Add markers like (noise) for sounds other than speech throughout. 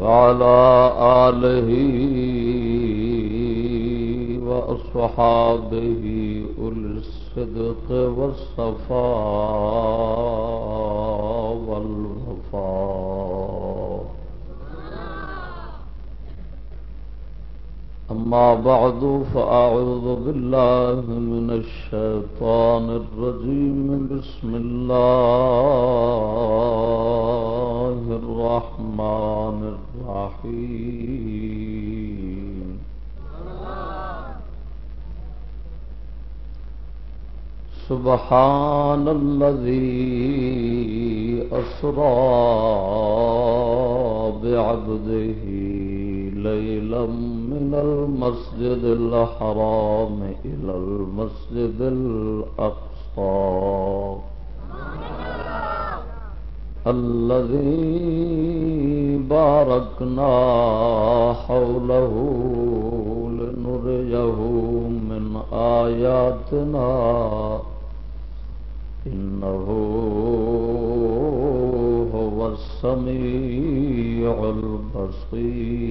وعلى آله وأصحابه أولي الصدق والصفاء والوفاء. أما بعد، فأعوذ بالله من الشيطان الرجيم. بسم الله الرحمن الرحيم. سبحان الذي أسرى بعبده ليلا من المسجد الحرام إلى المسجد الأقصى. الذي باركنا حوله لنريه من آياتنا إنه هو السميع البصير.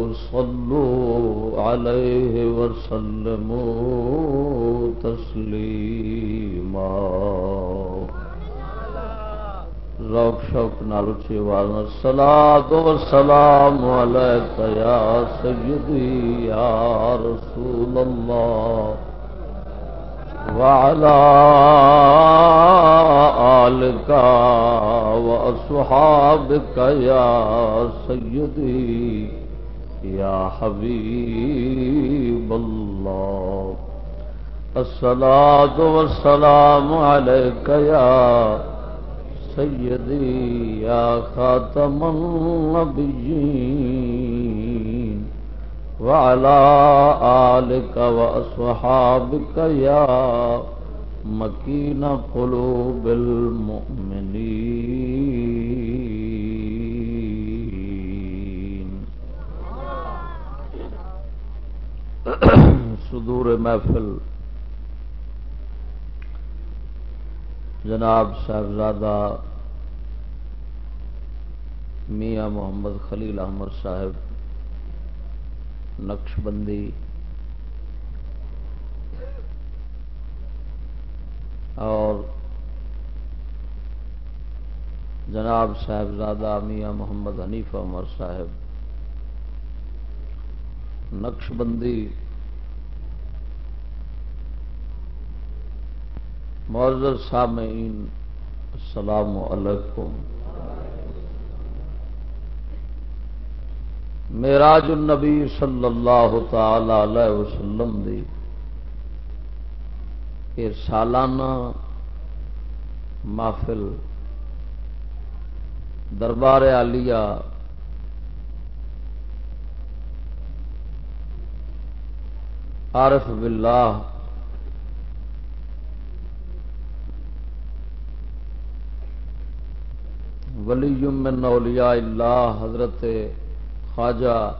صلوا عليه وسلموا تسليما روک شوق نال اچھی نالچی والنا الصلاة والسلام عليك يا سيدي يا رسول الله وعلى آلك وأصحابك يا سيدي يا حبيب الله. الصلاة والسلام عليك يا سيدي، يا خاتم النبيين. وعلى آلك وأصحابك يا مكين قلوب المؤمنين. (coughs) صدور محفل۔ جناب صاحبزادہ میاں محمد خلیل احمد صاحب، نقش بندی۔ اور جناب صاحبزادہ میاں محمد حنیف عمر صاحب۔ نقش بندی معذر سامعین، السلام علیکم۔ میراج النبی صلی اللہ تعالی علیہ وسلم دی یہ سالانہ محفل دربار عالیہ عارف باللہ۔ ولی من اولیاء اللہ، حضرت خواجہ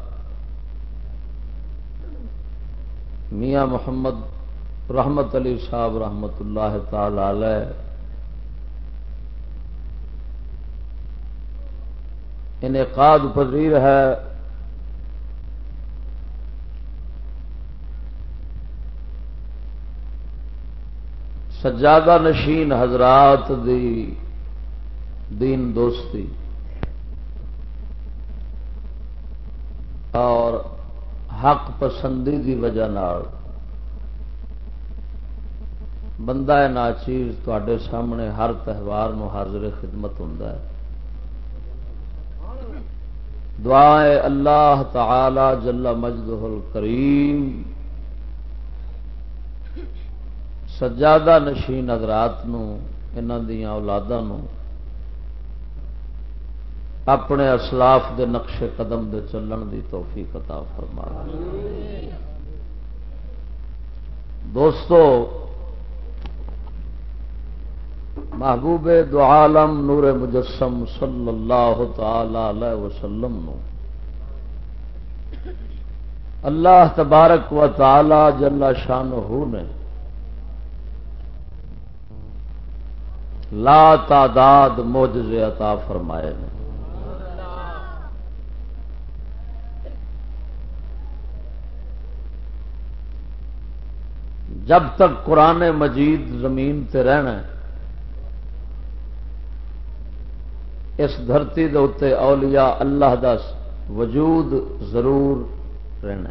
میاں محمد رحمت علی صاحب رحمت اللہ تعالی علیہ۔ انعقاد پذیر ہے۔ سجادہ نشین حضرات دی دین دوستی اور حق پسندی دی وجہ نال بندہ ناچیز تے سامنے ہر تہوار نو حاضر خدمت ہوں دعا اللہ تعالی جل مجدہ الکریم۔ سجادہ نشین حضرات نو دیا اولادوں اپنے اسلاف دے نقش قدم دے چلن دی توفیق عطا فرما۔ دوستو، محبوب دو عالم نور مجسم صلی اللہ تعالی علیہ وسلم نو۔ اللہ تبارک و تعالی جل شان نے لا تعداد موجزے عطا فرمائے نے جب تک قرآن مجید زمین تے رہنا ہے، اس دھرتی دے اتنے اولیاء اللہ دا وجود ضرور رہنا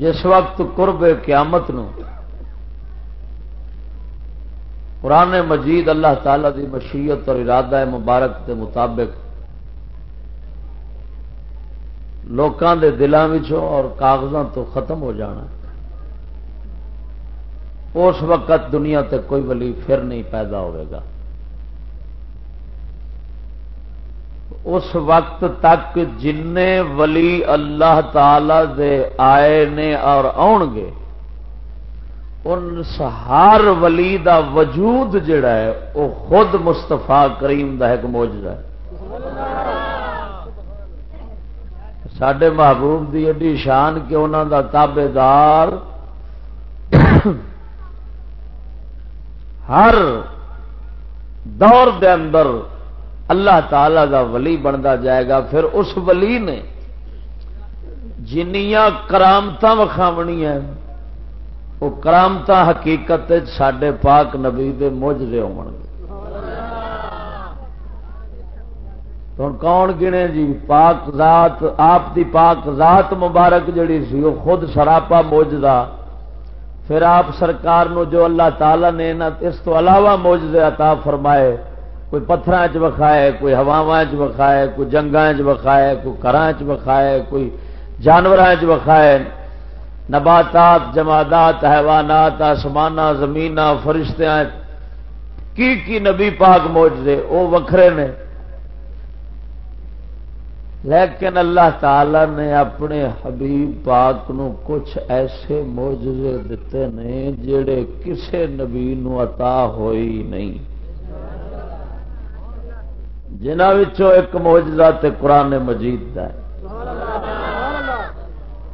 جس وقت قرب قیامت نو قرآن مجید اللہ تعالی دی مشیت اور ارادہ مبارک کے مطابق لوکاں دے دلوں اور کاغذوں تو ختم ہو جانا اس وقت دنیا تے کوئی ولی پھر نہیں پیدا ہوئے گا۔ اس وقت تک جن ولی اللہ تعالی دے آئے نے اور آن گے، ان ہر ولی دا وجود جڑا ہے، وہ خود مستفا کریم دا ایک موجودہ ہے۔ سڈے محبوب دی ایڈی شان کہ انہوں دا تابے دار ہر دور دے اندر اللہ تعالی دا ولی بنتا جائے گا، پھر اس ولی نے جنیا کرامت وکھاونی ہیں۔ وہ کرامت حقیقت سڈے پاک نبی دے موجے ہو کون گنے جی؟ پاک ذات، آپ دی پاک ذات مبارک جڑی سی، وہ خود سراپا موجدہ پھر آپ سرکار نو جو اللہ تعالی نے اس تو علاوہ موجے عطا فرمائے۔ کوئی پتھر چکھائے کوئی ہوا چکھائے کوئی جنگا چکھائے کوئی گھر چکھائے کوئی جانور چکھائے نباتات، جمادات، حیوانات آسمان زمین فرشتیاں، کی کی نبی پاک موجے وہ وکھرے نے۔ لیکن اللہ تعالی نے اپنے حبیب پاک نو کچھ ایسے موجزے دیتے نے جڑے کسے نبی نو عطا ہوئی نہیں۔ جنہ ایک موجزہ تے قرآن مجید ہے۔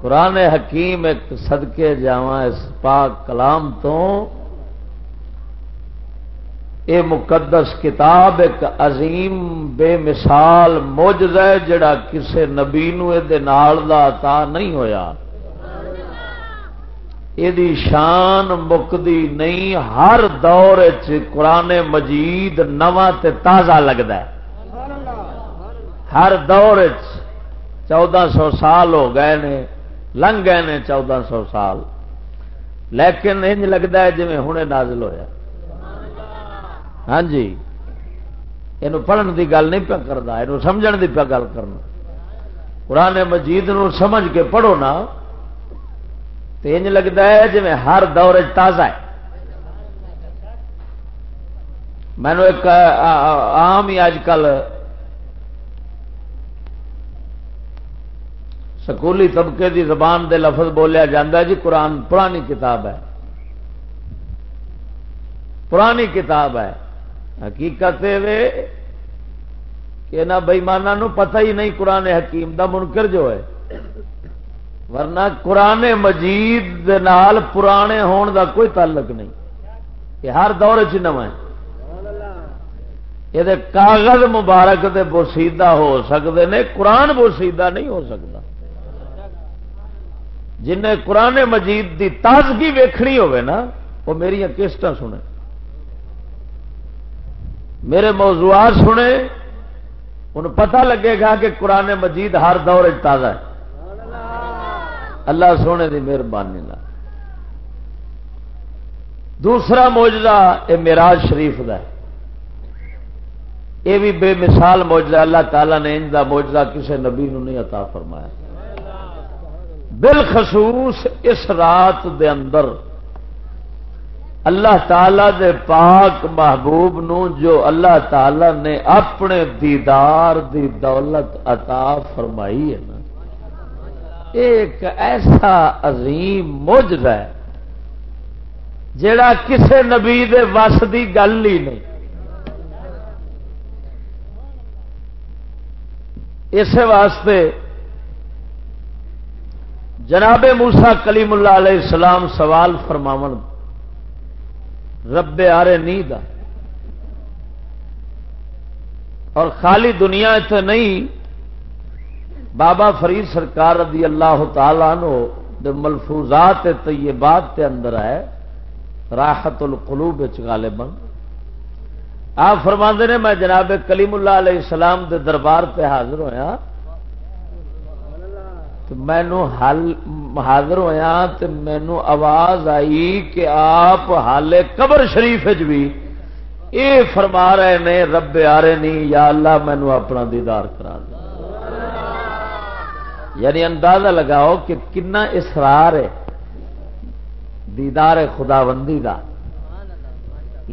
قرآن حکیم ایک صدقے جاواں اس پاک کلام تو۔ یہ مقدس کتاب ایک عظیم بے مثال موجز ہے جڑا کسے نبی نو دا عطا نہیں ہویا۔ یہ شان مکدی نہیں، ہر دور قرآن مجید نواں تازہ لگتا ہے۔ ہر دور چودہ سو سال ہو گئے نے، لنگ گئے نے چودہ سو سال۔ لیکن انج لگتا ہے جی ہوں نازل ہویا۔ ہاں جی۔ یہ پڑھن کی گل نہیں پیا کرتا یہ سمجھ کی پیا گل کرنا۔ قرآن مجید نو سمجھ کے پڑھو نا۔ تو انج لگتا ہے جی ہر دور تازہ ہے۔ مینو ایک آم ہی اج کل سکولی طبقے دی زبان دے لفظ بولیا جا جی قرآن، پرانی کتاب ہے۔ پرانی کتاب ہے۔ حقیقت کہ نہ بئیمانہ پتہ ہی نہیں قرآن حکیم دا منکر جو ہے۔ ورنہ قرآن مجید نال پرانے ہون دا کوئی تعلق نہیں۔ یہ ہر دور چ نو یہ کاغذ مبارک دے بوسیدہ ہو سکتے ہیں قرآن بوسیدہ نہیں ہو سکتا جن قرآن مجید دی تازگی ویکھنی ہوئے نا، وہ میری کیسٹ سنے میرے موضوعات سنے ان پتہ لگے گا کہ قرآن مجید ہر دور تازہ ہے۔ اللہ سونے کی مہربانی دوسرا موجودہ یہ میراج شریف کا یہ بھی بے مثال موجودہ اللہ تعالی نے ان کا موجودہ کسی نبی نو نہیں عطا فرمایا۔ بالخصوص اس رات دے اندر۔ اللہ تعالی دے پاک محبوب نو جو اللہ تعالی نے اپنے دیدار دی دولت عطا فرمائی ہے نا، ایک ایسا عظیم موجر ہے جڑا کسے نبی دے وس دی گل ہی نہیں۔ اس واسطے جناب موسا کلیم اللہ علیہ السلام سوال فرماون، رب آرے نیند اور خالی دنیا اتنے نہیں، بابا فرید سرکار رضی اللہ تعالی نو ملفوظات طیبات تے اندر ہے راحت القلوب غالبا۔ آپ فرما نے، میں جناب کلیم اللہ علیہ السلام دے دربار پہ حاضر ہویا۔ تو مینو حاضر ہوا تو مینو آواز آئی کہ آپ حال قبر شریف بھی یہ فرما رہے نے، رب آ رہے نہیں یا اللہ مینو اپنا دیدار کرا دیا یعنی اندازہ لگاؤ کہ کنا اسرار ہے دیدار خدا بندی کا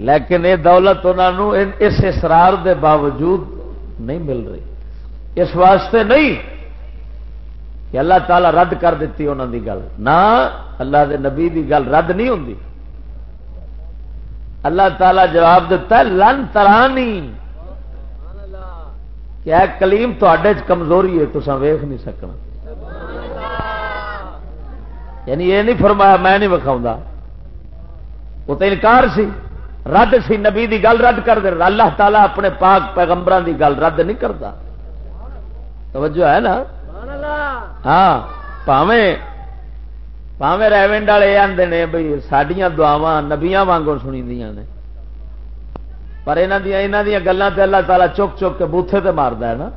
لیکن یہ دولت انہوں اس اسرار دے باوجود نہیں مل رہی۔ اس واسطے نہیں کہ اللہ تعالی رد کر دیتی انہوں دی گل۔ نہ اللہ دے نبی دی گل رد نہیں ہوں اللہ تعالی جواب دیتا ہے، لن ترانی۔ کیا کلیم تے کمزوری ہے تو ویخ نہیں سکنا۔ یعنی یہ نہیں فرمایا، میں نہیں وکھاؤں وہ تو انکار سی۔ رد سی، نبی دی گل رد کر دے۔ اللہ تعالیٰ اپنے پاک پیغمبران دی گل رد نہیں کرتا توجہ ہے نا؟ ہاں پاویں پاویں ریونڈ والے آتے نے بھائی سڈیا دعوا نبیا وانگوں سنی دیا نے پر یہاں دیا گلوں سے اللہ تعالیٰ چک چک کے بوتھے تے مارد ہے نا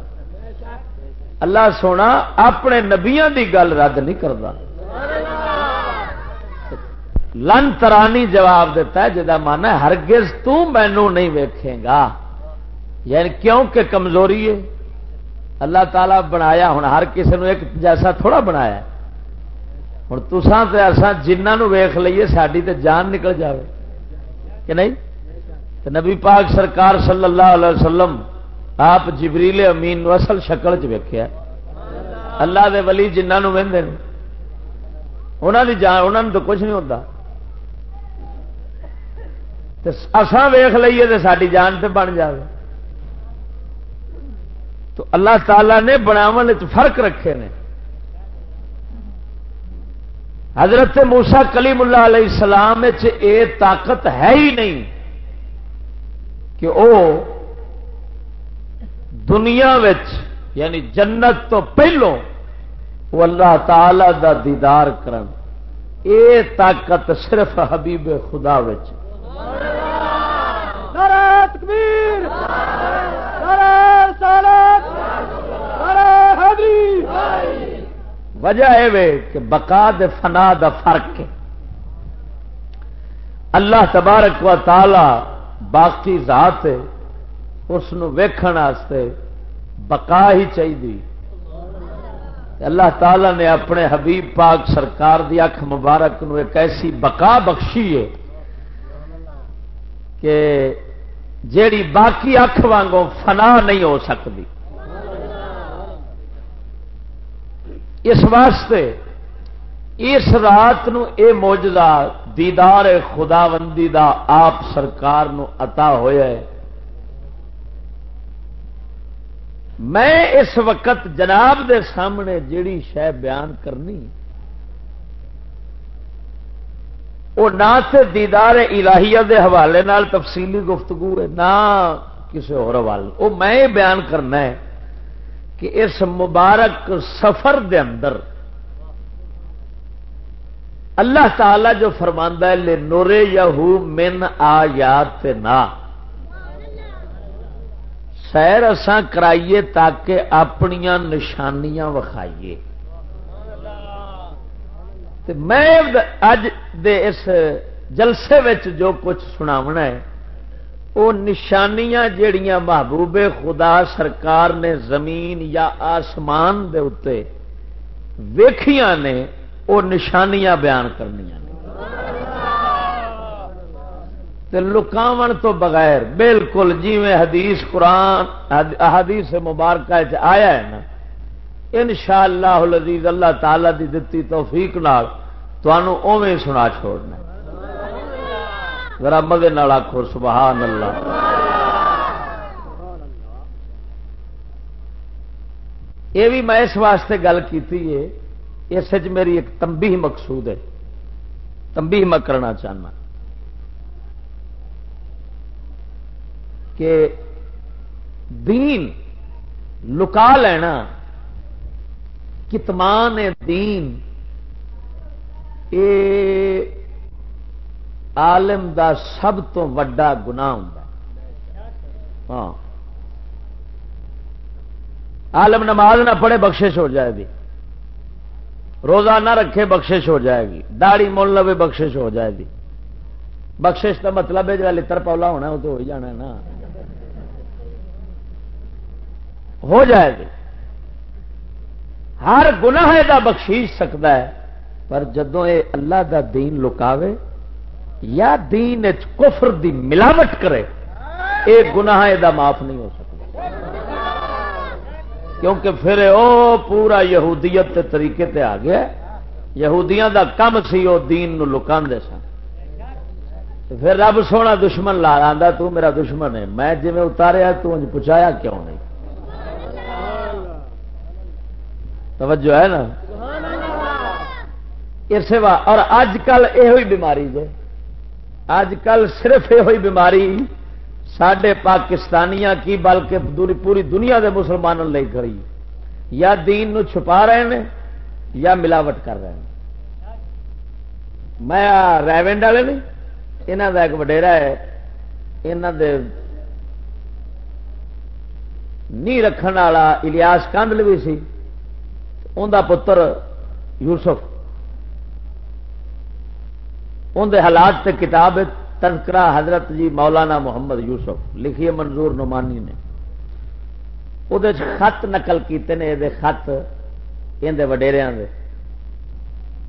اللہ سونا اپنے نبیا دی گل رد نہیں کرتا لن ترانی جواب دیتا ہے جا من ہے ہرگز تینو نہیں ویکھے گا یعنی کیوں کہ کمزوری ہے اللہ تعالیٰ بنایا ہوں، ہر کسی نے ایک جیسا تھوڑا بنایا ہوں تسان تو ایسا جنہوں ویخ لیے ساری تو جان نکل جائے کہ نہیں؟ تو نبی پاک سرکار صلی اللہ علیہ وسلم آپ جبریل امین اصل شکل چیکیا اللہ دے ولی جنہوں وہدے انہوں دی جان انہوں نے تو کچھ نہیں ہوتا۔ اسان ویخ لیے تو ساری جان سے بن جائے تو اللہ تعالی نے بناو فرق رکھے نے۔ حضرت موسا کلیم اللہ علیہ السلام اے طاقت ہے ہی نہیں کہ او دنیا یعنی جنت تو پہلو وہ اللہ تعالی دا دیدار کرن۔ اے طاقت صرف حبیب خدا تکبیر۔ وجہ یہ کہ بقا دے فنا دا فرق ہے۔ اللہ تبارک و تعالی باقی ذات اس ویستے بقا ہی چاہیے اللہ تعالی نے اپنے حبیب پاک سرکار دی اکھ مبارک نو ایک ایسی بقا بخشی ہے کہ جیڑی باقی اکھ وانگوں فنا نہیں ہو سکتی۔ اس واسطے اس رات نو اے موجودہ دیدار خدا بندی دا آپ سرکار نو عطا ہویا ہے۔ میں اس وقت جناب دے سامنے جیڑی شہ بیان کرنی وہ نہ تو دیدار الہیہ دے حوالے نال تفصیلی گفتگو ہے، نہ کسی اور حوالے۔ وہ میں بیان کرنا ہے کہ اس مبارک سفر دے اندر اللہ تعالی جو فرماندہ ہے، لے نورے یا من آ یاد نہ سیر اساں کرائیے تاکہ اپنی نشانیاں وکھائیے۔ میں اج دے اس جلسے وچ جو کچھ سناونا ہے وہ نشانیاں جڑیاں محبوب خدا سرکار نے زمین یا آسمان دے اتے ویخیاں نے وہ نشانیاں بیان کرنی لکاو تو بغیر بالکل جی میں حدیث قرآن حدیث مبارکہ آیا ہے نا ان شاء اللہ لذیذ اللہ تعالی دی دتی توفیق نال اوے سنا چھوڑنا ذرا مدے آخو سبحان اللہ یہ بھی میں اس واسطے گل کی اس میری ایک تمبی مقصود ہے۔ تمبی میں کرنا چاہنا۔ کہ دین لکا لینا کتمان دین، اے عالم دا سب تو وڈا گنا ہوں ہاں۔ عالم نماز نہ پڑھے بخشش ہو جائے گی۔ روزہ نہ رکھے بخشش ہو جائے گی۔ داڑی مول لوے بخشش ہو جائے گی۔ بخشش کا مطلب ہے جو لڑ پولا ہونا وہ تو ہو جانا نا۔ ہو جائے گی۔ ہر گناہ دا بخشیش سکتا ہے، پر جدو یہ اللہ دا دین لکاوے، یا دین کفر دی ملاوٹ کرے یہ گناہ دا معاف نہیں ہو سکتا۔ کیونکہ پھر او پورا یہودیت تے طریقے تے آ گیا، یہودیاں دا کم سی وہ دین نو لکا سن۔ پھر رب سونا دشمن لا آتا تو میرا دشمن ہے۔ میں جی اتاریا تو پوچھایا کیوں نہیں؟ توجہ ہے نا؟ اس اور اج کل یہ بیماری جو اج کل صرف یہ بیماری سڈے پاکستانیاں کی، بلکہ پوری دنیا کے مسلمانوں لے کری۔ یا دین نو چھپا رہے ہیں یا ملاوٹ کر رہے ہیں میں ریونڈ والے نہیں یہاں کا ایک وڈیرا ہے یہاں دے نی رکھن والا الیاس کاندل بھی سی۔ ان پتر یوسف۔ اندر حالات سے کتاب تذکرہ حضرت جی مولانا محمد یوسف۔ لکھیے منظور نمانی نے۔ وہ خط نقل کیتے ہیں یہ خط یہ وڈیریا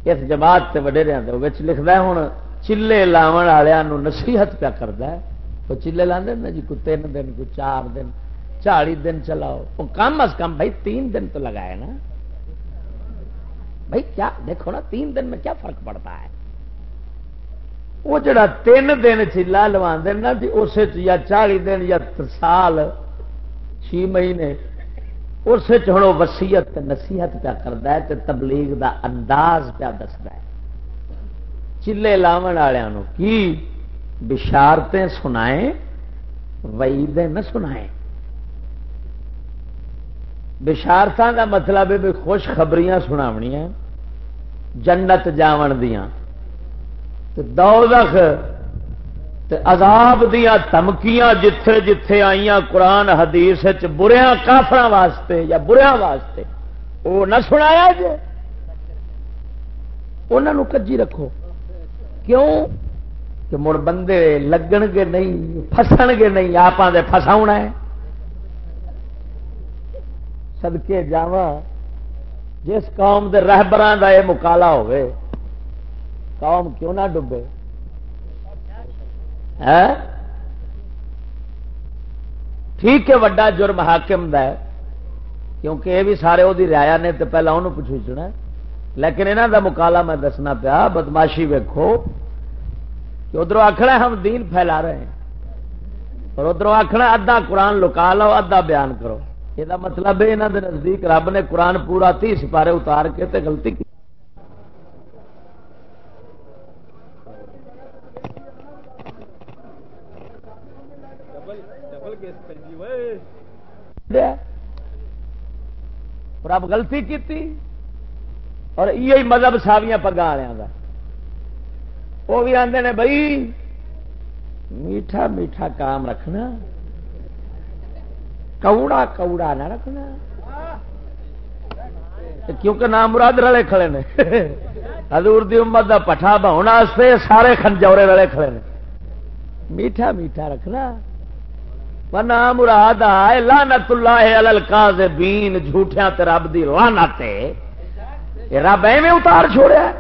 اس جماعت سے وڈیریا لکھتا ہوں چلے لاو والوں نصیحت پیا کرتا ہے۔ وہ چلے لانے نا جی کوئی تین دن، کوئی چار دن، چالی دن چلاؤ۔ وہ کم از کم بھائی تین دن تو لگائے نا۔ بھائی کیا دیکھو نا، تین دن میں کیا فرق پڑتا ہے؟ وہ جڑا تین دن چیلا لوا دینا جی اس یا چالی دن یا سال، چھ مہینے اس ہوں وسیعت نصیحت پیا کرتا ہے تبلیغ دا انداز پیا دستا ہے۔ چلے لاو والوں کی بشارتیں سنائیں، وعیدیں نہ سنائیں۔ بشارتوں کا مطلب ہے بھی خوش خبریاں سناونیاں جنت جاون دیاں۔ دوزخ عذاب دیا دمکیاں جتھے جتھے آئیاں قرآن حدیث بریا کافر واسطے یا بریا واسطے۔ وہ نہ سنایا جی انہوں کجی رکھو۔ کیوں؟ کہ مڑ بندے لگن گے نہیں فسن گے نہیں آپ فسا ہے۔ سدکے جا جس قوم دے رہبران کا یہ مکالا ہوئے قوم کیوں نہ ڈبے؟ ٹھیک ہے، وڈا جرم حاکم دا ہے، کیونکہ یہ بھی سارے وہ ریا نے تو پہلے انہوں پوچھو چنا لیکن یہاں دا مکالا میں دسنا پیا، بدماشی ویکو کہ ادھر آخنا ہم دین پھیلا رہے ہیں، اور ادھر آخنا ادھا قرآن لکا لو ادھا بیان کرو۔ یہ مطلب ہے یہاں کے نزدیک رب نے قرآن پورا تی سپارے اتار کے تے غلطی کی رب گلتی کی اور یہ مذہب ساویاں پگا والوں کا وہ بھی آتے نے بھائی میٹھا میٹھا کام رکھنا کوڑا کوڑا نہ رکھنا کیونکہ نام مراد رلے کھڑے نے حضور دی امت دا پٹھا بہنا سارے خنجورے رلے کھڑے نے میٹھا میٹھا رکھنا نام مراد آئے لانت اللہ القاذبین جھوٹیاں تے رب دی لعنت رب ایویں اتار چھوڑیا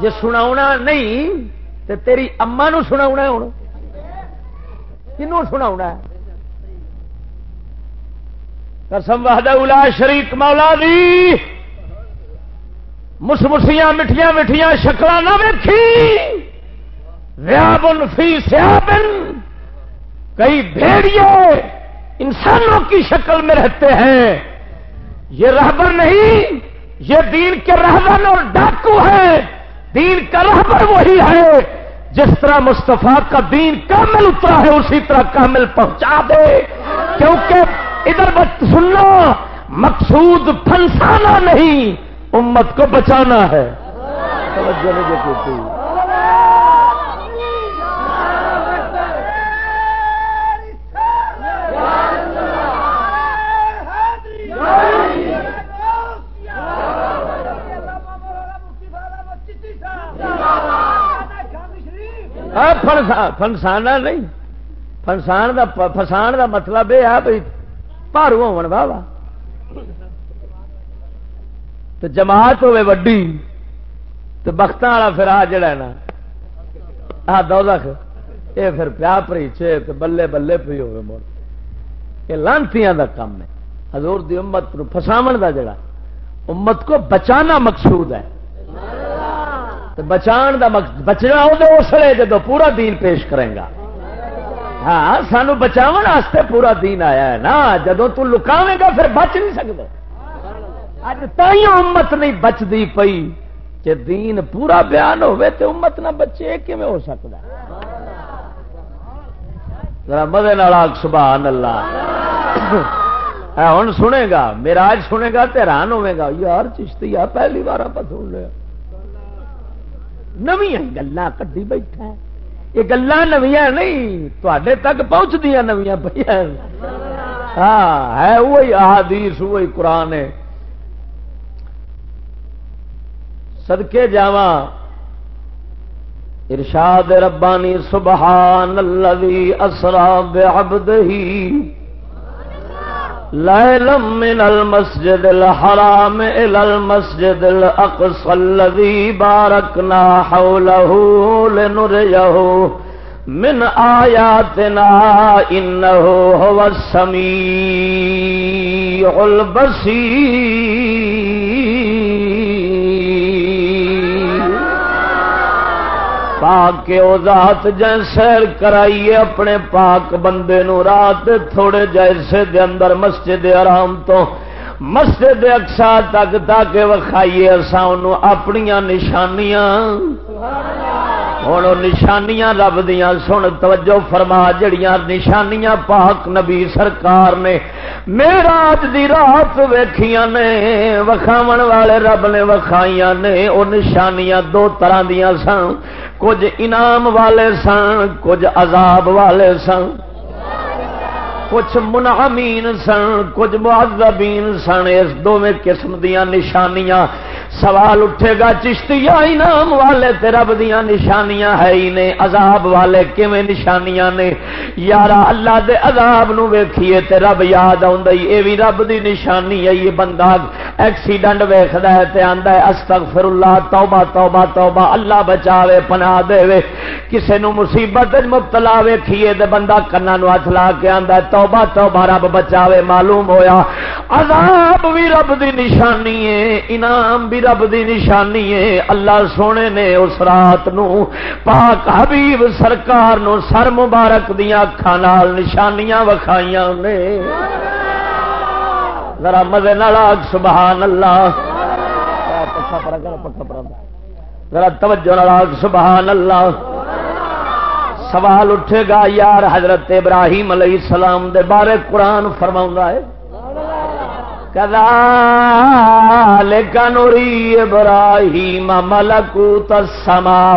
جے سناونا نہیں تے تیری اما نو سناونا ہوں کنو سناونا ہے قسم وحدہ اولا شریک مولا دی۔ مسمسیاں مٹھیاں مٹھیاں شکل نہ ویکھی۔ ریابن فی سیابن۔ کئی بھیڑیے انسانوں کی شکل میں رہتے ہیں۔ یہ رہبر نہیں، یہ دین کے رہبر اور ڈاکو ہے دین کا رہبر وہی ہے۔ جس طرح مستفا کا دین کامل اترا ہے، اسی طرح کامل پہنچا دے۔ کیونکہ ادھر بت سننا، مقصود پھنسانا نہیں، امت کو بچانا ہے۔ فنسانا نہیں فنسان دا فسان دا مطلب یہ ہے بھائی پارو ہو واہ تو جماعت ہوے وڈی تو بخت والا پھر آ جڑا نا آ دولت یہ پھر پیا پریچے تو بلے بلے پی ہوے مڑ یہ لانتیاں دا کام ہے حضور دی امت نو فساون دا جڑا امت کو بچانا مقصود ہے تو بچان دا مقصد بچنا وہ اس لیے جدو پورا دین پیش کرے گا ہاں سانو بچاؤ پورا دین آیا ہے نا۔ جدو تکاوے گا، پھر بچ نہیں سکتا اج تھی امت نہیں بچتی پئی کہ دین پورا بیان ہوئے تو امت نہ بچے کیون ہو سکتا ذرا مدے نال سبحان اللہ۔ ہوں سنے گا میرا سنے گا تو حیران ہوے گا۔ یار، چشتی آ، پہلی بار آپ سن لیا۔ نوی گلا کدی بیٹھا ہے۔ یہ گلا نویاں نہیں تے تک پہنچ دیا نویاں پہ ہاں ہے وہی احادیث وہی قرآن۔ ہے سدکے جاوا ارشاد ربانی سبحان الذي اسرا بعبده ليلا من المسجد الحرام الى المسجد الاقصى الذي باركنا حوله لنريه من آياتنا انه هو السميع البصير پاک کے او ذات جن سیر کرائیے اپنے پاک بندے نو رات تھوڑے جیسے دے اندر مسجد آرام تو مسجد اکسا تک تاکہ وکھائیے اصا اپنی نشانیاں۔ ہوں نشانیاں رب دیا سن، توجہ فرما، جڑیاں نشانیاں پاک نبی سرکار نے میرا دی رات ویخیا نے وکھاو والے رب نے وکھائیاں نے وہ نشانیاں دو طرح دیا سن۔ کچھ انعام والے سن، کچھ عذاب والے سن۔ کچھ منعمین سن، کچھ معذبین سن۔ اس دونوں قسم دیا نشانیاں سوال اٹھے گا چشتی انعام والے تے رب دیا نشانیاں ہے ہی نے، عذاب والے کیویں نشانیاں نے؟ یارا اللہ دے عذاب نو ویکھیے تے رب یاد آئی اے بھی رب دی نشانی ہے، یہ بندہ ایکسیڈنٹ ویکھدا ہے تے آندا ہے استغفر اللہ توبہ توبہ توبہ، اللہ بچاوے، پناہ دے وے کسے نو مصیبت مبتلا ویکھیے تے بندہ کنا نو ہاتھ لا کے آندا ہے، توبہ توبہ، رب بچاوے، معلوم ہویا۔ عذاب بھی رب دی نشانی ہے، انعام بھی رب دی نشانی ہے۔ اللہ سونے نے اس رات نو پاک حبیب سرکار نو سر مبارک دیا اکھان نشانیاں وکھائیاں نے۔ ذرا مزے نالاگ سبحان اللہ پکا پرا کر پکا پرا ذرا توجہ نالاگ سبحان اللہ سوال اٹھے گا، یار حضرت ابراہیم علیہ السلام دے بارے قرآن فرما ہے۔ کدا لوری براہیم ملکوت السماوات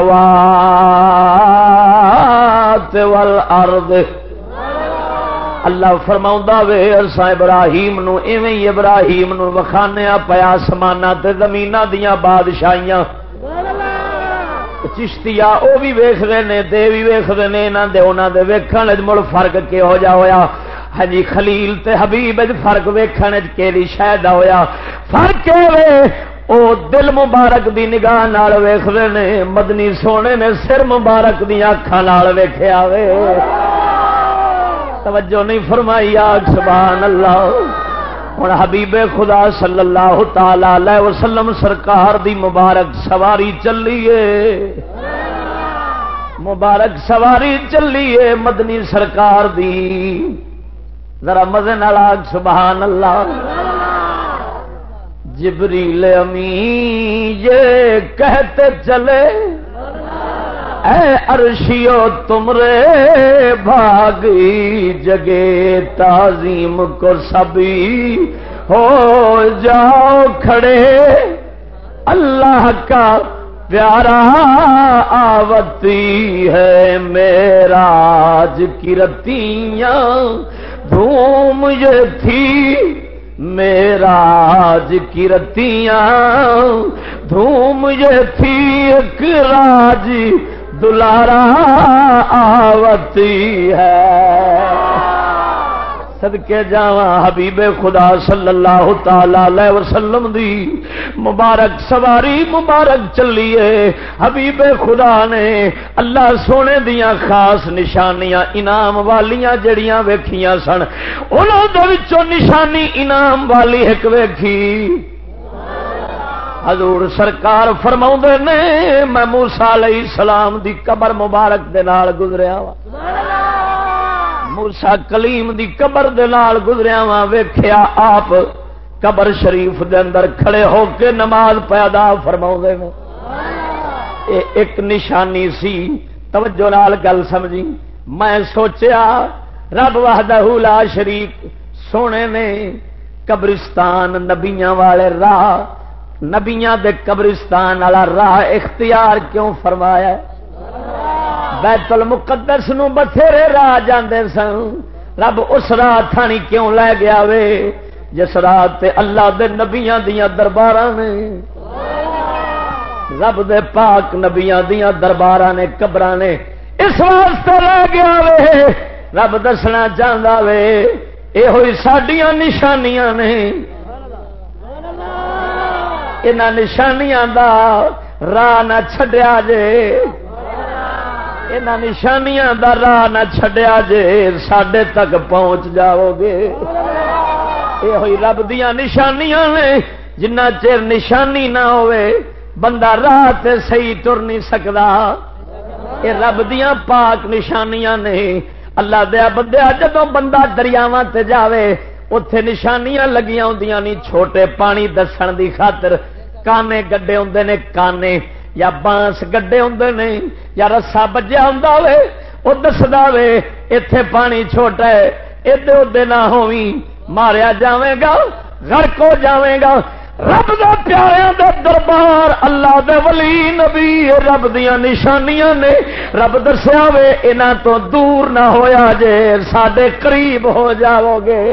والارض اللہ فرما وے ارسا ابراہیم نو ایویں ابراہیم نو وکھانے پیا سمانا تے زمین دیا بادشاہیاں۔ چشتیا وہ بھی ویختے نے، دے بھی ویختے نے یہاں دے انہوں دے ویکھن مڑ فرق کہہو جا ہویا۔ ہاں جی خلیل تے حبیب فرق ویکھن کہڑی شاید ہویا؟ فرق او دل مبارک دی نگاہ ویختے نے، مدنی سونے نے سر مبارک دیا اکھان ویخیا وے۔ توجہ نہیں فرمائی آگ سبحان اللہ ہوں حبیب خدا صلی اللہ تعالی وسلم سرکار دی مبارک سواری چلیے مبارک سواری چلیے مدنی سرکار دی۔ ذرا مزے آگ، سبحان اللہ۔ جبریل امی یہ کہتے چلے، اے ارشیو تمرے بھاگی جگے تعظیم کو سبھی ہو جاؤ کھڑے۔ اللہ کا پیارا آوتی ہے میرا کی رتیاں دھوم یہ تھی میرا کی رتیاں۔ دھوم یہ تھی ایک راج دلارا آوتی ہے۔ سدکے جا حبیب خدا صلی اللہ تعالی وسلم دی مبارک سواری مبارک چلیے۔ حبیب خدا نے اللہ سونے دیا خاص نشانیاں انعام والیاں جڑیاں ویکھیاں سن۔ انہوں نشانی انعام والی ایک ویکھی۔ حضور سرکار فرما نے، میں موسا علیہ السلام دی قبر مبارک دے نال گزریا وا موسا کلیم دی قبر دے نال گزریا وا ویخیا آپ قبر شریف دے اندر کھڑے ہو کے نماز پیدا فرما ایک نشانی سی توجہ نال گل سمجھی۔ میں سوچیا رب وحدہ لا شریف سونے نے قبرستان نبیاں والے راہ نبیاں دے قبرستان والا راہ اختیار کیوں فرمایا؟ بیت المقدس نو بتھیرے راہ جاندے سن۔ رب اس راہ تھانی کیوں لے گیا وے؟ جس راہ تے اللہ دے نبیاں دیاں دربار نے۔ رب دے پاک نبیاں دیاں دربار نے قبر نے۔ اس واسطے لے گیا وے۔ رب دسنا چاہتا وے یہ ہوئی سڈیا نشانیاں نے۔ ان نشانیاں دا راہ نہ چھڈیا جے۔ ان نشانیاں دا راہ نہ چھڈیا جے سڈے تک پہنچ جاؤ گے یہ ہوئی رب دیا نشانیاں نے جنہ چر نشانی نہ ہوئے بندہ راہ تے صحیح تر نہیں سکتا یہ رب دیا پاک نشانیاں نے اللہ دیا بندیا جدو بندہ دریاواں تے جاوے اتے نشانیاں لگیاں ہوں نہیں چھوٹے پانی دسن دی خاطر کانے گڈے ہوں نے کانے یا بانس گڈے ہوں نے، یا رسا بجیا ہوں وہ دستا وے اتے پانی چھوٹا ہے ادے ادے نہ ہوئی ماریا جاوے گا گرک ہو جاوے گا۔ رب دے پیاروں دے دربار، اللہ دے ولی، نبی رب دیا نشانیاں نے۔ رب دسیا وے، انہاں تو دور نہ ہویا جے سڈے قریب ہو جاؤ گے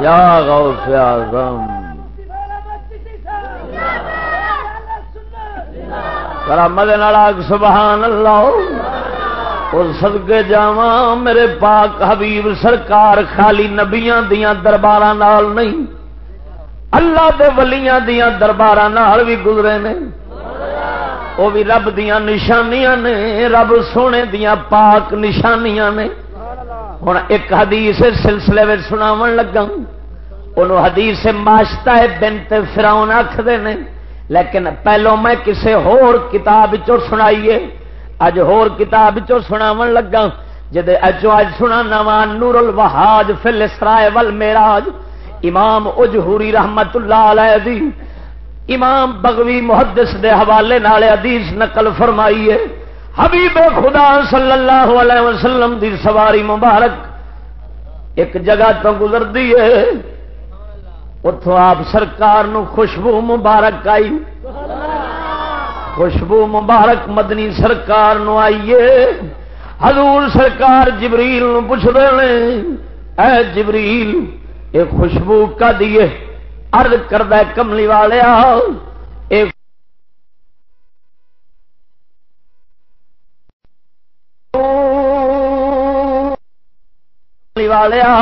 یا غوث اعظم۔ کرامد سبحان اللہ اور سدگے جاوا میرے پاک حبیب سرکار خالی نبیاں دیاں دربار نہیں، اللہ دے ولیاں دیاں دربار بھی گزرے نے۔ وہ بھی رب دیا نشانیاں نے، رب سونے دیا پاک نشانیاں نے۔ ہوں ایک حدیث سلسلے میں سناو لگا ان حدیث ماشتا ہے بنت فراؤن آخر نے۔ لیکن پہلو میں کسی ہور کتاب سنائیے۔ اج ہور کتاب سناو لگا جی اجو اج سنا نواں نور الوہاج فل اسرائے ول میراج امام اجہوری رحمت اللہ علیہ دی۔ امام بغوی محدث دے حوالے نالے حدیث نقل فرمائیے۔ حبیب خدا صلی اللہ علیہ وسلم دی سواری مبارک ایک جگہ تو گزر دیے اتوں آپ سرکار نو خوشبو مبارک آئی۔ خوشبو مبارک مدنی سرکار نو آئیے حضور سرکار جبریل نو پوچھ رہے اے جبریل، یہ خوشبو کا دیے ارد کرد کملی والے والیا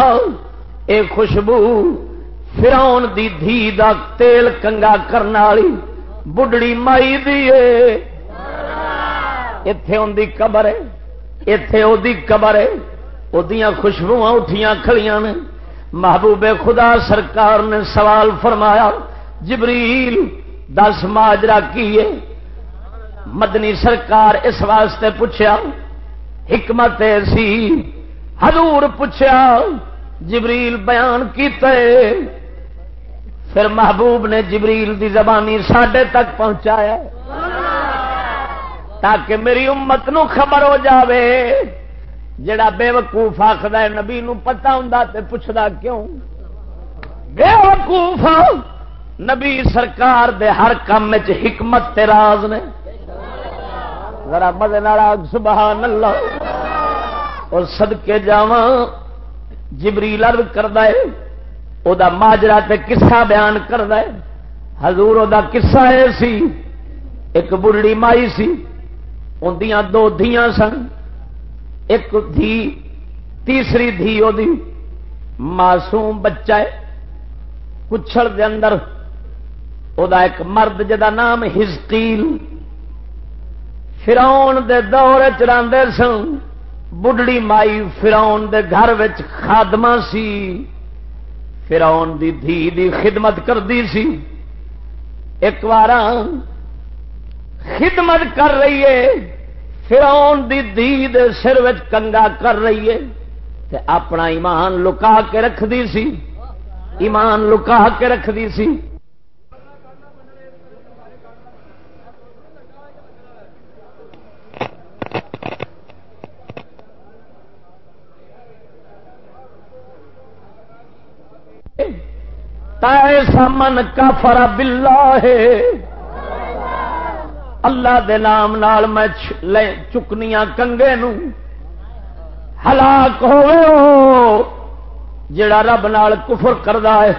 اے خوشبو فراؤن دی دھی دا تیل کنگا کرنے والی بڑھڑی مائی دیے اتے ان دی قبر ہے اتے وہ قبر ہے وہ خوشبو اٹھیاں کھڑیاں نے۔ محبوب خدا سرکار نے سوال فرمایا، جبریل دس ماجرا کیے مدنی سرکار اس واسطے پوچھا حکمت سی حضور پوچھا جبریل بیان کیتے پھر محبوب نے جبریل دی زبانی ساڈے تک پہنچایا۔ تاکہ میری امت نو خبر ہو جاوے۔ جڑا بے وقوف آخر نبی نو پتا ہوں تے پوچھتا کیوں؟ بے وقوف، نبی سرکار دے ہر کام حکمت راز نے۔ ذرا مدے سبحان اللہ۔ اور سدکے جا جبری لرد کرد او دا ماجرا تے قصہ بیان کرد حضور او دا قصہ ہے سی، ایک بڑھڑی مائی سی اندیاں دو دھیاں سن۔ ایک دھی، تیسری دھی وہ معصوم بچہ ہے، کچھڑ دے اندر۔ او دا ایک مرد جدا نام ہزکیل فراؤن دے دور چراندے سن۔ بڑھڑی مائی فراؤن دے گھر خادمہ سی۔ فراؤن دی دھی دی خدمت کردی سی۔ ایک بار خدمت کر رہی ہے۔ فراؤن دی دی دے سر کنگا کر رہی ہے۔ تے اپنا ایمان لکا کے رکھ دی سی۔ ایمان لکا کے رکھ دی سی سامن کا فرا بلا ہے اللہ دے نام نال میں چکنیاں کنگے نو ہلاک ہو۔ جڑا رب نال کفر کردا ہے۔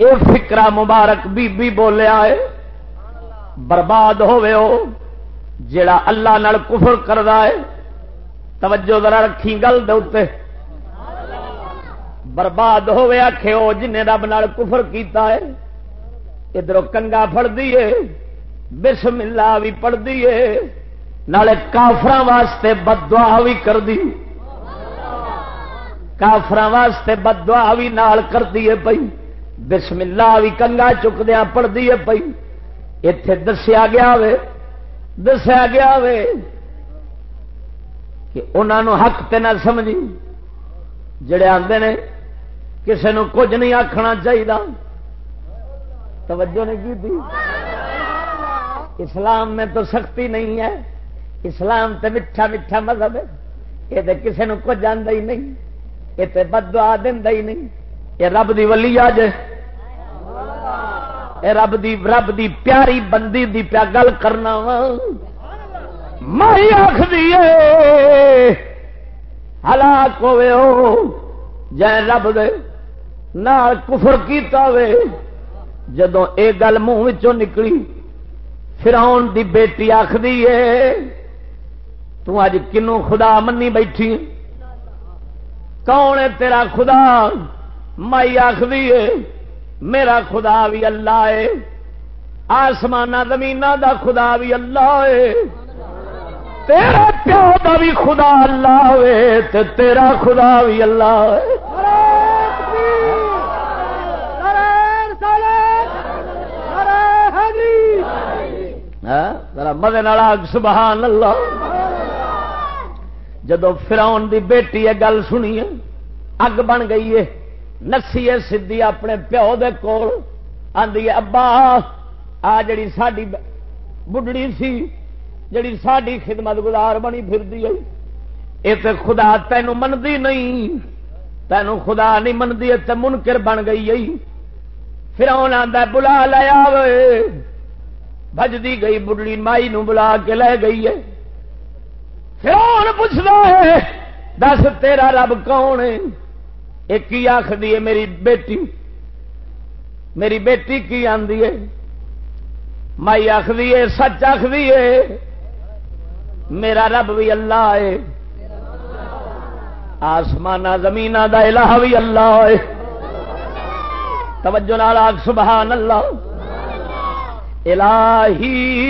اے فکرا مبارک بی بی بولیا ہے۔ برباد ہوئے ہو۔ جڑا اللہ نال کفر کردا ہے۔ توجہ ذرا رکھی گل دے برباد ہوئے آخے ہو جن رب نال کفر کیتا ہے، ادھر کنگا فڑ دیے بسم اللہ بھی پڑھ دیے نالے کافر واسطے بدوا بھی کر دی کافر واسطے بدوا بھی نال کر دیے پئی بسم اللہ بھی کنگا چکدیا پڑھ دیے پئی اتے دسیا گیا وے، دسیا گیا وے کہ انہوں حق تے نہ سمجھی، جڑے آتے نے کسی نو کچھ نہیں آخنا چاہیے توجہ نہیں کی تھی؟ اسلام میں تو سختی نہیں ہے۔ اسلام تو میٹھا میٹھا مذہب ہے۔ یہ تو کسی نے کچھ جانا ہی نہیں۔ یہ تو بدوا دینا ہی نہیں۔ یہ رب دی ولی آج رب دی رب دی پیاری بندی دی پیا گل کرنا وا۔ مائی آخ ہلاک ہوئے ہو۔ جائے رب دے نہ کفر کیتا وے۔ جدو اے گل منہ نکلی، فراؤن دی بیٹی آخری ہے تج کنو خدا منی بیٹھی؟ کون ہے تیرا خدا؟ مائی آخری ہے، میرا خدا بھی اللہ ہے۔ آسمان زمین دا خدا بھی اللہ ہے۔ تیرا پیو دا بھی خدا اللہ ہے تیرا خدا بھی اللہ ہے۔ ذرا مدد سبحان اللہ۔ جدو فراؤن دی بیٹی ہے گل سنی ہے، اگ بن گئی ہے۔ نسی ہے سی اپنے پیو دے کول۔ آدھی ابا، آ جڑی ساری بڑھڑی سی، جڑی ساری خدمت گزار بنی پھر یہ تو خدا تینوں منتی نہیں۔ تینوں خدا نہیں منتی منکر بن گئی پھر آتا بلا لیا وے بجتی گئی بڑھڑی مائی نو بلا کے لے گئی ہے۔ پھر پوچھنا ہے، دس تیرا رب کون ہے؟ ایک ہی آخری ہے، میری بیٹی۔ میری بیٹی کی آدھی ہے۔ مائی آخری ہے، سچ آخری ہے۔ میرا رب بھی اللہ ہے۔ آسمان زمین دا الہ بھی اللہ ہے۔ توجہ نال آگ سبحان اللہ۔ الہی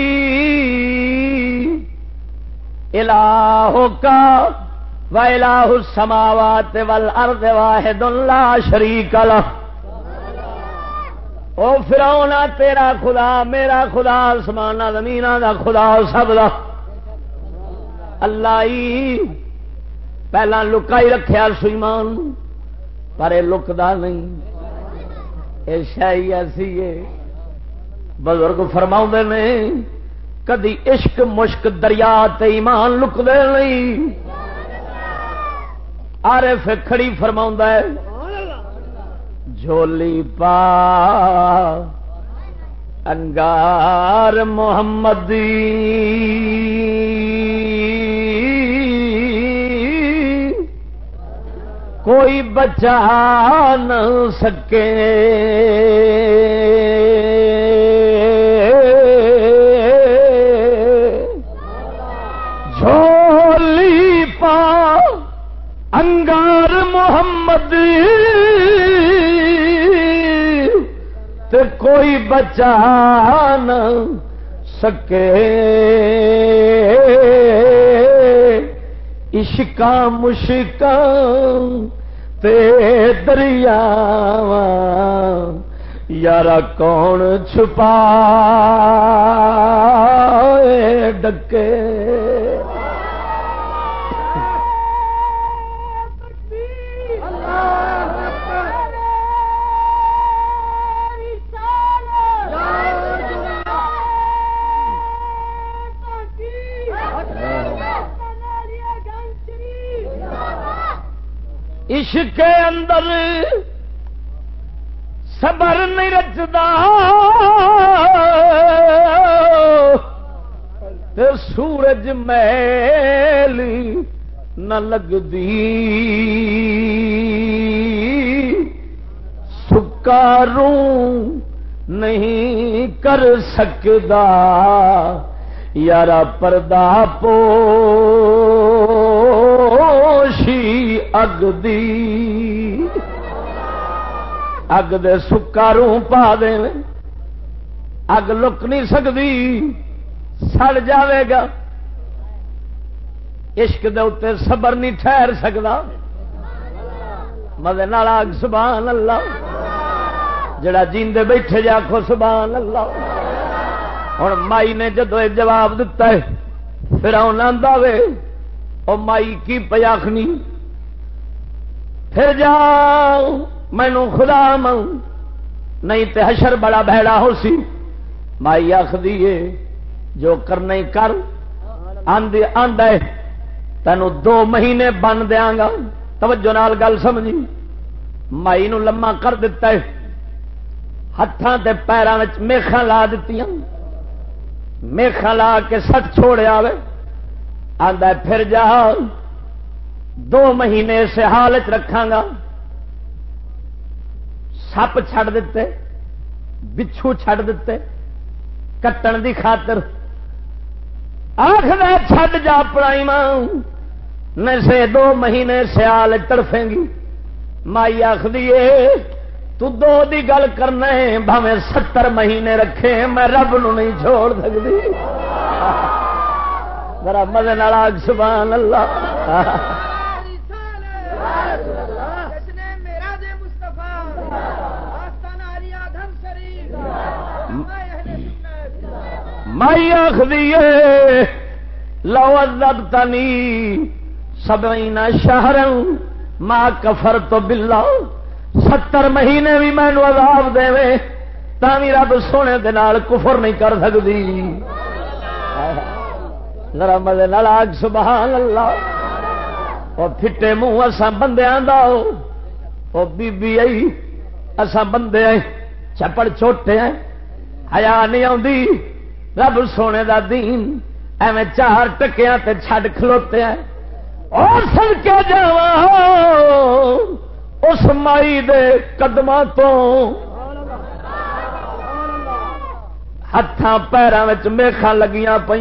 الہ کا وَإِلَاهُ السَّمَاوَاتِ وَالْأَرْضِ وَاحِدٌ لَا شَرِيكَ لَهُ او فراؤنا تیرا خدا، میرا خدا آسمان زمین دا خدا، سب دا۔ اللہ ہی پہلا لکائی رکھیا سیمان پر یہ لکدا نہیں۔ یہ شاہی ایسی ہے۔ بزرگ فرما نے، کدی عشق مشک دریا تے ایمان نہیں۔ آرے کھڑی فرما ہے، جھولی پا، انگار محمدی کوئی بچا نہ سکے۔ محمد تے کوئی بچا نہ سکے۔ عشقا مشکا تے دریا یار کون چھپا ڈکے؟ عشق کے اندر صبر نہیں رچتا سورج میل نہ لگتی۔ سکاروں نہیں کر سکتا۔ یارا پردہ پو اگ دی اگ دے سکاروں پا دے اگ لک نہیں سکتی سڑ جاوے گا عشق دے اتنے صبر نہیں ٹھہر سکتا مدے اگ سبحان اللہ جڑا جیندے بیٹھے جا کو سبحان اللہ ہوں مائی نے جدو یہ جواب دتا ہے پھر آنا وے او مائی کی پیاخنی پھر جا مینو خدا من نہیں تے حشر بڑا بہڑا ہو سی۔ مائی آخری جو کرنا کر۔ آدھے تینوں دو مہینے بن دیا گا۔ توجہ نال گل سمجھی۔ مائی نو لما کر دیتا ہے۔ ہاتھوں کے پیروں میخا لا دیتی میخا لا کے سٹ چھوڑیا آدھا پھر جا دو مہینے سے حالت رکھا گا۔ سپ چھڑ دیتے بچھو چھڑ دیتے کٹن دی خاطر۔ آخر چھڈ جا پڑائی ماں نشے دو مہینے سیال تڑفیں گی۔ مائی آخری تو دو دی گل کرنا ہے بھاوے ستر مہینے رکھے، میں رب نو نہیں چھوڑ سکتی۔ (laughs) ذرا مزے سبحان اللہ۔ (laughs) مائی آخری لو تنی سبئی شہر ماں کفر تو بلا ستر مہینے بھی مینو عذاب دے بھی رب سونے دے نال کفر نہیں کر سکتی ذرا مزے آگ سبحان اللہ وہ پھٹے منہ اسا بندیاں دا۔ وہ بی بی آئی اسا بندے آئے چپڑ چھوٹے ہیں حیا نہیں آتی رب سونے دا دین ایویں چار ٹکیا تے چھڈ کھلوتے ہیں۔ اور سن کے جا اس مائی دے قدم تو ہاتھ پیروں میخا لگیاں پہ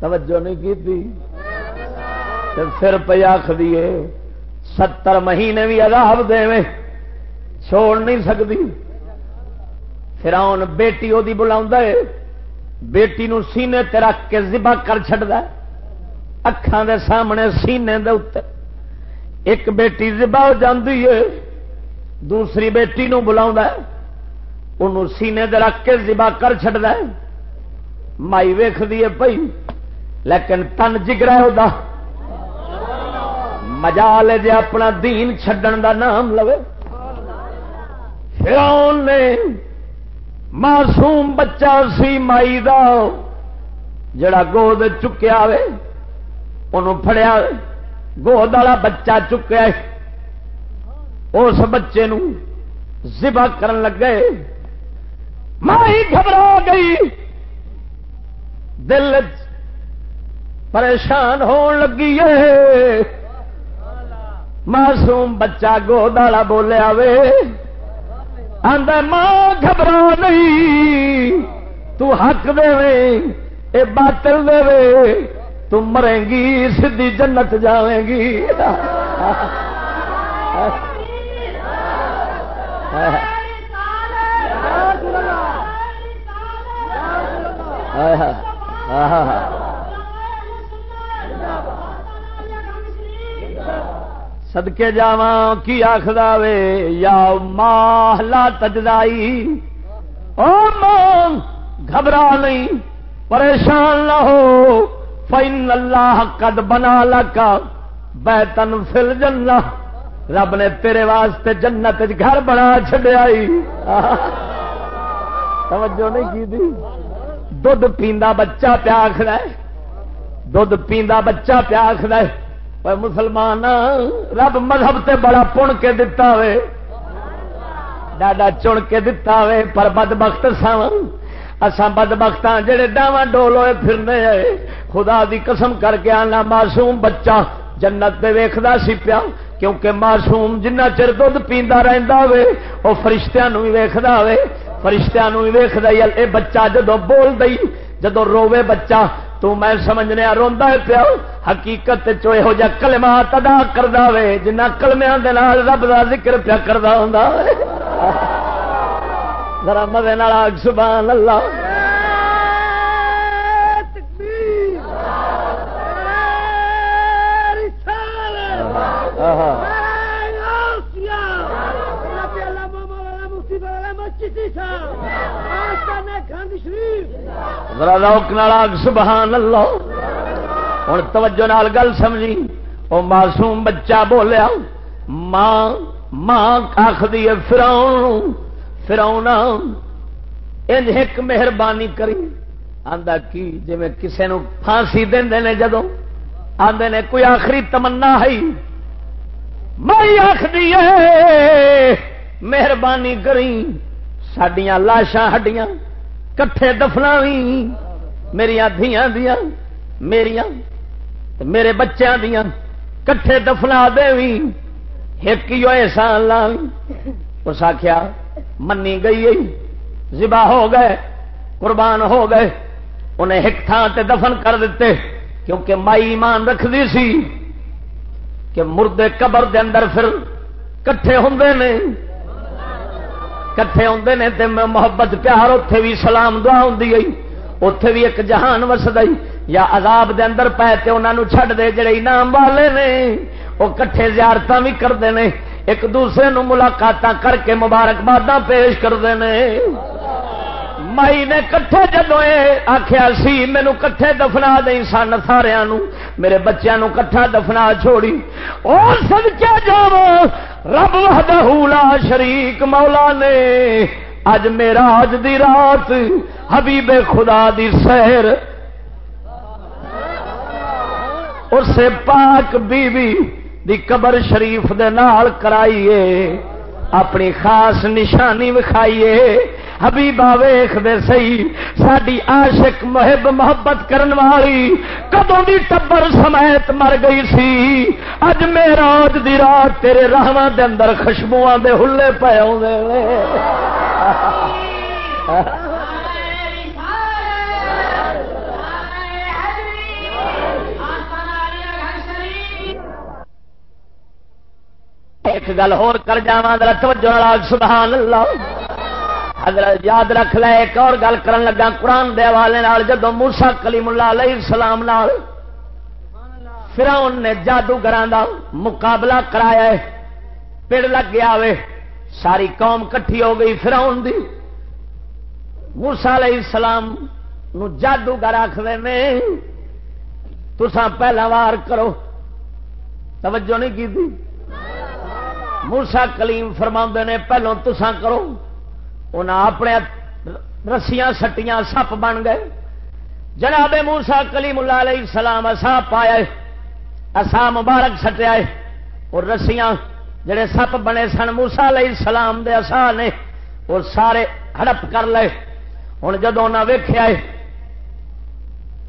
توجہ نہیں کی پھر پہ آخری ستر مہینے بھی عذاب دے چھوڑ نہیں سکتی پھر آن بیٹی وہ بلا بیٹی نو سینے تے رکھ کے زبا کر چڑھتا اکھان دے سامنے سینے دے اتر ایک بیٹی زبا ہو جاتی ہے۔ دوسری بیٹی نو بلا ان سینے دے رکھ کے زبا کر چڑھتا مائی ویخ دیے پئی لیکن تن جگرا ہوتا مجال جی اپنا دین چھڈن دا نام لو فرعون نے معصوم بچہ سی مائی دا، جڑا گود چکیا وے انہوں پھڑیا گود والا بچہ چکیا اس بچے نو زبا کرن لگے۔ مائی گھبرا گئی۔ دل پریشان ہون لگی ہے۔ معصوم بچہ گود والا بولیا وے۔ آدھا ماں گھبرا نہیں تو حق دے اے باطل دے تم مرے گی سدھی جنت جائے گی. سدکے جا کی آخر وے؟ یا ماہلا تجدائی او ماں، گھبرا نہیں، پریشان نہ ہو. فین اللہ قد بنا لکا بیتن فل جنہ رب نے تیرے واسطے جنت گھر بنا چڈیا توجہ نہیں کی دی؟ دھد پیندا بچہ پیاکھ دھد پیندا بچہ پیاکھ مسلمان رب مذہب تے بڑا پن کے دتا وے ڈاڈا چن کے دتا وے پر بد بخت سا بد بخت جہے ڈاواں ڈول ہوئے پھرنے خدا دی قسم کر کے آنا معصوم بچہ جنت دے ویخدا سی پیا کیونکہ معصوم جنہ چر دھد پیندا رہندا وے وہ فرشتیاں نو بھی ویکھدا وے فرشتیاں نو بھی ویکھدا اے بچہ جدو بول دئی جدو روے بچہ تو میں سمجھنے روا پیا حقیقت یہو جہ کلمات ادا کردا وے جنہ کلمیا رب کا ذکر پیا کردا ہوں ذرا مزے آگ سبحان اللہ سبحان اللہ۔ ہوں توجہ نال گل سمجھی۔ وہ معصوم بچہ بولیا، ماں ماں آخری فراؤن فراؤن انج ایک مہربانی کری۔ آندا کی جی کسی نو پھانسی دے نے جدو آدھے نے کوئی آخری تمنا ہے؟ میں آخری مہربانی کری۔ سڈیا لاشاں ہڈیاں۔ کٹھے دفنا بھی میری دیا دیا میری میرے بچوں دیا، کٹھے دفنا دے بھی ایک ہی ہوئے سان لا اس آخیا منی گئی زبا ہو گئے، قربان ہو گئے۔ انہیں ایک تھان تے دفن کر دیتے کیونکہ مائی ایمان رکھتی سی کہ مردے قبر دے اندر پھر کٹھے ہوں نے۔ کٹھے آتے ہیں تو محبت پیار اتے بھی سلام دعا ہوں اتے بھی ایک جہان وسد یا عذاب دے اندر پے تے انہوں چھڈ دے جڑے انعام والے نے وہ کٹھے زیارت بھی کرتے ہیں ایک دوسرے نو ملاقات کر کے مبارکباد پیش کرتے ہیں مائی نے کٹھے جدو آخیا سی مینو کٹھے دفنا دیں سن سارا میرے بچوں کٹھا دفنا چھوڑی اور سب کیا جاو رب وحدہ لا شریک مولا نے اج میرا اج دی رات حبیب خدا دی سیر اسے پاک بی بی دی قبر شریف دے نال کرائیے اپنی خاص نشانی وکھائیے۔ حبیبا ویخ دے سی ساری عاشق محب محبت کرن والی کدوں دی ٹبر سمیت مر گئی سی؟ اج میرا اج دی رات تیرے راہواں دے اندر خوشبو دے ہلے پے آدھے (laughs) ایک گل ہور کر جا توجہ سبحان اللہ۔ حضرت یاد رکھ لے، ایک اور گل کرن لگا قرآن دے حوالے جدو موسا کلیم اللہ علیہ السلام نال فرعون نے جادوگر دا مقابلہ کرایا ہے، پڑ لگ گیا وے، ساری قوم کٹھی ہو گئی فرعون دی۔ موسا علیہ السلام نو جادوگر آخر میں تسان پہلا وار کرو۔ توجہ نہیں کی تھی موسا کلیم فرما نے پہلو تسان کرو۔ انہیں اپنے رسیاں سٹیاں سپ بن گئے۔ جناب موسا کلیم اللہ علیہ السلام اصا پایا اصا مبارک سٹیا اور رسیاں جڑے سپ بنے سن موسا علیہ السلام دے اصا نے وہ سارے ہڑپ کر لے۔ ہوں جدو نہ ویخیا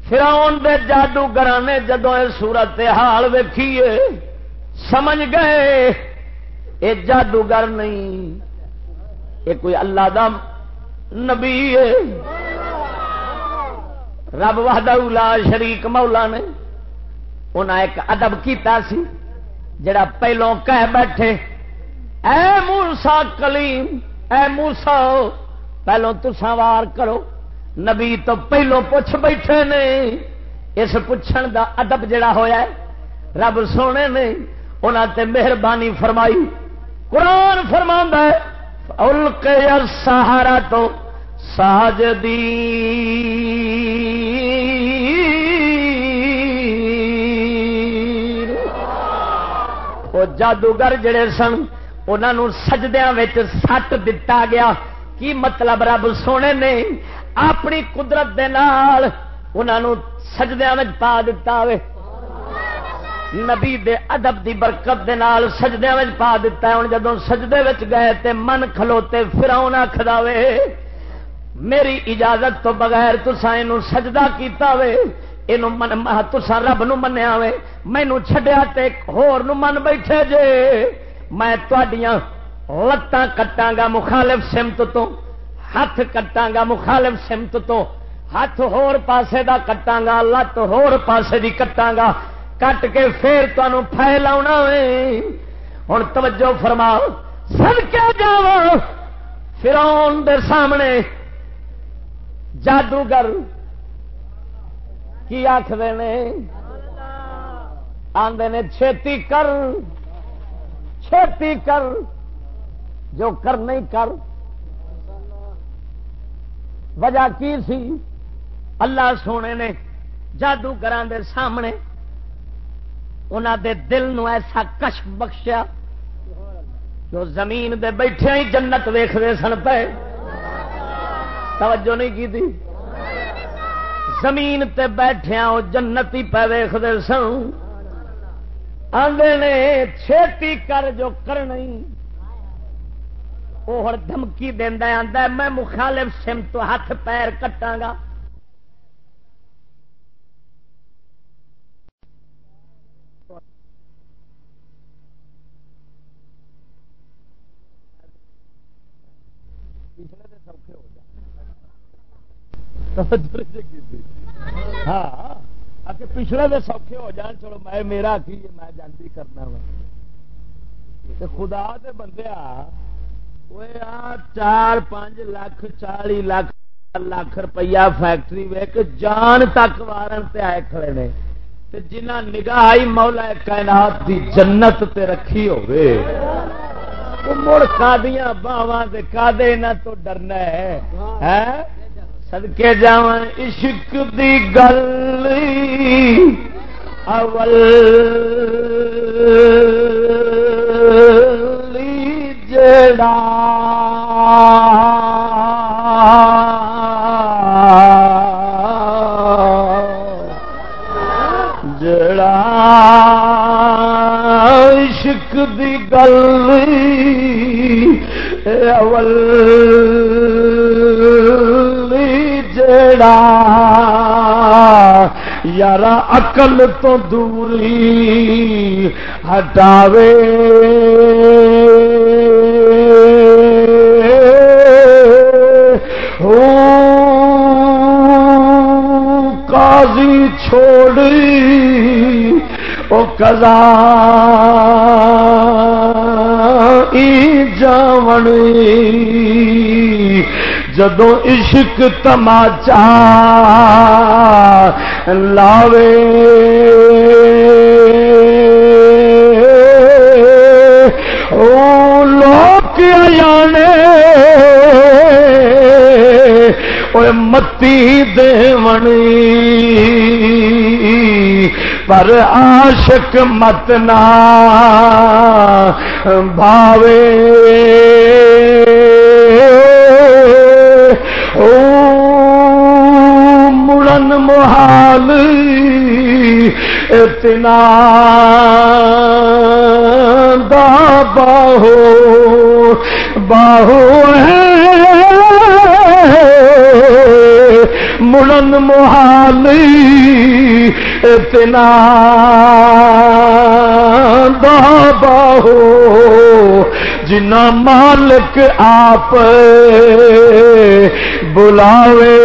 فراؤن دے جادوگر نے جدو یہ سورت حال ویکھیے سمجھ گئے۔ یہ جادوگر نہیں۔ یہ کوئی اللہ دا نبی ہے رب لا شریک مولا نے۔ انہیں ایک ادب کیتا سی جڑا پہلو کہہ بیٹھے۔ اے موسا کلیم، اے موسا پہلو تسا وار کرو۔ نبی تو پہلو پوچھ بیٹھے نے۔ اس پوچھن دا ادب جڑا ہویا ہے، رب سونے نے انہوں تے مہربانی فرمائی۔ قرآن فرما ہے سہارا تو ساج دی وہ جادوگر جڑے سن انہوں سجدیا سٹ دتا گیا۔ کی مطلب رب سونے نے اپنی قدرت دے نال انہوں سجدیا پا دتا ہوئے نبی دے ادب دی برکت دے نال سجدے وچ پا دیتا ہے۔ ہن جدوں سجدے وچ گئے تے من کھلوتے فرعون آکھدا وے، میری اجازت تو بغیر تساں اینو سجدہ کیتا وے، اینو من تساں رب نو منیا وے۔ مینوں چھڈیا تے ہور نو من بیٹھے جے۔ میں تہاڈیاں لتاں کٹاں گا مخالف سمت تو ہاتھ کٹاں گا مخالف سمت تو ہاتھ ہور پاسے دا کٹاں گا لت ہور پاسے دی کٹاں گا کٹ کے پھر تمہوں پھیلا ہوں توجہ فرماؤ سب کیا جاؤ۔ فرون دے سامنے جادوگر کی آخر نے؟ آدھے نے، چھتی کر چھتی کر، جو کر نہیں کر۔ وجہ کی سی؟ اللہ سونے نے جادوگر سامنے انہوں دے دل نو ایسا کش بخشیا جو زمین دے بیٹھے ہی جنت ویختے سن پے۔ توجہ نہیں کی تھی زمین تے بیٹھیا وہ جنت ہی پہ ویختے سن۔ آدھے نے چھتی کر جو کرنا وہ دھمکی دینا آدھا میں مخالف سم تو ہاتھ پیر کٹاں گا۔ سوکھے ہو جان جی ہاں پچھلے دے سوکھے ہو جان چلو میں، میرا کی میں جانتی کرنا وا۔ خدا دے بندے چار، پانچ لاکھ، چالی لاکھ لاکھ روپیہ فیکٹری ویک جان تک وارن تے آئے کھڑے نے۔ جنہ نگاہ آئی مولا کائنات دی جنت تے رکھی ہوئے مڑ کا باواں کا تو ڈرنا ہے۔ سدکے جا عشق دی گل۔ اول یار اقل تو دوری ہٹاوے۔ قاضی چھوڑی او کزا جاونی۔ جدو عشق تماچا لاوے۔ او لوگ جانے متی دیونی۔ پر عاشق مت نہ بھاوے مڑن محال اتنا باہو باہو ہے مڑن محال اتنا باہو جنا مالک آپ بلاوے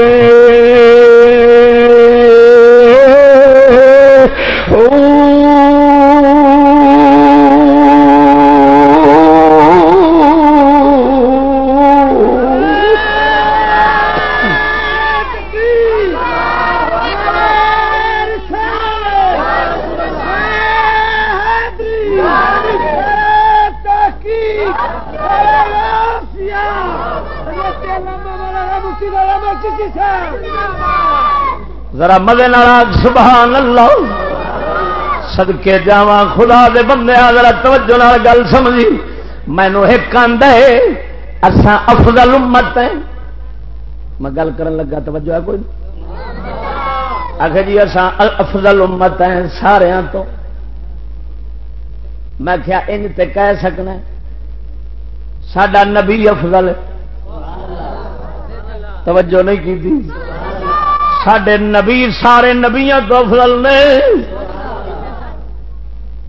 ذرا مدے ناراض سبحان اللہ سدکے جا خدا دے بندے ذرا توجہ نال گل سمجھی۔ مینو ایک ہے، اساں افضل امت ہے میں گل کرن لگا، توجہ ہے کوئی؟ آخر جی اساں افضل امت ہیں سارے تو۔ میں کیا ان تے کہہ سکنا سڈا نبی افضل توجہ نہیں کی تھی سڈے نبی، سارے نبیا تو افضل نے۔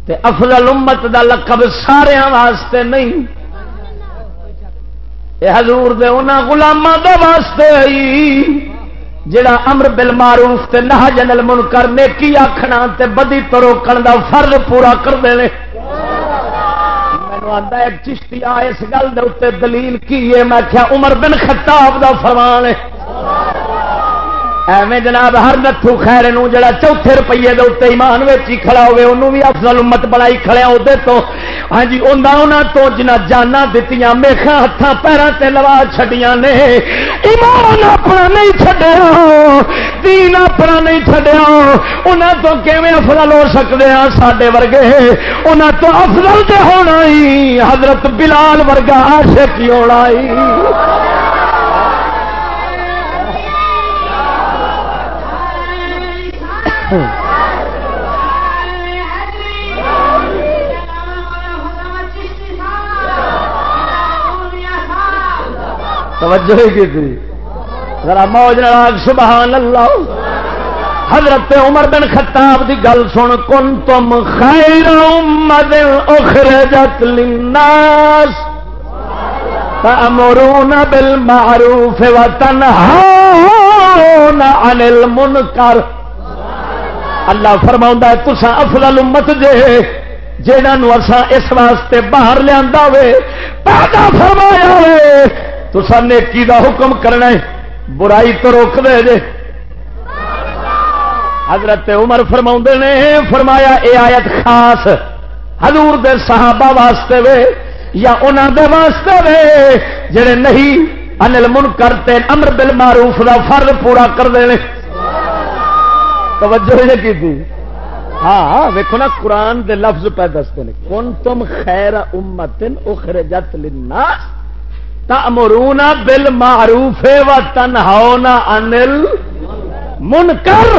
تے افضل امت دا لقب سارے واسطے نہیں۔ یہ حضور دے انہاں غلاماں دے واسطے آئی جڑا امر بل معروف تے نہ جنل من کر نیکی آخنا تے بدی تو روکن دا فرض پورا کر دے مینو آتا ایک چشتی آ، اس گل دے دلیل کی ہے؟ میں کیا عمر بن خطاب دا فرمان ہے۔ ایویں جناب ہر نتھو خیر جڑا چوتھے روپیے کے اتنے ایمان ویچی کھڑا ہوے انہوں بھی افضل امت بنائی کھڑے وہ تو۔ ہاں جی انہوں تو جنہ جانا دیتی میخا ہاتھوں پیروں سے لوا چھڈیاں نے۔ ایمان اپنا نہیں چڈیا دین اپنا نہیں چڈیا انہوں تو کیویں افضل ہو سکتے ہیں سڈے ورگے؟ انہوں تو افضل تو ہونا ہی، حضرت بلال ورگا عاشق ہی ہونا ہی توجہ کی تھی۔ ذرا موج ناگ سبحان اللہ۔ حضرت عمر بن خطاب دی گل سن کن تم خیر امت اخرجت للناس۔ تأمرون بالمعروف وتنهون عن المنکر۔ اللہ فرما تسا افضل امت جے جہاں اسا اس واسطے باہر لیا پیدا فرمایا ہوئے تسا نیکی دا حکم کرنا ہے، برائی تو روک دے جے۔ حضرت عمر فرما نے، فرمایا، اے آیت خاص حضور دے صحابہ واسطے وے یا انہوں دے واسطے وے، جڑے نہیں، انل من کرتے امر بل معروف دا فرض پورا کر دے توجہ کی تھی؟ ہاں, ہاں، ویکو نا، قرآن دے لفظ پہ دستے ہیں۔ کون تم خیر امتن اخرجت للناس تأمرون بالمعروف و تنہونا عن المنکر۔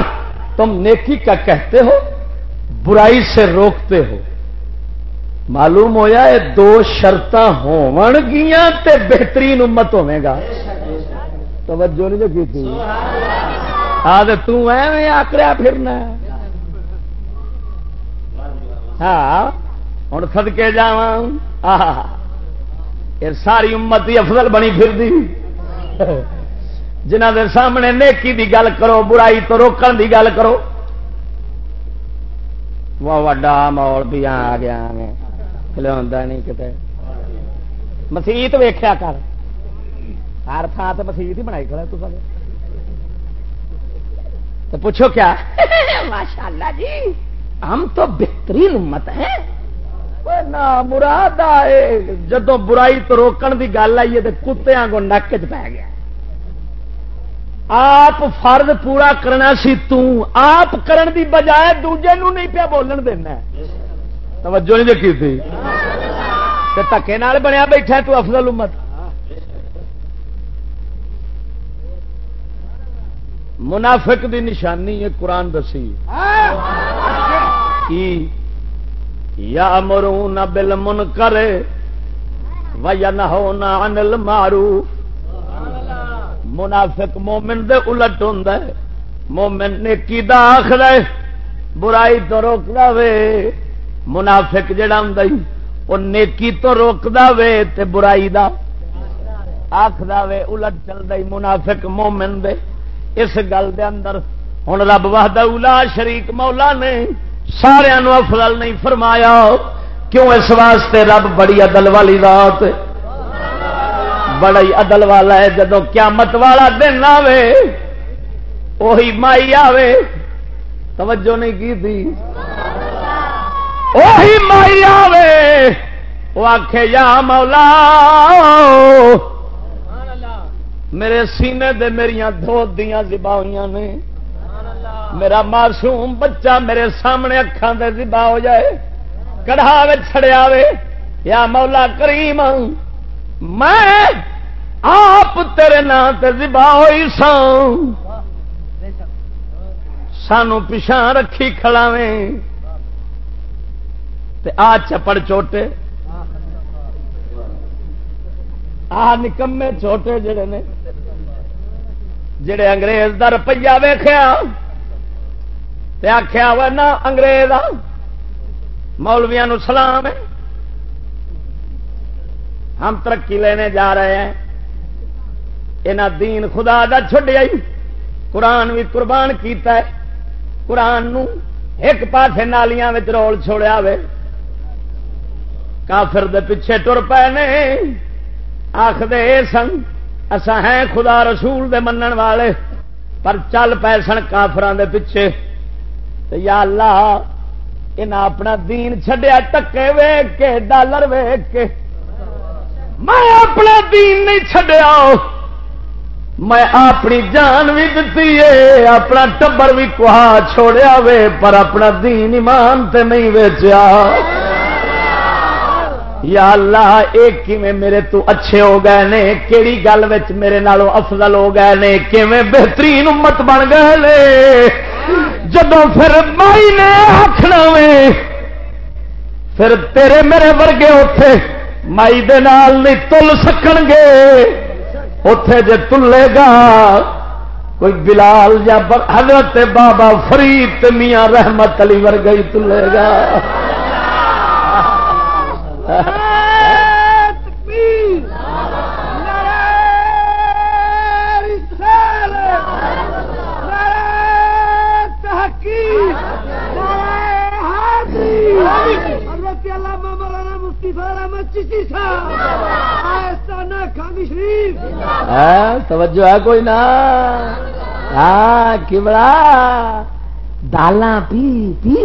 تم نیکی کا کہتے ہو، برائی سے روکتے ہو۔ معلوم ہویا یہ دو شرط ہوا تے بہترین امت ہوے گا۔ توجہ نہیں جو کی تھی؟ ہاں، آکریا پھرنا۔ ہاں ہوں سدکے جا ساری امت ہی افضل بنی پھر دی جنہ دے سامنے نیکی دی گل کرو، برائی تو روکن دی گل کرو۔ وہ وڈا مول بھی آ گیا کھلوا نہیں کتنے مسیت ویخیا کر۔ ہر تھان تو مسیت ہی بنائی کھڑا تو پوچھو کیا؟ (laughs) ماشاء اللہ جی۔ ہم تو بہترین امت ہیں۔ مراد آئے۔ جدو برائی تو روکن دی گل آئی ہے تو کتوں کو نک چ پی گیا۔ آپ فرد پورا کرنا سی آپ کرن دی بجائے دوجے نو نہیں پیا بولن دینا۔ توجہ نہیں دیکھی تھی؟ تکے بنیا بیٹھا تو افضل امت۔ منافق دی نشانی ہے قرآن دسی۔ یا مرو نہ بل من کرے و یا نہ ہونا انل مارو منافق مومن دے الٹ ہوں مومن نے کی آخر برائی تو روک دے منافق جڑا ہوں وہ نیکی تو روک دے تے برائی دا آخر وے الٹ چل رہی منافق مومن دے۔ اس گل دے اندر ہوں رب وحد اولا شریک مولا نے سارا افضل نہیں فرمایا۔ کیوں اس واسطے رب بڑی عدل والی رات بڑا ہی عدل والا ہے۔ جدو قیامت والا دن آوے وہی مائی آوے۔ توجہ نہیں کی تھی؟ وہی مائی آوے۔ وہ آخ یا مولا میرے سینے دے میریاں دو دیاں زبا نے۔ میرا معصوم بچہ میرے سامنے اکھان دے زبا ہو جائے۔ کڑھا چھڑیا وے۔ یا مولا کریم، میں آپ تیرے نام تے زبا ہوئی سان سانو پچھا رکھی کھڑاویں۔ تے آ چپڑ چوٹے۔ آ نکمے چھوٹے جڑے نے، جڑے انگریز دا روپیہ ویخیا آخیا وا، نہ انگریز مولویا سلام ہے۔ ہم ترقی لینے جا رہے ہیں۔ یہاں دین خدا دا چھڈیا قرآن بھی قربان کیتا ہے۔ قرآن نو ایک پاسے نالیاں رول چھوڑیا وے۔ کافر دے پیچھے ٹر پے نے۔ آخر سن اسا ہیں خدا رسول دے منن والے، پر چل پے سن کافران دے پیچھے۔ یا اللہ انہیں اپنا دین چڈیا ٹکے ویگ کے، ڈالر ویگ کے۔ میں اپنا دین نہیں چڈیا میں اپنی جان بھی دتی ہے اپنا ٹبر بھی کہا چھوڑیا وے، پر اپنا دین ایمان تے نہیں ویچیا۔ یا اللہ، ایک کیویں میرے تو اچھے ہو گئے نے؟ کیڑی گل میرے نالوں افضل ہو گئے نے؟ کیویں بہترین امت بن گئے نے؟ جب پھر مائی نے آخنا وے پھر تیرے میرے ورگے اتے مائی دے نال نہیں تل سکن گے۔ اتے جے تلے گا، کوئی بلال یا حضرت بابا فرید میاں رحمت علی ورگئی تلے گا۔ توجہ ہے کوئی نہ ہاں کمڑا دالاں پی پی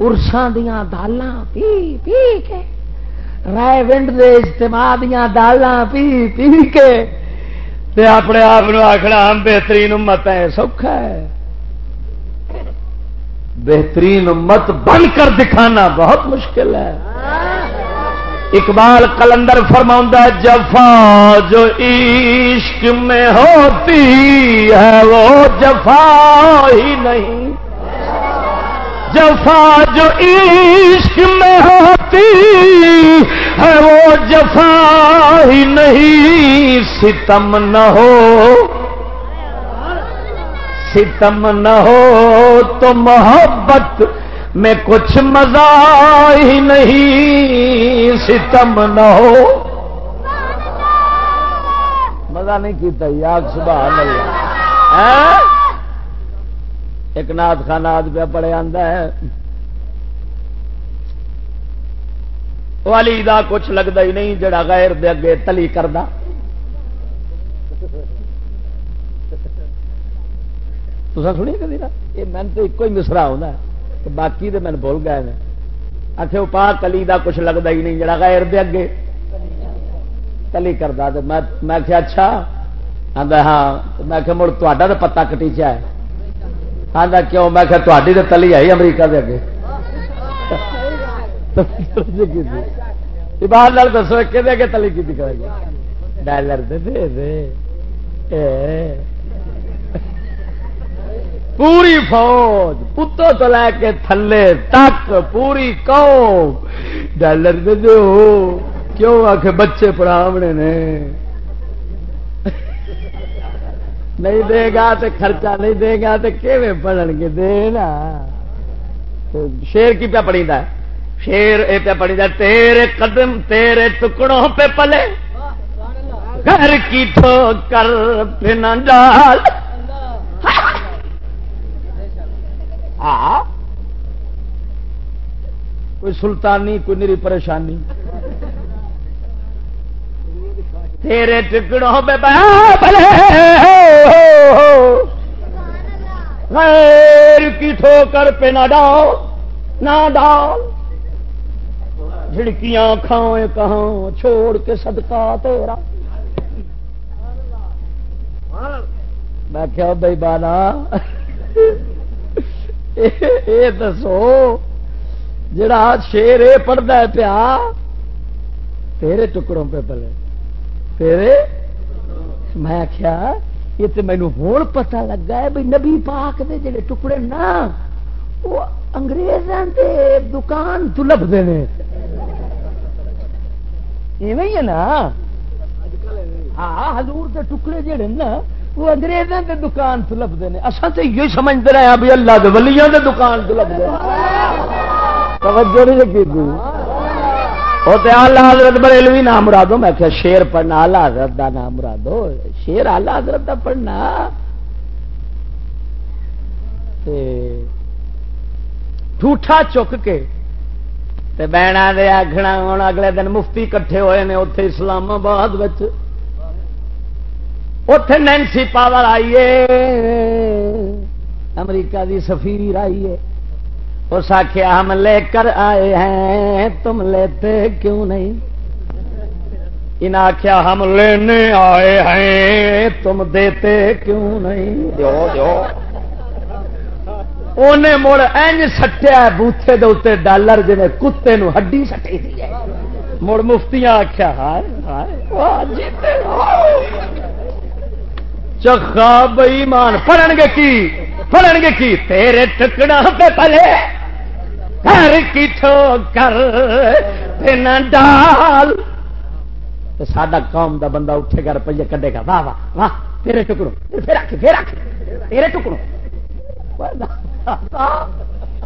ارساں دیا دالاں پی پی کے رائے ونڈ دے اجتماع دیا دالاں پی پی کے تے اپنے آپ آخنا ہم بہترین امت ہے سوکھا ہے بہترین امت بن کر دکھانا بہت مشکل ہے اقبال کلندر فرما جفا جو عشق میں ہوتی ہے وہ جفا ہی نہیں جفا جو عشق میں ہوتی ہے وہ جفا ہی نہیں، ستم نہ ہو۔ ستم نہ ہو تو محبت میں کچھ مزہ ہی نہیں۔ ستم نہ ہو۔ مزہ نہیں کیتا یاد سبحان اللہ۔ ہاں؟ ایک نات خانات پہ پڑے آتا ہے۔ والی دا کچھ لگتا ہی نہیں جڑا غیر دے اگے تلی کردا۔ تو سنی کدی نا یہ من تو ایک ہی مصرا ہونا باقی تو میں بول گیا میں۔ اچھا وہ پا کلی دا کچھ لگتا ہی نہیں جڑا غیر دے اگے کلی کردا۔ تو میں کہ اچھا آدھا ہاں میں کہ مڑ تا تو پتا کٹیچا ہے۔ آدھا کیوں میں کہ تاری تو تلی آئی امریکہ دے اگے باہر دسو کہ اگے تلی کی کرائی ڈالر دے دے پوری فوج پتو تو لے کے تھلے تک پوری قوم ڈالر دے دو کیوں آ کے بچے پڑھاونے نے نہیں دے گا تو خرچہ نہیں دے گا تو کیون پڑھن گے؟ دے نا۔ شیر کی پیا پڑی شیر یہ پیا پڑی تیرے قدم تیرے ٹکڑوں پہ پلے۔ گھر کی ٹھوکر پہ نہ ڈال۔ کوئی سلطانی، کوئی نری پریشانی؟ تیرے ٹکڑوں پہ غیر کی ٹھوکر پہ نہ ڈال نہ ڈال۔ جھڑکیاں کھائیں کہاں چھوڑ کے صدقہ تیرا۔ میں کیا بھائی بالا یہ دسو جڑا شیر یہ پڑھتا ہے پیا تیرے ٹکڑوں پہ پلے تیرے میں آخیا یہ تو مینو ہوں پتا لگا ہے بھائی نبی پاک دے جڑے ٹکڑے نا وہ انگریزوں کے دکان تو لبتے ہیں ہے نا ہاں ہزور کے ٹکڑے جڑے نا وہ انگریزوں کے دکان تو لبتے ہیں اصل تو یہ سمجھتے رہے بھی اللہ کے ولیاں کے دکان تو لبتے توجہ نہیں لگی وہ تو آلہ حضرت بریلوی نام مرادو، میں کیا شیر پڑھنا، آلہ حضرت کا نام مرادو۔ شیر آلہ حضرت کا پڑھنا۔ ٹھوٹا چک کے بہنا دے آخنا ہوں اگلے دن مفتی کٹھے ہوئے نے اتے اسلام آباد اتے نینسی پاور آئیے امریکہ دی سفیر آئیے اس آخیا ہم لے کر آئے ہیں، تم لیتے کیوں نہیں؟ ان آخیا ہم لینے آئے ہیں، تم دیتے کیوں نہیں؟ دو دو انہیں مڑ این سٹیا بوتھے دے ڈالر جی کتے نو ہڈی سٹی دی ہے۔ مڑ مفتیاں آخیا ہائے چخا بئی مان پڑھن گے کی؟ پڑھن گے کی؟ تیرے ٹکڑا پہ پلے۔ گھر کی ٹھوکر نہ ڈال۔ ساڈا قوم دا بندہ اٹھے گا روپیے کڈے گا۔ واہ واہ واہ، تیرے ٹکڑوں۔ پھر آخ پھر آخ تیرے ٹکڑوں۔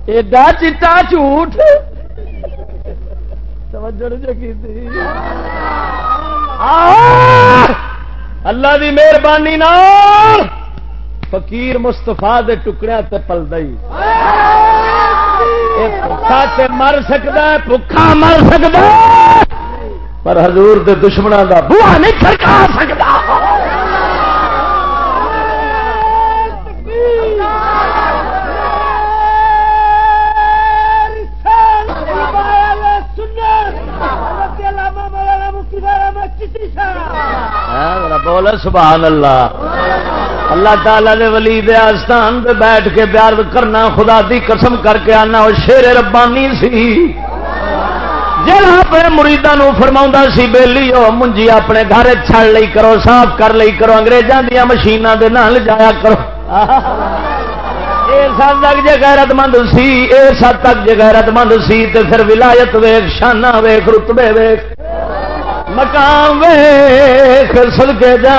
ایڈا چٹا جھوٹ۔ توجہ جی کی اللہ دی مہربانی نال۔ فقیر مستفا دے ٹکڑے تے پل مر سکتا ہے مر سکتا پر حضور دے دشمنوں دا بوا نہیں سکا سکتا بول سبحان اللہ۔ اللہ تعالی دے ولی دے آستان پہ بیٹھ کے پیار کرنا، خدا دی قسم کر کے آنا، وہ شیر ربانی سی۔ جہاں اپنے مریدوں فرما سی بہلی وہ منجی اپنے گھر چھڑ لئی کرو، صاف کر لئی کرو انگریزوں دیا مشینوں کے نال جایا کرو۔ اس حد تک جی غیرت مند سی اس حد تک جی غیرت مند سی تو پھر ولایت ویخ شانہ ویخ رتبے ویخ مقام سل کے جا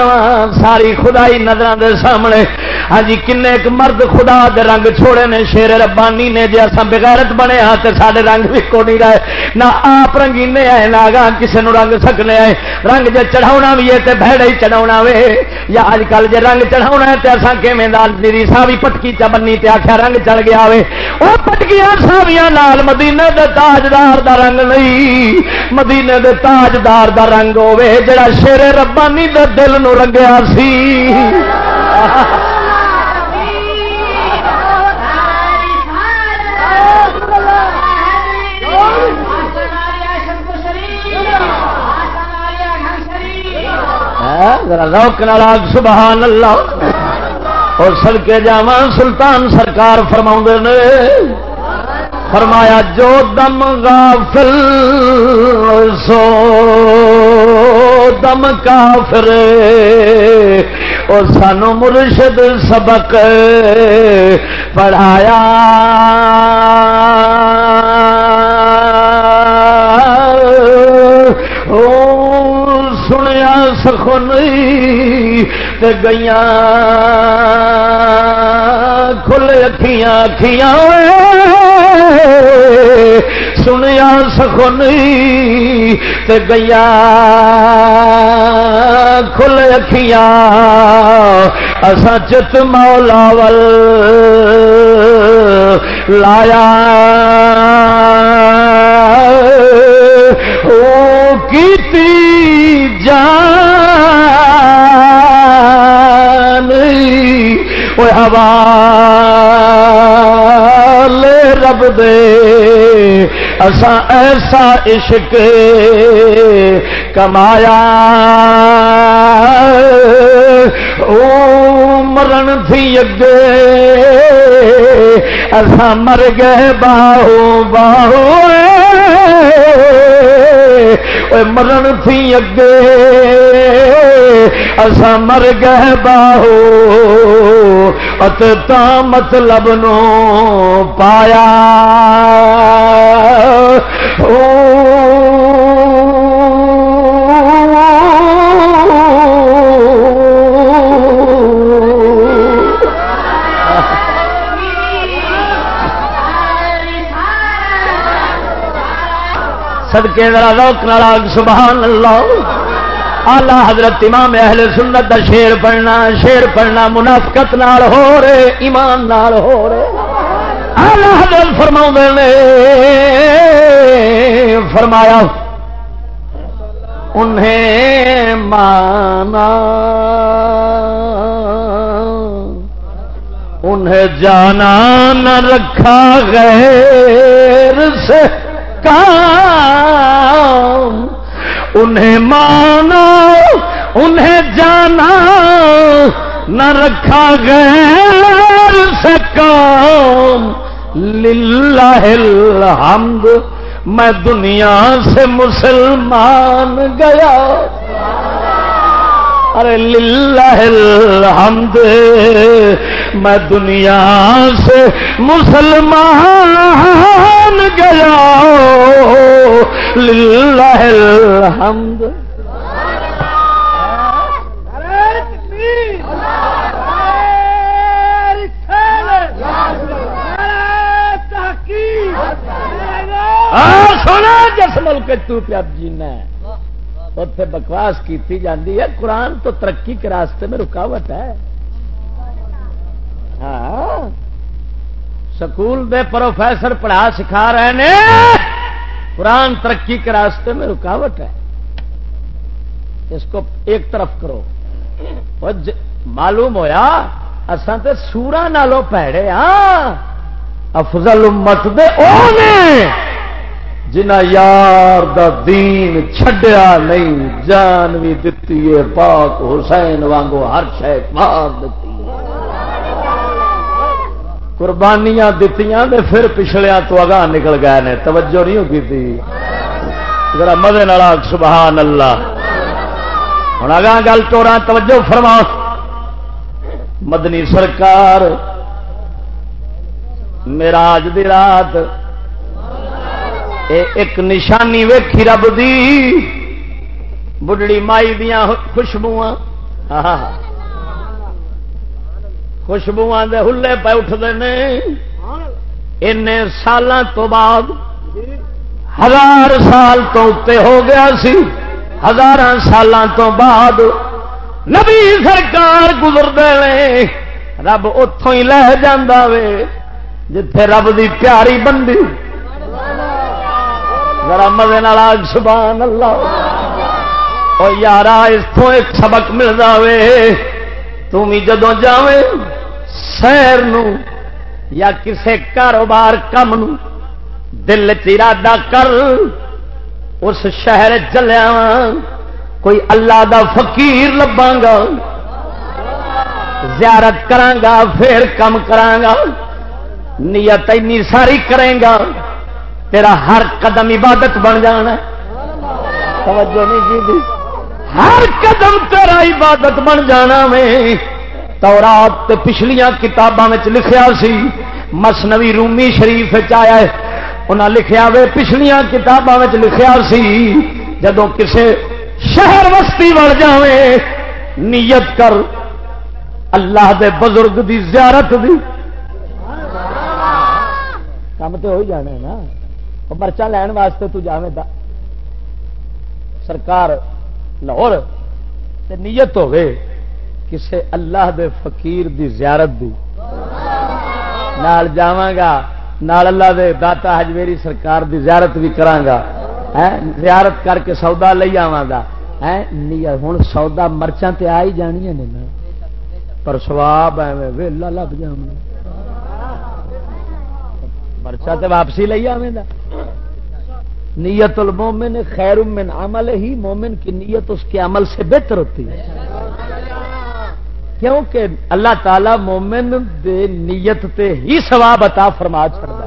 ساری خدائی نظر دے سامنے۔ ہاں جی کن ایک مرد خدا دے رنگ چھوڑے نے، شیر ربانی نے جی اصا بغیرت بنے ہاں تو سارے رنگ بھی کو نہیں رہے۔ نہ آپ رنگینے آئے، نہ گاہ کسی نو رنگ سکنے آئے۔ رنگ جے چڑھاؤنا بھی ہے تو بہڑے ہی چڑھاؤنا وے۔ یا اج کل جے رنگ چڑھاؤنا ہے تو اصا کیویں دال میری سا بھی پٹکی چا بنی تے آخیا رنگ چڑھ گیا وے۔ وہ پٹکیاں ساویاں نال مدینے دے تاجدار دا رنگ نہیں۔ مدینے دے تاجدار دا رنگ ہوے جڑا شیر ربانی دے دل نو رنگیا سی روک ناگ سبحان اللہ اور سڑکے جا سلطان سرکار فرما نے فرمایا جو دم غافل سو دم کافر او سانو مرشد سبق پڑھایا۔ سنیا سخو گئیاں کھل اکھیاں اکھیاں سنیا سخو نہیں گیا کھل اکھیاں۔ اسا چت مولا ول لایا۔ او کیتی جان وہ ہوا لے رب دے؟ اسا ایسا عشق کمایا۔ او مرن تھی اگے۔ اسا مر گئے باہو باہو مرن تھی اگے۔ اسا مر گئے باہو۔ تا مطلب نو پایا۔ او۔ سدکے ذرا روک ناراگ سبحان اللہ۔ آلہ حضرت امام اہل سنت دا شیر پڑھنا شیر پڑھنا منافقت نال ہو رہے، ایمان نال ہو رہے۔ آلہ حضرت فرما نے، فرمایا، انہیں مانا، انہیں جانا نہ رکھا غیر سے کام انہیں مانا انہیں جانا نہ رکھا غیر سے کام۔ للہ الحمد، میں دنیا سے مسلمان گیا۔ ارے للہ الحمد، میں دنیا سے مسلمان گیا للہ الحمد۔ ہاں، سونا جس ملک تو پیاب جینا ہے۔ اتنے بکواس کی جاتی ہے۔ قرآن تو ترقی کے راستے میں رکاوٹ ہے۔ ہاں۔ سکول دے پروفیسر پڑھا سکھا رہے ہیں قرآن ترقی کے راستے میں رکاوٹ ہے۔ اس کو ایک طرف کرو۔ معلوم ہوا اصل تو سورا نالوں پیڑے ہاں۔ افضل امت دے جنا یار دا دین چھڈیا نہیں، جان بھی دتی ہے، پاک حسین وانگو ہر شہ مار دیتی قربانیاں دتیاں دے پھر پچھلیا تو اگاں نکل گئے نے۔ توجہ نہیں ہوگی تھی ذرا مدے نال سبحان اللہ۔ ہوں اگاں گل توڑا توجہ فرما مدنی سرکار میرا اج دی رات اے ایک نشانی ویکھی رب دی۔ بڑھڑی مائی دیا خوشبو خوشبو دے ہلے پہ اٹھتے ہیں ان سال تو بعد ہزار سال تو اتنے ہو گیا سی۔ ہزار سال تو بعد نبی سرکار گزرتے ہیں رب اتوں ہی لے جا وے، جتھے رب دی پیاری بندی ذرا مزے آگ سبحان اللہ او یارا اس تو ایک سبق ملتا وے۔ تم جدو جاوے سیر نو یا کسے کاروبار کم نو دل چرادہ کر اس شہر چلیا کوئی اللہ دا فقیر لبا گا زیارت کرانگا، پھر کم کرانگا، نیت اینی ساری کریں گا تیرا ہر قدم عبادت بن جانا توجہ نہیں کی ہر قدم تیرا عبادت بن جانا میں۔ تورات پچھلیاں کتاباں لکھیا سی۔ مسنوی رومی شریف آیا ہے۔ انہاں لکھیا وے پچھلیاں کتاباں لکھیا سی۔ جدو کسے شہر وسطی وڑ جاوے نیت کر اللہ دے بزرگ دی زیارت دی۔ کام تو ہو جانا ہے نا۔ مرچا لین واسطے تو جاوے دا سرکار لاہور نیت ہوے کسے اللہ دے فقیر دی زیارت دی نال جاواں نال اللہ دے داتا حجویری سرکار دی زیارت بھی کرانگا زیارت کر کے سودا لے آواں گا ہوں سودا مرچاں تے آئی جانیاں نے نا پر سواب ایویں ویلا لب جاواں مرچا تے واپسی لے آویں دا۔ نیت المومن خیر من عمل ہی، مومن کی نیت اس کے عمل سے بہتر ہوتی ہے۔ کیونکہ اللہ تعالی مومن دے نیت تے ہی سواب عطا فرما چڑتا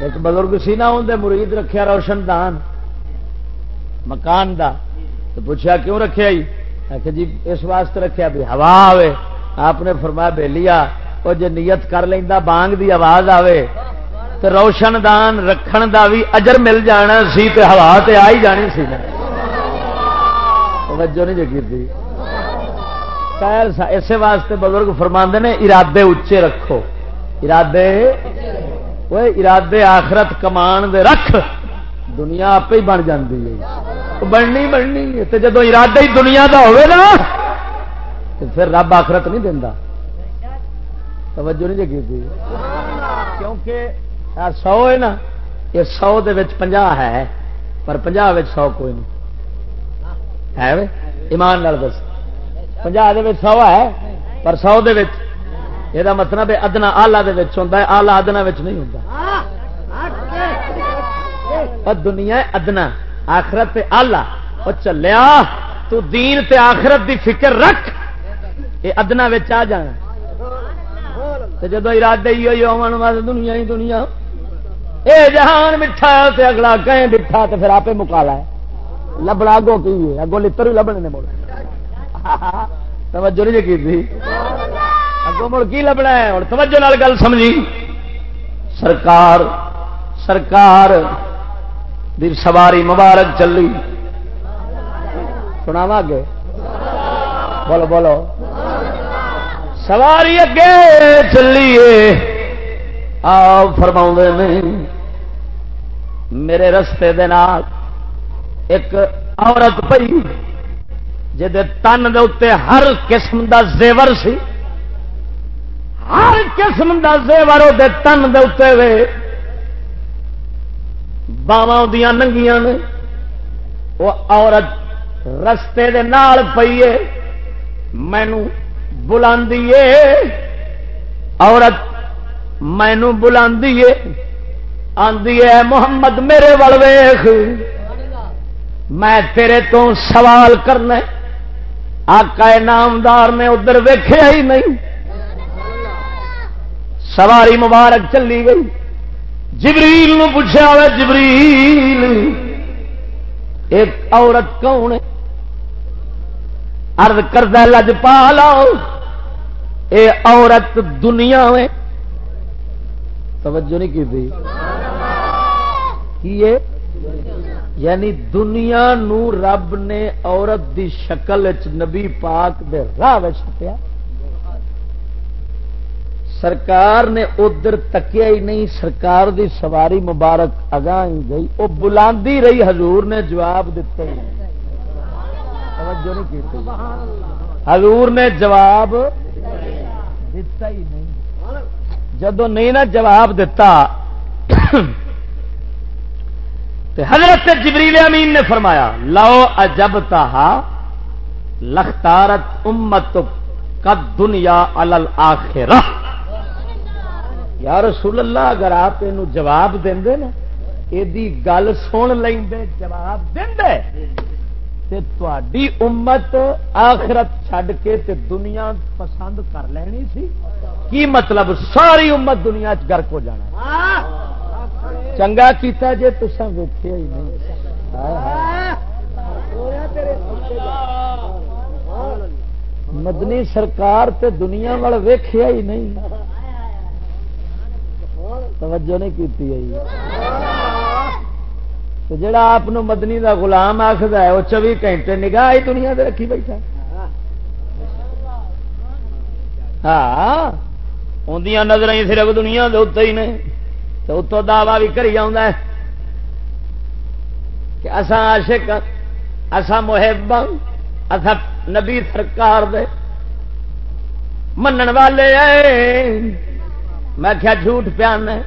ایک بزرگ سی نہ ہوں مرید رکھیا روشن دان۔ مکان دا۔ تو پوچھا کیوں رکھا جی جی اس واسطے رکھا بھی ہوا آئے آپ نے فرمایا، بے لیا۔ وہ جی نیت کر لینا بانگ دی آواز آئے تو روشن دان رکھن دا بھی اجر مل جانا سی تے ہوا تے آ ہی جانی سی توجہ نہیں جگی تھی خیر اسے واسطے بزرگ فرما نے، ارادے اچے رکھو۔ ارادے وہ ارادے آخرت کمان دے رکھ، دنیا آپ ہی بن جاتی ہے۔ بننی بننی تو جدو ارادے ہی دنیا کا ہوئے نا تو پھر رب آخرت نہیں دینا توجہ نہیں جگی تھی کیونکہ سو ہے نا، یہ سو دنجا ہے، پر پنجا سو کوئی نہیں۔ ہے ایمان دس۔ پنجا سو ہے، پر سو یہ مطلب ادنا آلہ ہوتا ہے آلہ ادنا نہیں ہوتا دنیا ادنا، آخرت آلہ وہ چلیا، تو دین تے آخرت دی فکر رکھ، یہ ادنا آ جانا۔ جدو ارادے ہی ہوئی دنیا ہی دنیا۔ اے جہان مٹھا تے اگلا کہیں مٹھا تو پھر آپ مکالا ہے۔ لبنا اگوں کی ہے؟ اگوں لڑ لبنے نے مڑ توجہ نہیں جی کی تھی اگوں مڑ کی لبنا ہے؟ اور توجہ نال گل سمجھی۔ سرکار سرکار دی سواری مبارک چلی۔ سناوا اگے بولو بولو۔ سواری اگے چلیے۔ آ فرما نہیں میرے رستے دے نال ایک عورت پئی جہد تن دے اتنے ہر قسم دا زیور سی۔ ہر قسم دا زیور وہ تن دے اتنے وے۔ باواں دیا ننگیاں نے۔ وہ عورت رستے دے نال پیے مینو بلا عورت مینو بلا آدھی ہے محمد میرے ویخ میں تیرے تو سوال کرنا آقا نامدار نے ادھر ویخیا ہی نہیں سواری مبارک چلی گئی جبریل نو پوچھا ہوا جبریل ایک عورت کون ہے ارد کردہ لج پا لاؤ اے عورت دنیا میں توجہ نہیں کی تھی؟ کی یعنی دنیا نو رب نے عورت دی شکل نبی پاک دے راہ چھپیا۔ سرکار نے ادھر تکیا ہی نہیں، سرکار دی سواری مبارک اگاں ہی گئی۔ وہ بلاندی رہی، حضور نے جواب دیتا ہی نہیں۔ حضور نے جواب دیتا ہی نہیں۔ جدو نہیں نا جواب دیتا حضرت جبریل امین نے فرمایا، لو اجب تہا لختارت امت کا دنیا الآخرہ یا رسول اللہ، اگر آپ یہ جواب دیں نا یہ گل سن لیں جواب دیں تھی امت آخرت چھڈ کے تے دنیا پسند کر لینی سی؟ کی مطلب ساری امت دنیا گرک ہو جانا چنگا کیتا جے تسا ویکیا ہی نہیں۔ مدنی سرکار تے دنیا وال ویخیا ہی نہیں۔ توجہ نہیں کی جڑا آپ مدنی دا غلام آخر ہے، وہ چوبی گھنٹے نگاہ ہی دنیا دے رکھی بیٹھا ہاں اندیاں نظر صرف دنیا دے اتنے ہی نے۔ تو اتو دعوی بھی کری آ کہ اسا عاشق ہاں، اسا محب ہاں، اسا نبی سرکار دے۔ منن والے میں کیا جھوٹ پیان ہے۔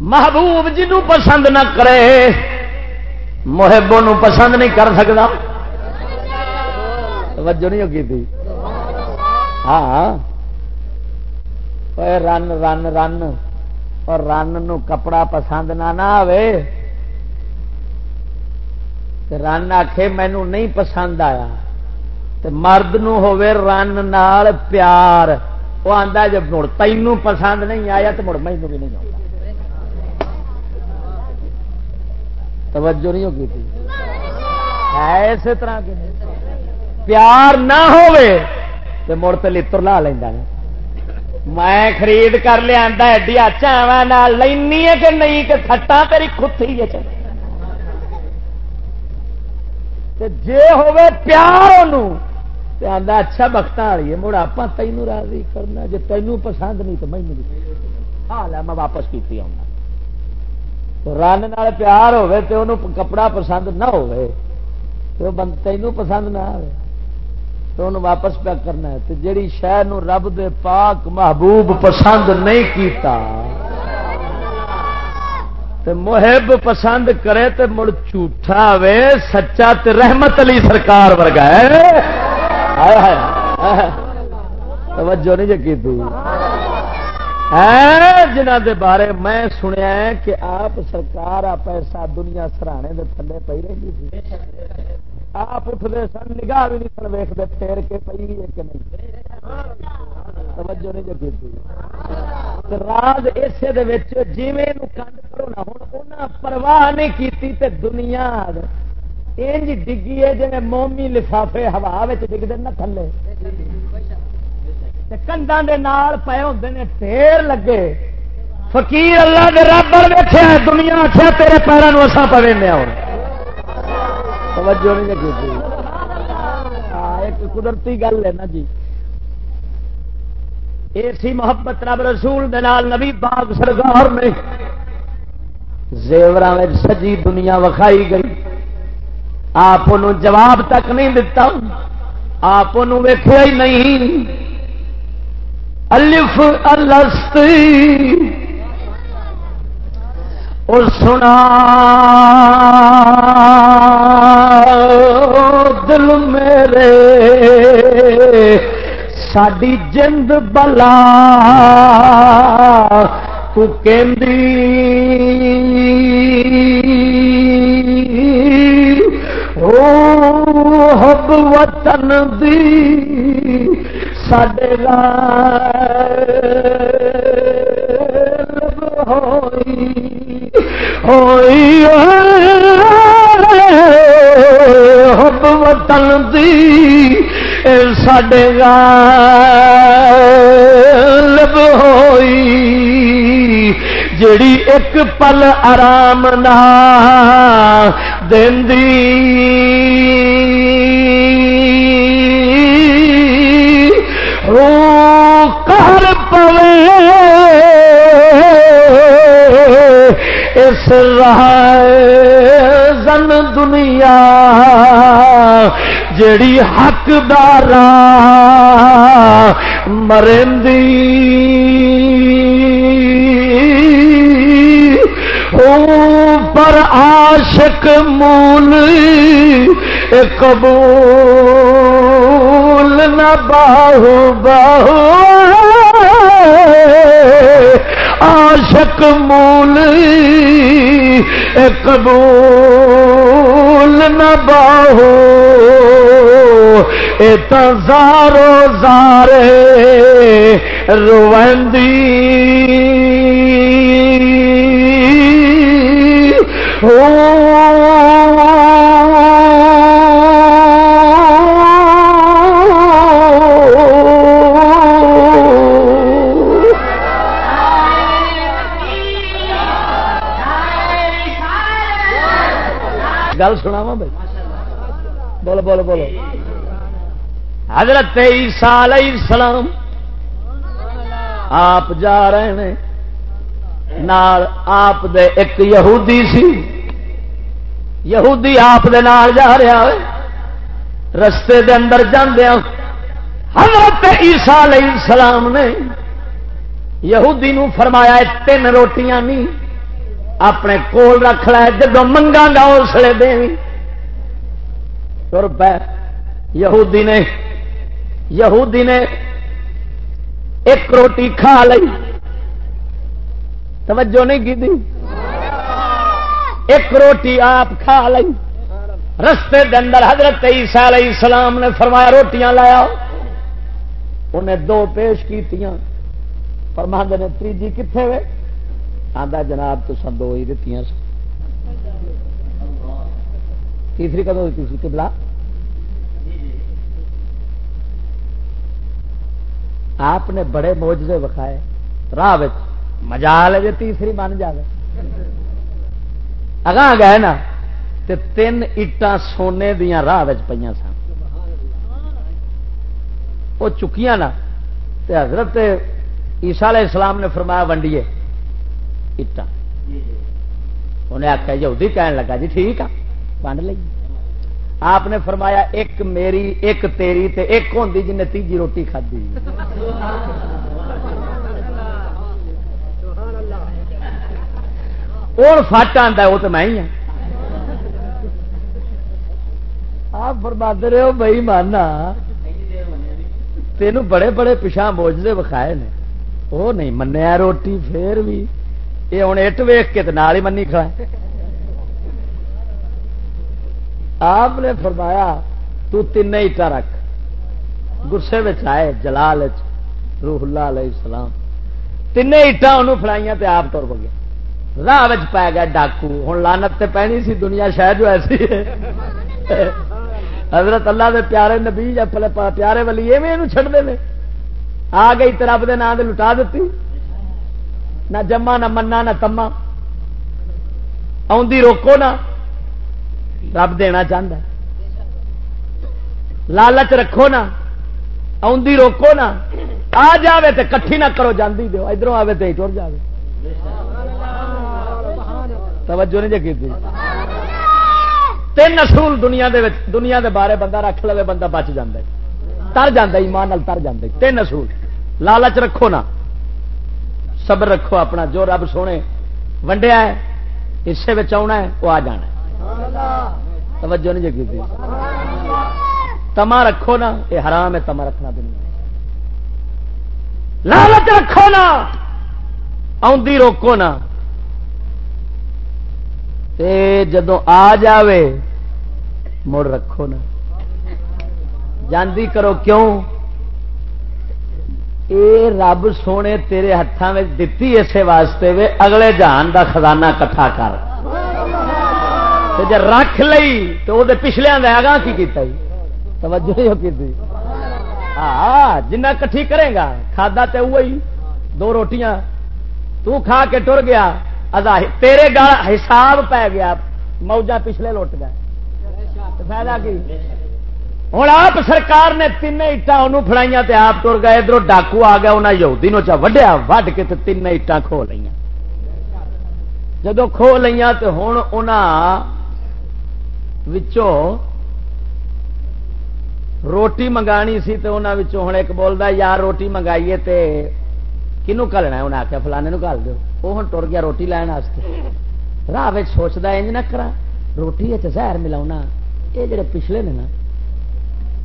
محبوب جنوں پسند نہ کرے، محبوں پسند نہیں کر سکتا توجہ نہیں ہوگی تھی؟ ہاں۔ رن رن رن۔ اور رن نو کپڑا پسند نہ نہ آئے رن آخ مینو نہیں پسند آیا۔ مرد نو ہوئے رن نال پیار۔ وہ آتا جب مڑ تینوں پسند نہیں آیا تو مڑ مینو بھی نہیں آتا توجہ نہیں ہوگی تھی؟ اسی طرح کے پیار نہ ہوئے تو مڑ لڑ لا لینا میں خرید کر لیا ایڈیا چاوا لینی ہے کہ نہیں کہ تھٹا تیری کتھی ہے جے ہوئے پیار آدھا اچھا بخت والی ہے مڑ آپ تینوں راضی کرنا جی تینوں پسند نہیں تو ہاں میں واپس کی آؤں رن پیار ہوے تو انہوں کپڑا پسند نہ ہوے تو تینوں پسند نہ آئے تو انہوں واپس پیا کرنا ہے۔ تو جیڑی شہر رب دے پاک محبوب پسند نہیں کیتا، تے محب پسند کرے تے مڑ جھوٹا وے سچا تے رحمت علی سرکار ورگا ہے۔ توجہ نہیں جی جنہ دے بارے میں سنیا ہے کہ آپ سرکار پیسہ دنیا سرانے دے تھلے پی رہی تھی۔ آپ اٹھتے سن، نگاہ بھی نہیں سن ویختے پھیر کے پی ہے کہ نہیں؟ توجہ نہیں جی تھی۔ راز اسے جی کنڈ کرو نا ہوں پرواہ نہیں کی دنیا انج ڈگی ہے جی مومی لفافے ہوا ڈگتے نا تھلے۔ کنڈا پے ہوں ٹھیر لگے۔ فقیر اللہ کے رابر بیٹھے دنیا آخیا تیرے پیروں اصا پڑے پوے توجہ نہیں لگی جی۔ ہاں، ایک قدرتی گل ہے نا جی۔ ایسی محبت رب رسول دال نبی باغ سرکار نے زیور سجی دنیا وکھائی گئی۔ آپ جواب تک نہیں دتا۔ آپ ویخیا ہی نہیں۔ الف الست. اور سنا. دل میرے. ساڈی جند بلا. تو ہب وطن دی. ساڈے ہوئی ہوئی حب وطن دی ساڈے لب ہوئی جڑی ایک پل آرام نہ کر پوے۔ اس زن دنیا جڑی حقدار مرندی۔ پر عاشق مول قبول نہ باہو باہو۔ عاشق مول قبول نہ باہو۔ زارو زارے روندی گل سنا بھائی؟ بولو بولو بولو۔ حضرت عیسیٰ علیہ السلام آپ جا رہے ہیں، نال آپ دے ایک یہودی سی۔ یہودی آپ دے نال جا رہا ہے، رستے دے اندر جاندیا حضرت عیسیٰ علیہ السلام نے یہودی نو فرمایا تین روٹیاں نہیں۔ اپنے کول رکھ لے جب منگا گا اسلے دے تر پہ یہودی نے یہودی نے ایک روٹی کھا لی۔ توجہ نہیں کی دی؟ ایک روٹی آپ کھا لی۔ رستے دے اندر حضرت عیسیٰ علیہ السلام نے فرمایا، روٹیاں لایا انہیں دو پیش کی فرماند نے تیجی کتنے ہوئے آدھا جناب تو سن دو ہی دیتی تیسری کدو دیتی سی کبلا آپ نے بڑے موجے وکھائے۔ راہ مجال جی تیسری بن جائے اگاں گئے نا تے تین اٹان سونے دیا راہ پہ سن۔ وہ چکیاں نا تے حضرت عیسیٰ علیہ السلام نے فرمایا، ونڈیے۔ اٹان انہیں آخیا یہودی کہن لگا جی ٹھیک ہے ونڈ لی آپ نے فرمایا ایک میری ایک تیری تے ایک ہوتی جن تیجی روٹی کھدی اور فٹ آتا وہ تو میں ہی ہوں آپ برباد رہے ہو بئی مانا تینوں بڑے بڑے پچھا موجے وکھائے نے وہ نہیں منیا روٹی پھر بھی یہ ہوں اٹ ویخ کے نال ہی منی کھا آپ نے فرمایا تو تین اٹا رکھ گسے آئے جلال روح اللہ علیہ السلام تین اٹا انہوں فڑائی آپ تر گیا راہ پی گیا ڈاکو ہوں لانت تے پینی سی دنیا شاید جو ایسی حضرت اللہ دے پیارے نبی پیارے والی ایویں چڑھتے ہیں آ گئی تو رب دے نام دے لٹا دیتی نہ جما نہ منا نہ تما آدھی روکو نہ۔ رب دینا چاہتا لالچ رکھو نا آدھی روکو نا آ جائے تو کٹھی نہ کرو، جاندی دو ادھر آئے تو ٹر جائے توجہ نہیں جی تین اصول دنیا دے دنیا دے بارے بندہ رکھ لے بندہ بچ جا تر جا ایمان تر جا تین اصول۔ لالچ رکھو نا صبر رکھو اپنا، جو رب سونے ونڈیا ہے اسے آنا ہے، وہ آ جانا توجہ نہیں جگی تھی تما رکھو نا، یہ حرام ہے، تما رکھنا دنیا لالچ رکھو نا آدھی روکو نا۔ جدو آ جاوے، مڑ رکھو نا۔ جاندی کرو کیوں؟ اے رب سونے تیرے ہاتھوں میں دتی اسے واسطے وے، اگلے جان دا خزانہ کٹھا کر۔ جب رکھ لئی تو وہ پچھلے آگاہ کی کیتا ہی؟ توجہ ہی کی ہاں جنہ کٹھی کرے گا، کھادا تے وہی دو روٹیاں۔ تو کھا کے ٹر گیا، ادا تیرے گل حساب پی گیا، موجہ پچھلے لٹ گئے۔ فائدہ کی؟ ہوں آپ سرکار نے تین اٹا انہوں فڑائی آپ تر گئے، ادھر ڈاکو آ گیا انہیں یہودی نو چا وڈیا وڈ کے تین اٹا کھو لیا جدو کھو لیا تو ہوں ان روٹی منگانی سی تو انہوں ہوں ایک بولتا یار روٹی منگائیے تے کنو کلنا انہیں آخیا فلانے کل دو وہ ہوں ٹر گیا روٹی لین راہ سوچتا انج نہ کرا روٹی زہر ملا یہ جڑے پچھلے نے نا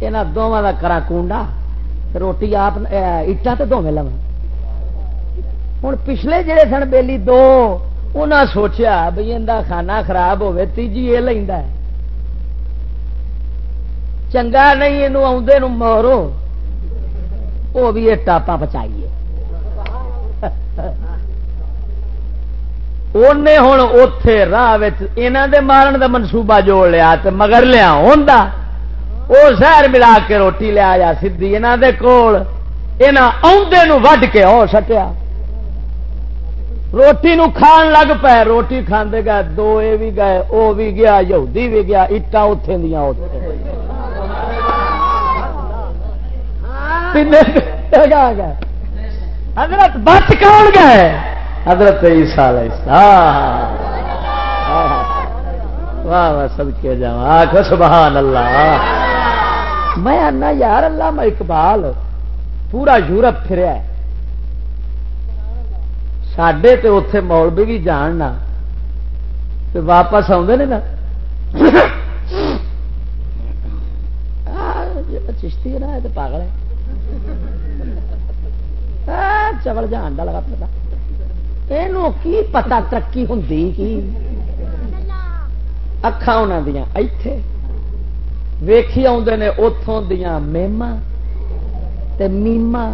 یہاں دونوں کا کرا کنڈا روٹی آپ اٹا تو دونوں لوا ہوں پچھلے جڑے سن بیلی دو انہیں سوچیا بھائی اندر کھانا خراب ہوے تیجی یہ لینا چنگا نہیں یہ آدھے مورو وہ بھی یہ ٹاپا بچائیے انہیں ہوں اتے راہ دے مارن دا منصوبہ جوڑ لیا مگر لیا ہوں وہ زہر ملا کے روٹی لیا جا سی یہاں دے کول آدھے وڈ کے ہو سکیا روٹی نو کھان لگ پے، روٹی کھانے گئے، دو اے بھی گئے وہ بھی گیا، یہودی بھی گیا اٹا اتے دیا گئے؟ حضرت بچ کون گئے؟ حضرت عیسیٰ علیہ السلام۔ واہ واہ، سب کے جا سبحان اللہ۔ میں آنا یار اللہ میں اقبال پورا یورپ پھریا سڈے تو اتے مولوی بھی جاننا واپس آدھے نا چشتی ہے نا یہ پاگل ہے۔ چبل جان کا لگا پتا۔ یہ کی پتا ترقی ہوں کی؟ اکھا انہوں دیا ایتھے۔ ویکھی آدھے نے اتوں دیا میما میما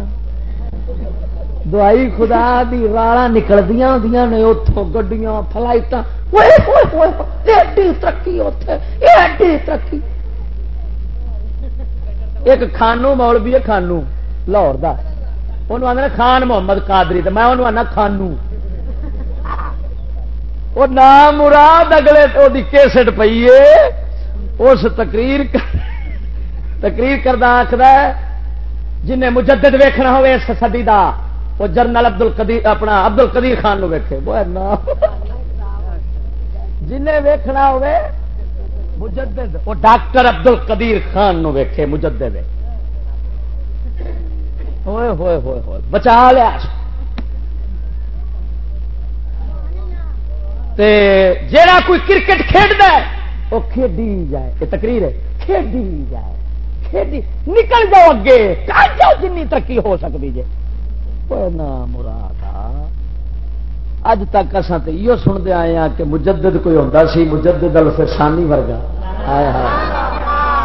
دوائی خدا دی رالا نکلدیا ہوں نے اتوں گڈیاں فلائٹ ترقی اتے ترقی۔ ایک خانو مول بھی ہے خانو لاہور کا انہوں آدھے خان محمد قادری تو میں انہوں آنا خانو وہ نام مراد اگلے وہ کیسٹ پیے اس تقریر تقریر کردہ آخر جن مجدد ویکھنا ہوئے اس سدی دا، وہ جنرل ابدل کدیر اپنا ابدل کدیر خان ویکھے۔ جن ویکھنا ہوئے، مجدد، وہ ڈاکٹر ابدل کدیر خان نو ویکھے، مجدد۔ ہوئے ہوئے ہوئے ہوئے۔ بچا لیا۔ جا کوئی کرکٹ کھیڈ وہ کھیڈی جائے، یہ تقریر ہے، کھیڈی جائے، کھیڈی، نکل جاؤ اگے کر جاؤ جن ترقی ہو سکتی جی مراد اج تک اصا تو یہ سنتے آئے ہیں کہ مجدد کوئی ہوتا سی، مجدد الفسانی ورگا۔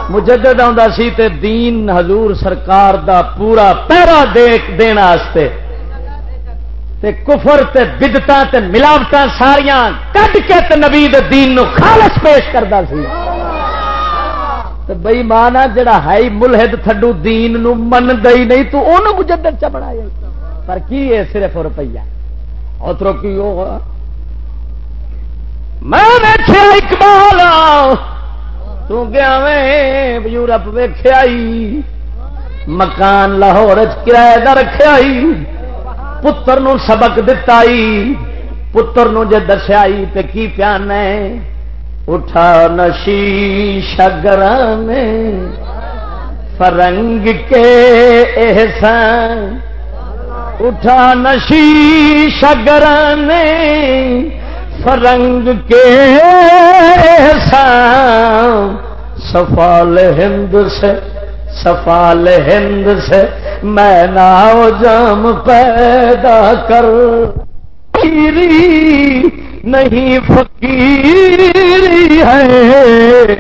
مجدد آتا سی تے دین حضور سرکار دا پورا پیرا دیکھ دینا تے کفر تے بدتا تے ملاوٹ ساریاں کٹ کے تے نبی دے دین نو خالص پیش کرتا سی۔ بئی مانا جڑا ہے ملحد تھڈو دین نو من گئی نہیں، تو انہوں مجدد چ بنایا۔ پر کی ہے صرف روپیہ؟ اترو کی ہوگا میں ویچیا اقبال، تو گیا میں یورپ ویخیا مکان لاہور کرایہ رکھا پتر نو سبق دتا پتر نو جے دسیائی تے کی پیان اٹھا نشی شگران فرنگ کے احسان۔ اٹھا نشی شگران فرنگ کے احسان۔ سفال ہند سے سفال ہند سے میں ناؤ جام پیدا کر۔ نہیں، فقیری ہے۔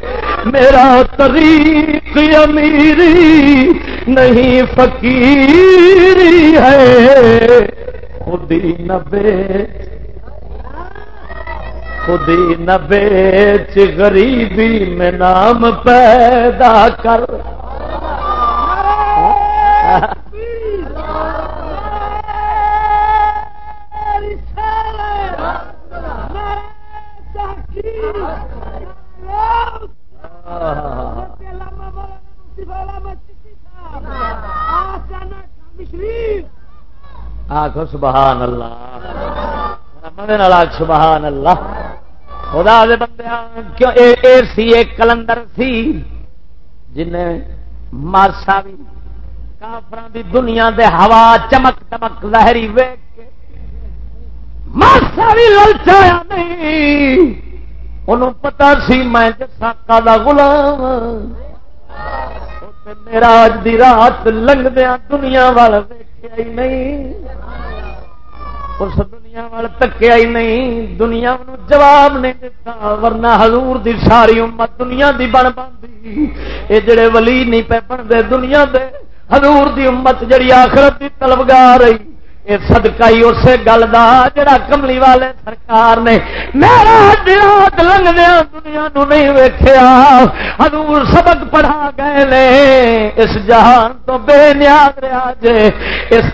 میرا طریق امیری نہیں، فقیری ہے۔ خودی نبے خودی نبے غریبی میں نام پیدا کر۔ آخو سبحان اللہ۔ سبحان اللہ۔ خدا دے بندے کیوں اے سی ایک کلندر سی۔ جن مارسا بھی کافران دی دنیا دے ہوا چمک چمک لہری ویک کے مارسا بھی للچایا نہیں۔ انہوں پتا سی میں جساکا دا غلام میرا اج دی رات لنگدیا دنیا وال ویخیا ہی نہیں۔ اس دنیا وال تکیا ہی نہیں۔ دنیا جواب نہیں دیتا، ورنہ حضور دی ساری امت دنیا دی بن باندھی۔ یہ جڑے ولی نہیں پہ بنتے دنیا دے، حضور دی امت جڑی آخرت دی طلبگار رہی۔ یہ سدکا ہی اسی گل کا جڑا کملی والے سرکار نے میرا دیہات لنگدیا دنیا نو نہیں ویخیا حضور سبق پڑھا گئے نے۔ اس جہان تو بے نیاز رہا جے۔ اس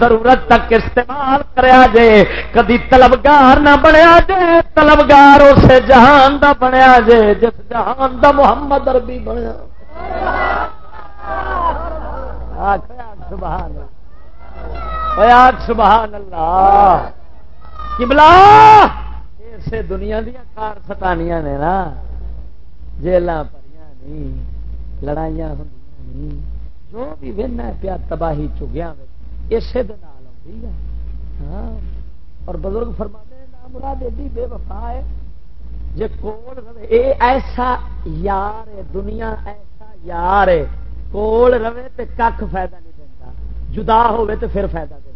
ضرورت تک استعمال کریا جے۔ کدی طلبگار نہ بنیا جے۔ طلبگار اس جہان دا بنیا جے۔ جس جہان دا محمد عربی بنیا۔ سبحان اللہ۔ سبحان اللہ۔ کبلا اسے دنیا دیا کار ستانیاں نے نا جیل پڑیاں نہیں لڑائیاں ہوں جو بھی وہنا پیا تباہی چگیا اسے ہاں اور بزرگ فرما مراد ایڈی بے وفا ہے جی کول رہے۔ اے ایسا یار ہے، دنیا ایسا یار ہے کول رہے تو کھ فائدہ نہیں دینا جدا ہوئے تو پھر فائدہ دے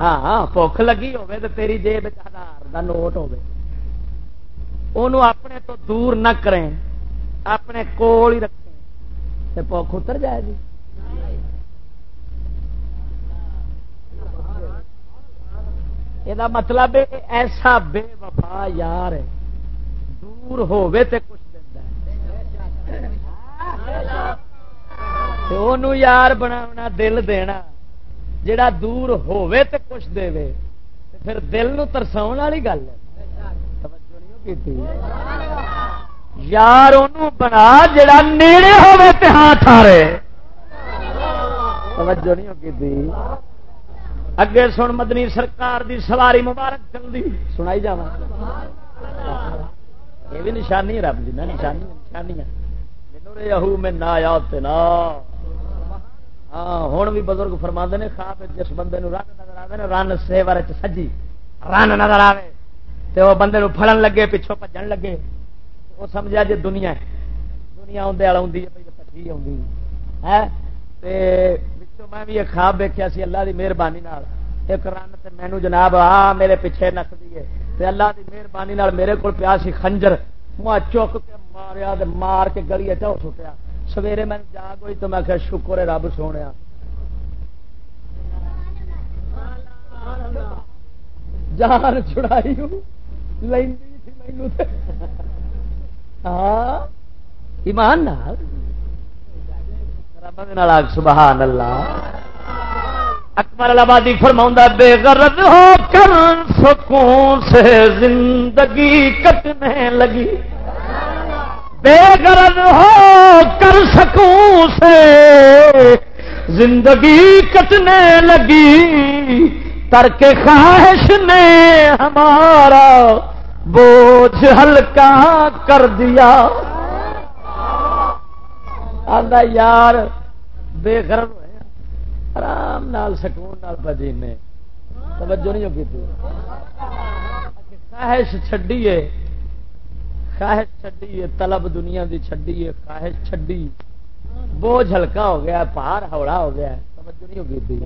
ہاں ہاں بخ لگی تیری جیب ہزار کا نوٹ ہوے اپنے تو دور نہ کریں، اپنے کول ہی رکھیں۔ پوکھ اتر جائے گی۔ یہ مطلب ایسا بے وفا یار ہے۔ دور ہوے تے کچھ دینا انہوں یار بنا دل دینا۔ جڑا دور ہوے تے کچھ دے پھر دل نو ترساؤ والی گل یار ان بنا جڑا نیڑے ہوے تے ہاتھ آرے توجہ نہیں کی اگے سن مدنی سرکار دی سواری مبارک چلتی سنائی جا یہ بھی نشانی رب جی نا نشانی، نشانیاں۔ یہو میں نہ یاد نا۔ ہاں ہوں بھی بزرگ فرما نے، خواب جس بندے نو رن نظر آئے نا، رن سیور سجی، رن نظر آئے تو وہ بندے نو پھڑن لگے، پچھوں بجن لگے وہ سمجھا جی دنیا ہے، دنیا آدھے والا آدھی پٹھی آدھی ہے میں بھی ایک خواب ویکیا سی، اللہ کی مہربانی ایک رن تے مینو جناب، آ، میرے پیچھے نس دی اللہ کی مہربانی میرے کو پیا سی خنجر چک کے ماریا مار کے گلی چو سٹیا۔ سویرے میں جاگ ہوئی تو میں کہ شکر ہے رب سونے جان چھڑائی ہاں ایمان سبحان اللہ اکبر آبادی فرما بے غرض ہو کر سکون سے زندگی کٹنے لگی۔ بے غرض ہو کر سکوں سے۔ زندگی کٹنے لگی، ترک خواہش نے ہمارا بوجھ ہلکا کر دیا۔ آدھا یار، بے غرض ہوا آرام نال، سکون نال بجینے توجہ نہیں ہوگی خواہش چڈیے خواہش چڈی طلب دنیا دی چڈی خواہش چڈی بوجھ ہلکا ہو گیا پار ہوڑا ہو گیا۔ توجہ نہیں ہوگی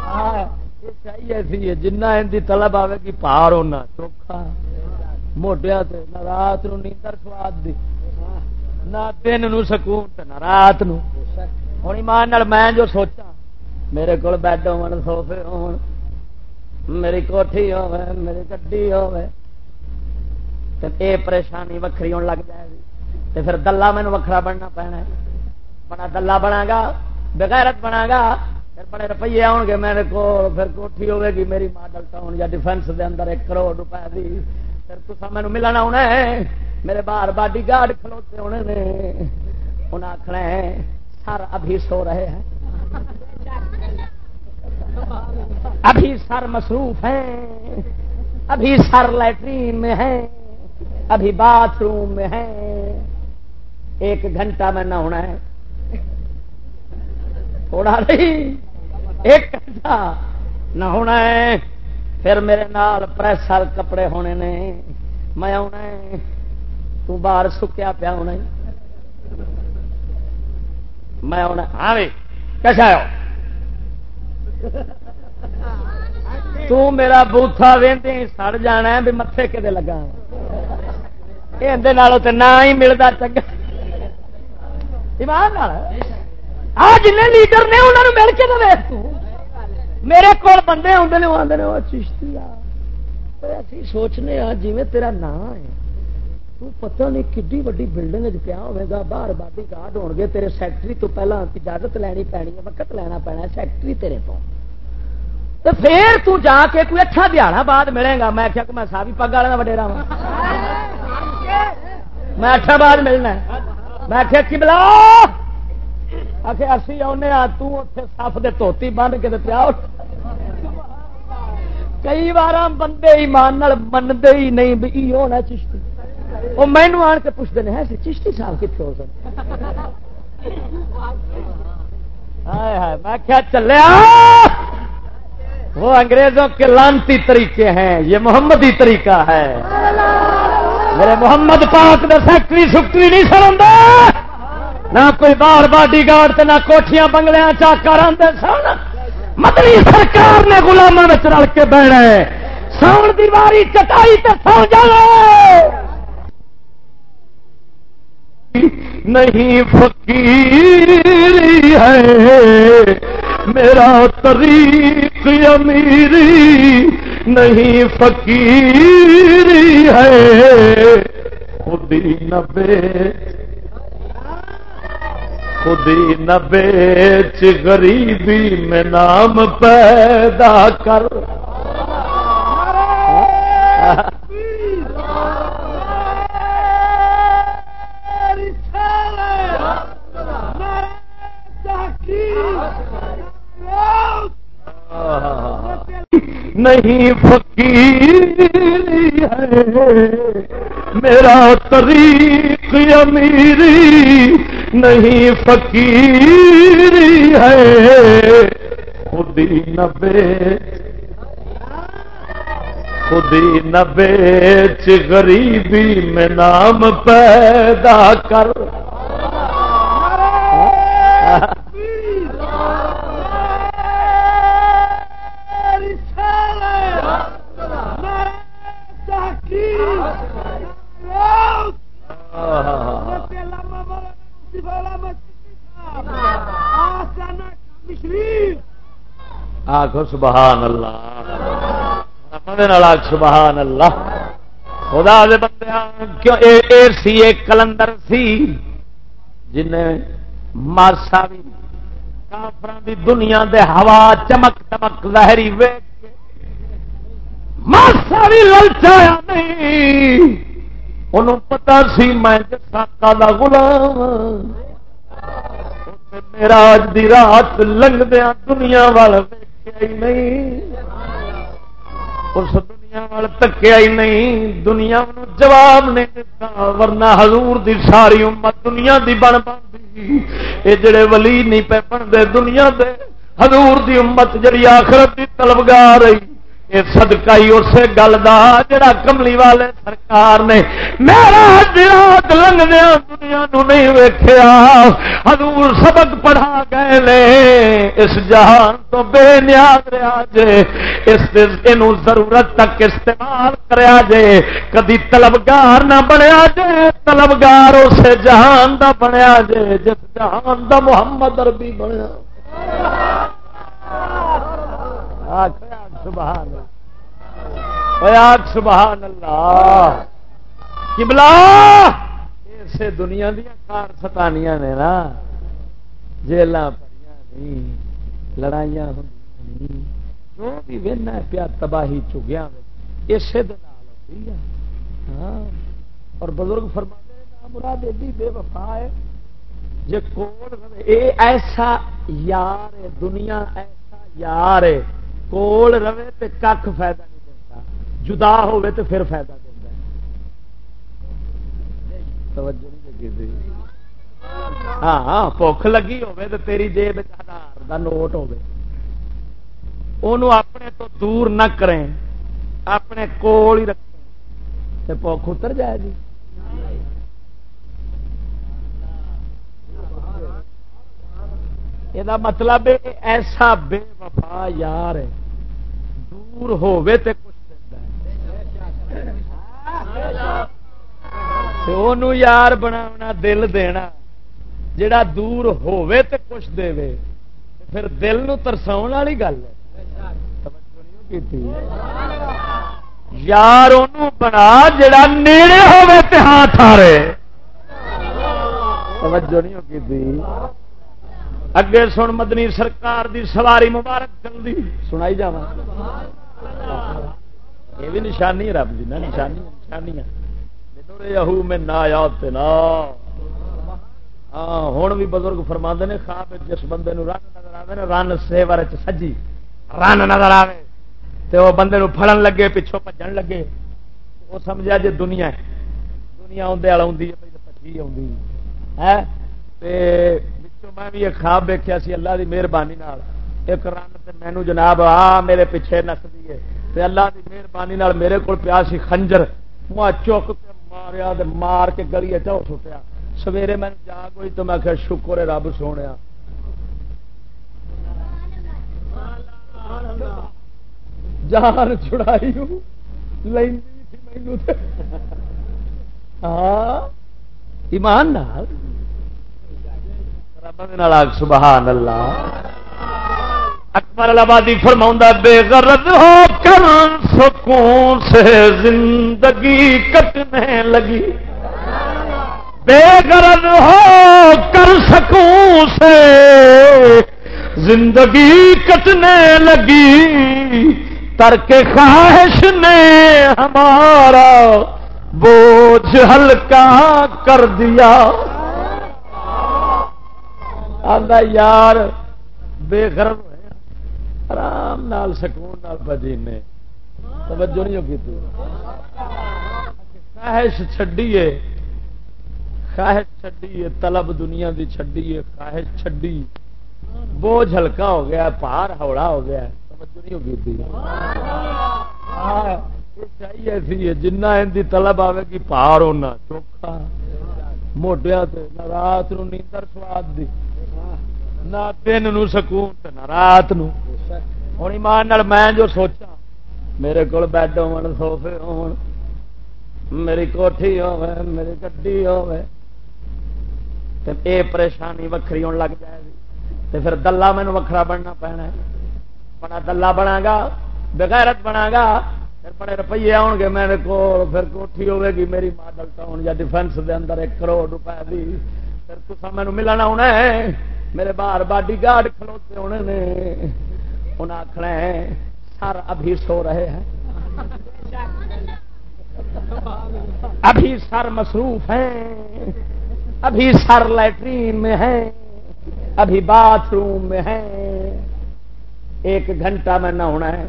ہاں، چاہیے سی جنہ ان کی طلب آئے گی پار ہونا چوکھا۔ موٹیا نہ رات نو نیندر سواد دی نہ دن نو سکون نہ رات نو۔ ہوں ایمان میں جو سوچا میرے کو بیڈ ہو سوفے ہو میری کوٹھی ہو میری گڈی ہو پریشانی وکری ہونے لگ جائے گی۔ پھر دلہا مینو وکرا بننا پینا بڑا دلہا بنا گا، بغیرت بنا گا۔ پھر بڑے روپیے آؤ گے میرے کو پھر کوٹھی ہوے گی، میری ماڈل ٹاؤن یا ڈیفینس دے اندر ایک کروڑ روپے دی۔ پھر تصا مینو ملنا ہونا ہے۔ میرے باہر باڈی گارڈ کھلوتے ہونے نے۔ انہیں آخنا ہے، سر ابھی سو رہے ہیں۔ ابھی سر مصروف ہیں۔ ابھی سر لیٹرین میں ہے ابھی باتھ روم میں ہے۔ ایک گھنٹہ میں نہ ہونا ہے۔ تھوڑا نہیں۔ ایک گھنٹہ نہ ہونا ہے۔ پھر میرے نال پریسر کپڑے ہونے نے۔ میں آنا ہے۔ تو باہر سکیا پیا ہونا میں آنا ہاں کیسا آؤ تو میرا بوتھا وی سڑ جانا ہے بھی متے کدے لگا یہ تو نہ ہی ملتا چنگا۔ ایمان آ جن لیڈر نے انہوں نے مل کے ویس میرے کو بندے آتے ہیں آدھے وہ چشتی آ سوچنے آ جی تیرا نام ہے۔ تو پتہ نہیں کڈی وڈی بلڈنگ پیا ہوگا باہر باڈی گارڈ ہو گے تیرے سیکٹری تو پہلے اجازت لینی پینی ہے، وقت لینا پینا سیکٹری تیرے تو تو پھر تو جا کے کوئی اچھا دیہڑا بعد ملے گا؟ میں کیا کہ میں سابی پگ والے کا وڈیرا وا میں اچھا بعد ملنا میں کیا کی بلا آخ اسی آنے آ تے سف دے توتی بن کے پیا کئی بار بندے ایمان منتے ہی نہیں بھی ہونا چشتی۔ وہ مینو آن کے پوچھتے ہیں چشتی صاحب کتنے ہو سکتے میں کیا چلیا۔ وہ انگریزوں کے لانتی طریقے ہیں، یہ محمدی طریقہ ہے۔ میرے محمد پاک نے فیکٹری سیکٹری نہیں سر نہ کوئی بار باڈی گارڈ نہ کوٹیاں بنگلیاں چاکر آتے سن۔ مدنی سرکار نے گلاموں میں رل کے بہنا ہے۔ ساؤن دیواری چٹائی تے سو جانا نہیں فقیری ہے۔ میرا طریق امیری نہیں فقیری ہے۔ خودی نبے خودی نبیچ غریبی میں نام پیدا کر۔ نہیں فقیری ہے۔ میرا طریق امیری نہیں فقیری ہے۔ خودی نبے خودی نبے غریبی میں نام پیدا کر۔ آخو سبحان اللہ سبحان اللہ خدا دے بندے کیوں اے سی ایک کلندر سی جن ماسا بھی کافر دی دنیا دے ہوا چمک چمک لہری ویک ماسا بھی للچایا نہیں۔ انہوں پتا سی میں ساکا کا غلام میرا اج دی رات لنگدیا دنیا وال نہیں۔ اس دنیا وال تکیا ہی نہیں۔ دنیا جواب نہیں دتا ورنہ حضور دی ساری امت دنیا دی بن پی یہ جڑے ولی نہیں پہ بنتے دنیا دے، حضور دی امت جڑی آخرت دی طلبگار رہی۔ یہ سدکا ہی اسے گل کا جڑا کملی والے سرکار نے میرا جات لنگدیا دنیا نو نہیں ویخیا حضور سبق پڑھا گئے لے اس جہان تو بے نیاز رہا جے۔ اس ضرورت تک استعمال کریا جے۔ کدی طلبگار نہ بنیا جے۔ طلبگار اس جہان دا بنیا جے۔ جس جہان دا محمد عربی بنیا۔ سبحان سبحان اللہ۔ کبلا اسے دنیا دیا کار ستانیاں نے نا جیل پڑی لڑائیاں ہوں جو بھی وہنا پیا تباہی چگیا اسے ہاں۔ اور بزرگ فرما مراد ایڈی بے وفا ہے۔ جی کول اے ایسا یار ہے، دنیا ایسا یار ہے۔ کول رہے تو کھ فائدہ نہیں دیتا۔ جدا ہوئے تو پھر فائدہ دینا توجہ نہیں لگی ہاں ہاں بخ لگی ہوے تو تیری جیب ہزار کا نوٹ ہوے اپنے تو دور نہ کریں، اپنے کول ہی رکھیں۔ بخ اتر جائے گی۔ یہ مطلب ایسا بے وفا یار ہے دور ہوے تے کچھ یار بنا دل دینا جڑا دور ہوے تے کچھ دے پھر دل نو ترساؤ والی گل ہے یار بنا جڑا نیڑے ہوے تے ہاتھ آ توجہ نہیں ہوگی اگے سن مدنی سرکار دی سواری مبارک چلتی سنائی جا یہ بھی نشانی رب جی نا نشانی نشانی میں نہ یاد ہاں ہوں بھی بزرگ فرما نے، خواب جس بندے رن نظر آئے نا، رن سیور سجی۔ رن نظر آئے تو وہ بندے نو پھڑن لگے، پچھوں بجن لگے۔ وہ سمجھا جی دنیا دنیا آدھے والا آدھی پچھی آ میں بھی ایک خواب دیکھا سی، اللہ دی مہربانی ایک رن مینو جناب، آ، میرے پیچھے نسدی ہے اللہ دی مہربانی میرے کو پیا سی خنجر۔ چک کے ماریا مار کے گلی چو سٹیا۔ سویرے میں جاگ ہوئی تو میں کہ شکر ہے رب سونے جان چھڑائی ہاں ایمان نال۔ سبحان اللہ اکبر آبادی فرما بے غرض ہو کر سکون سے زندگی کٹنے لگی بے غرض ہو کر سکون سے زندگی کٹنے لگی ترک خواہش نے ہمارا بوجھ ہلکا کر دیا آدھا یار، بے گرم آرام نال، سکون نال بجی نے۔ توجہ نہیں ہوگی خواہش چڈیے خواہش چڈیے طلب دنیا دی چڈیے خواہش چڈی بوجھ ہلکا ہو گیا پار ہوڑا ہو گیا۔ توجہ نہیں ہوگی تھی۔ چاہیے سی جنہ ان کی طلب آئے گی پار ہونا چوکھا۔ موڈیا رات نیندر سواد دی۔ نہ دن نو سکون نہ رات نو ہوں ایمان میں جو سوچا میرے کو بیڈ ہو سوفے ہو میری کوٹھی ہو میری گڈی ہو پریشانی وکری ہونے لگ جائے گی پھر دلہا مینو وکھرا بننا پینا بڑا دلہا بنا گا بغیرت بنا گا پھر بڑے روپیے آن گے میرے کو پھر کوٹھی ہوے گی میری ماڈل ٹاؤن یا ڈیفینس دے اندر ایک کروڑ روپئے دی پھر تصا مینو ملنا ہونا ہے میرے باہر باڈی گارڈ کھلوتے ہونے نے انہیں آخنا ہے، سر ابھی سو رہے ہیں۔ ابھی سر مصروف ہیں، ابھی سر لیٹرین میں ہیں، ابھی باتھ روم میں ہیں۔ ایک گھنٹہ میں نہ ہونا ہے۔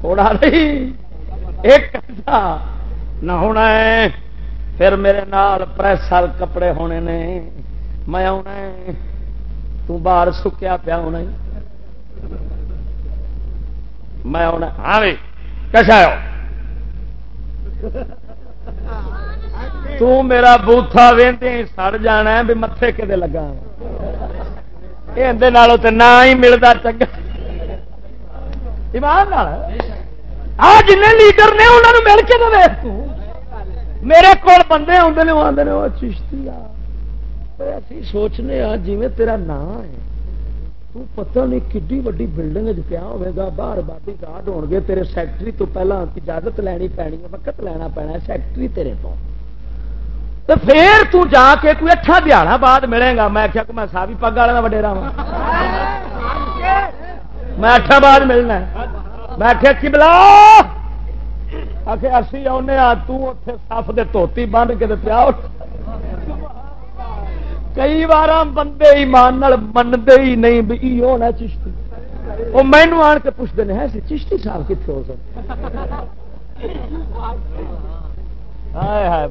تھوڑا نہیں، ایک گھنٹہ نہ ہونا ہے۔ پھر میرے نال پریس کپڑے ہونے نے۔ میں آنا تار سکیا پیا ہونا میں آنا ہاں کیسا تو میرا بوتھا وی سڑ جانا بھی متے کدے لگا ہاں۔ یہ نہ ہی ملتا چنگا۔ ایمان آ جن لیڈر نے انہوں نے مل کے تو میرے کو بندے آتے نے آدھے چشتی آ سوچنے آ جی تیرا نام ہے تو پتہ نہیں کڈی وڈی بلڈنگ پیا ہوگا باہر باڈی گارڈ ہو گے تیرے سیکٹری تو پہلے اجازت لینی پینی ہے وقت لینا پینا سیکٹری تیرے تو تو پھر تو جا کے کوئی اچھا دیہڑا بعد ملے گا میں کیا کہ میں سابی پگ والے وڈیرا وا میں اٹھا بعد ملنا میں آخیا کی بلا آخر اسی آنے تے سف دے توتی بن کے پیا کئی بار بندے ایمان منتے ہی نہیں بھی ہونا چشتی۔ وہ مینو آن کے پوچھتے ہیں ہاں جی، چشتی صاحب کتنے ہو سکتے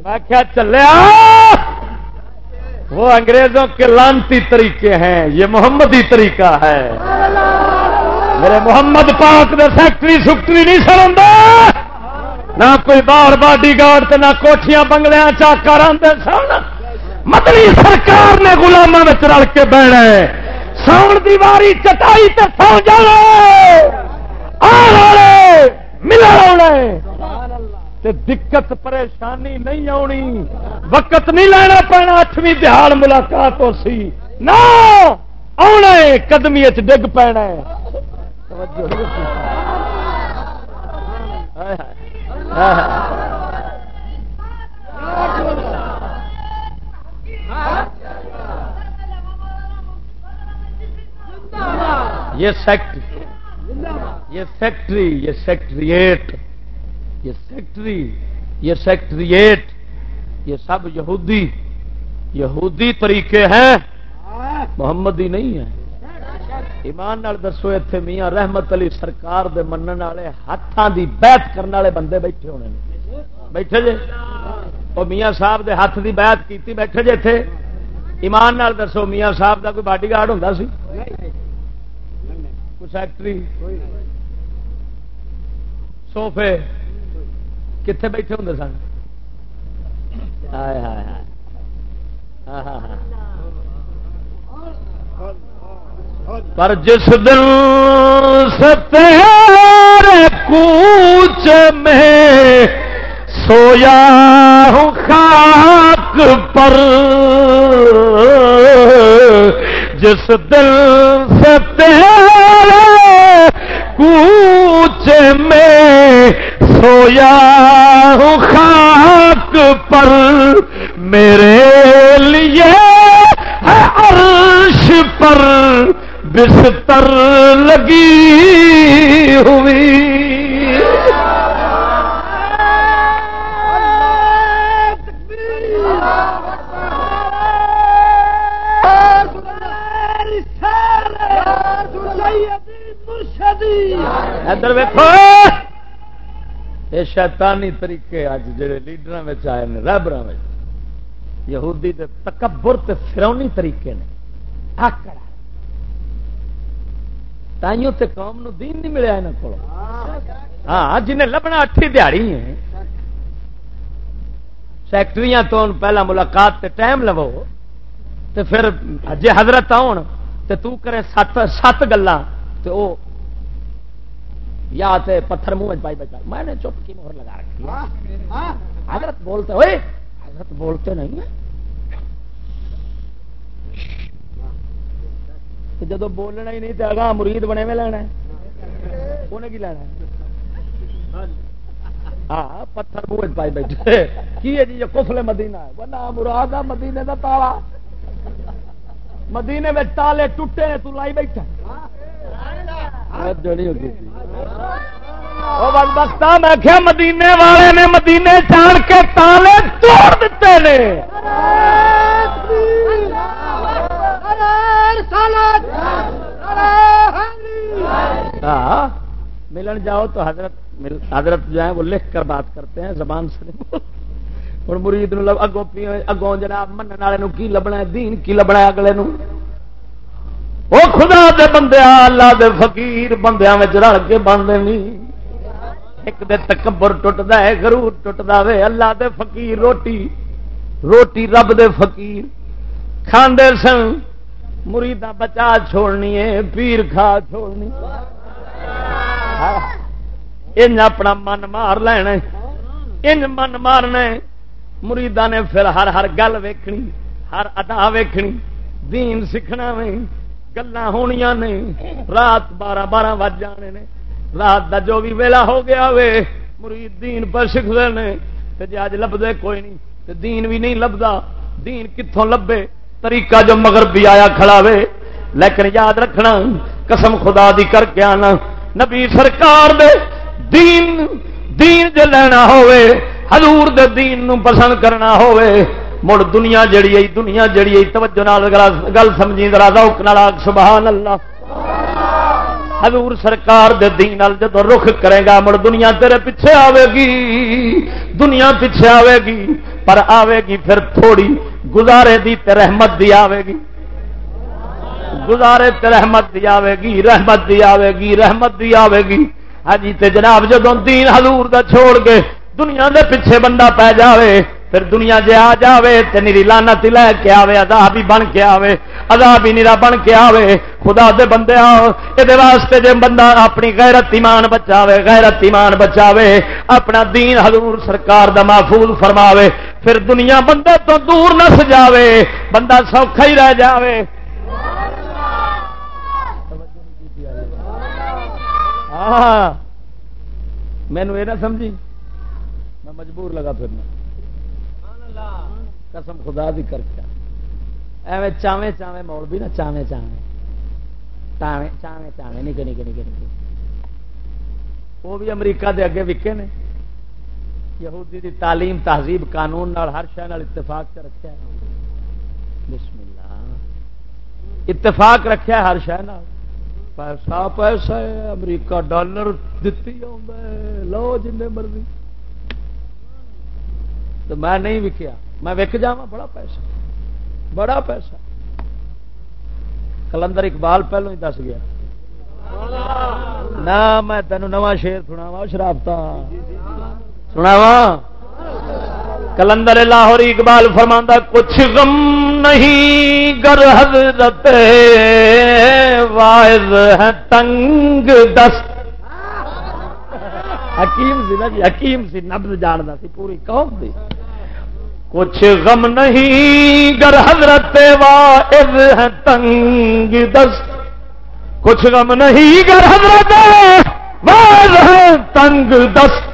میں کیا چلیا وہ انگریزوں کے لانتی طریقے ہیں، یہ محمدی طریقہ ہے۔ میرے محمد پاک نے فیکٹری سکٹری نہیں سڑا نہ کوئی باہر باڈی گارڈ نہ کوٹیاں بنگلیا چاکار آتے سن۔ مدنی سرکار نے گلاموں میں رل کے بہنا ہے۔ ساؤن دیواری چٹائی تے سو جانا ملا تے دقت، پریشانی نہیں آنی۔ وقت نہیں لینا پینا۔ اٹھویں دہاڑ ملاقات ہو سی۔ نہ آنا قدمی ڈگ پینا ہے۔ یہ سیکٹری، یہ فیکٹری یہ سیکٹریٹ، یہ سیکٹری، یہ سیکٹریٹ، یہ سب یہودی یہودی طریقے ہیں، محمدی نہیں ہے ایمان نال دسو اتنے میاں رحمت علی سرکار دے منن والے ہاتھوں دی بیعت کرنے والے بندے بیٹھے ہونے بیٹھے جے۔ وہ میاں صاحب دے ہاتھ دی بیعت کیتی، بیٹھے جے تھے ایمان نال دسو، میاں صاحب دا کوئی باڈی گارڈ ہوں سی؟ کوئی سیکٹری سوفے کتنے بیٹھے ہوں سن؟ ہاں، ہاں، ہاں۔ پر جس دن ستارے کوچ میں سویا ہوں خاک پر۔ جس دل سے تیرے کوچ میں سویا ہوں خاک پر۔ میرے لیے عرش پر بستر لگی ہوئی۔ ادھر ویکو یہ شیطانی طریقے اج جڑے لیڈر آئے ہیں رابر یہودی دے تکبر تے فرونی طریقے نے۔ آکڑا تائیوں تے قوم نو دین نہیں ملیا یہاں کو ہاں جنہیں لبنا اٹھی دیہڑی ہے سیکٹریاں تو پہلا ملاقات تے ٹائم لو تے پھر جے حضرت آن، تے تو کرے سات سات گلا تے او یا تے پتھر منہ پائی بچا میں نے چپ کی مہر لگا رکھی حضرت بولتے ہوئے؟ حضرت بولتے نہیں ہیں۔ جب بولنا ہی نہیں تو اگاں مرید بنے میں لینا انہیں کی لینا ہاں پتھر منہ پائی بیٹھے۔ کی ہے جی؟ یہ کفل مدینہ ہے۔ ورنہ مراد مدینے کا تالا۔ مدینے میں تالے ٹوٹے نے تو لائی بیٹھا میں کیا مدینے والے نے مدینے چان کے تالے توڑ دیتے نے۔ ہاں، ملن جاؤ تو حضرت حضرت جو ہے وہ لکھ کر بات کرتے ہیں زبان سے۔ ہوں مرید اگوں اگوں جناب من والے کی لبنا دین کی لبنا اگلے نو؟ وہ خدا دے بندے اللہ دے فقیر بندیاں میں رل کے بن دینی ایک دے تکبر ٹوٹتا ہے گرور ٹوٹتا وے۔ اللہ دے فقیر روٹی روٹی رب دے فقیر۔ کھاندے سن مریدا بچا چھوڑنی ہے، پیر کھا چھوڑنی ان اپنا من مار لینا ان من مارنا مریدا نے پھر ہر ہر گل ویکھنی، ہر ادا ویکھنی۔ دین سیکھنا میں گلا ہونیا نے۔ رات بارہ بارہ بج جانے نے۔ رات دا جو بھی ویلا ہو گیا وے مرید دین پر سکھتے ہیں جی اج لبدے کوئی نہیں، تے دین بھی نہیں لبدا۔ دین کتوں لبے؟ طریقہ جو مگر بھی آیا کھڑا وے لیکن یاد رکھنا، قسم خدا دی کر کے آنا۔ نبی سرکار دے دین دین جو لینا ہوئے، حضور دے دین نو پسند کرنا ہوئے۔ مڑ دنیا جڑی آئی دنیا جڑی آئی توجہ نال گل سمجھی ذرا ذوق نال سبحان اللہ حضور سرکار دے دین نال جب رخ کرے گا، مڑ دنیا تیرے پیچھے آوے گی، دنیا پیچھے آوے گی، پر آوے گی پھر تھوڑی، گزارے دی تے رحمت دی آوے گی۔ گزارے تے رحمت دی آوے گی، رحمت دی آوے گی، رحمت دی آوے گی۔ ہاں جی تے جناب جدو دین حضور دا چھوڑ کے دنیا دے پیچھے بندہ پی جاوے پھر دنیا جے آ جاوے تے نیری لانت لے کے آوے ادا بھی بن کے آوے ادا بھی نیرا بن کے آوے۔ خدا دے بندے آؤ یہ واسطے جے بندہ اپنی غیرت ایمان بچاوے، غیرت ایمان بچاوے، اپنا دین حضور سرکار دا محفوظ فرماوے۔ پھر دنیا بندے تو دور نس جاوے بندہ سوکھا ہی رہ جاوے۔ ہاں مینو یہ نہ سمجھی۔ میں مجبور لگا پھرنا۔ قسم خدا دی کر کے۔ ایویں چاویں چاویں مول بھی نا چاویں چاویں۔ چاویں چاویں چاویں، نکے نکے نکے نکے۔ وہ بھی امریکہ دے اگے وکے نے۔ یہودی دی تعلیم، تہذیب، قانون نال ہر شہ اتفاق چ رکھا ہے۔ بسم اللہ۔ اتفاق رکھا ہے ہر شہ پیسہ پیسہ ہے، امریکہ ڈالر دتی لو جن مرضی۔ تو میں نہیں وکیا۔ میں وک جا بڑا پیسہ۔ بڑا پیسہ۔ کلندر اقبال پہلو ہی دس گیا۔ نہ میں تینوں نواں شیر سناوا شرابتا سناوا کلندر لاہور اقبال فرماندہ، کچھ غم نہیں گر حضرت واعظ ہے تنگ دست. حکیم سی نا جی حکیم سی نبز جانتا سی، پوری قوم دی۔ کچھ غم نہیں گر حضرت واعظ ہے تنگ دست۔ کچھ غم نہیں گر حضرت واعظ ہے تنگ دست۔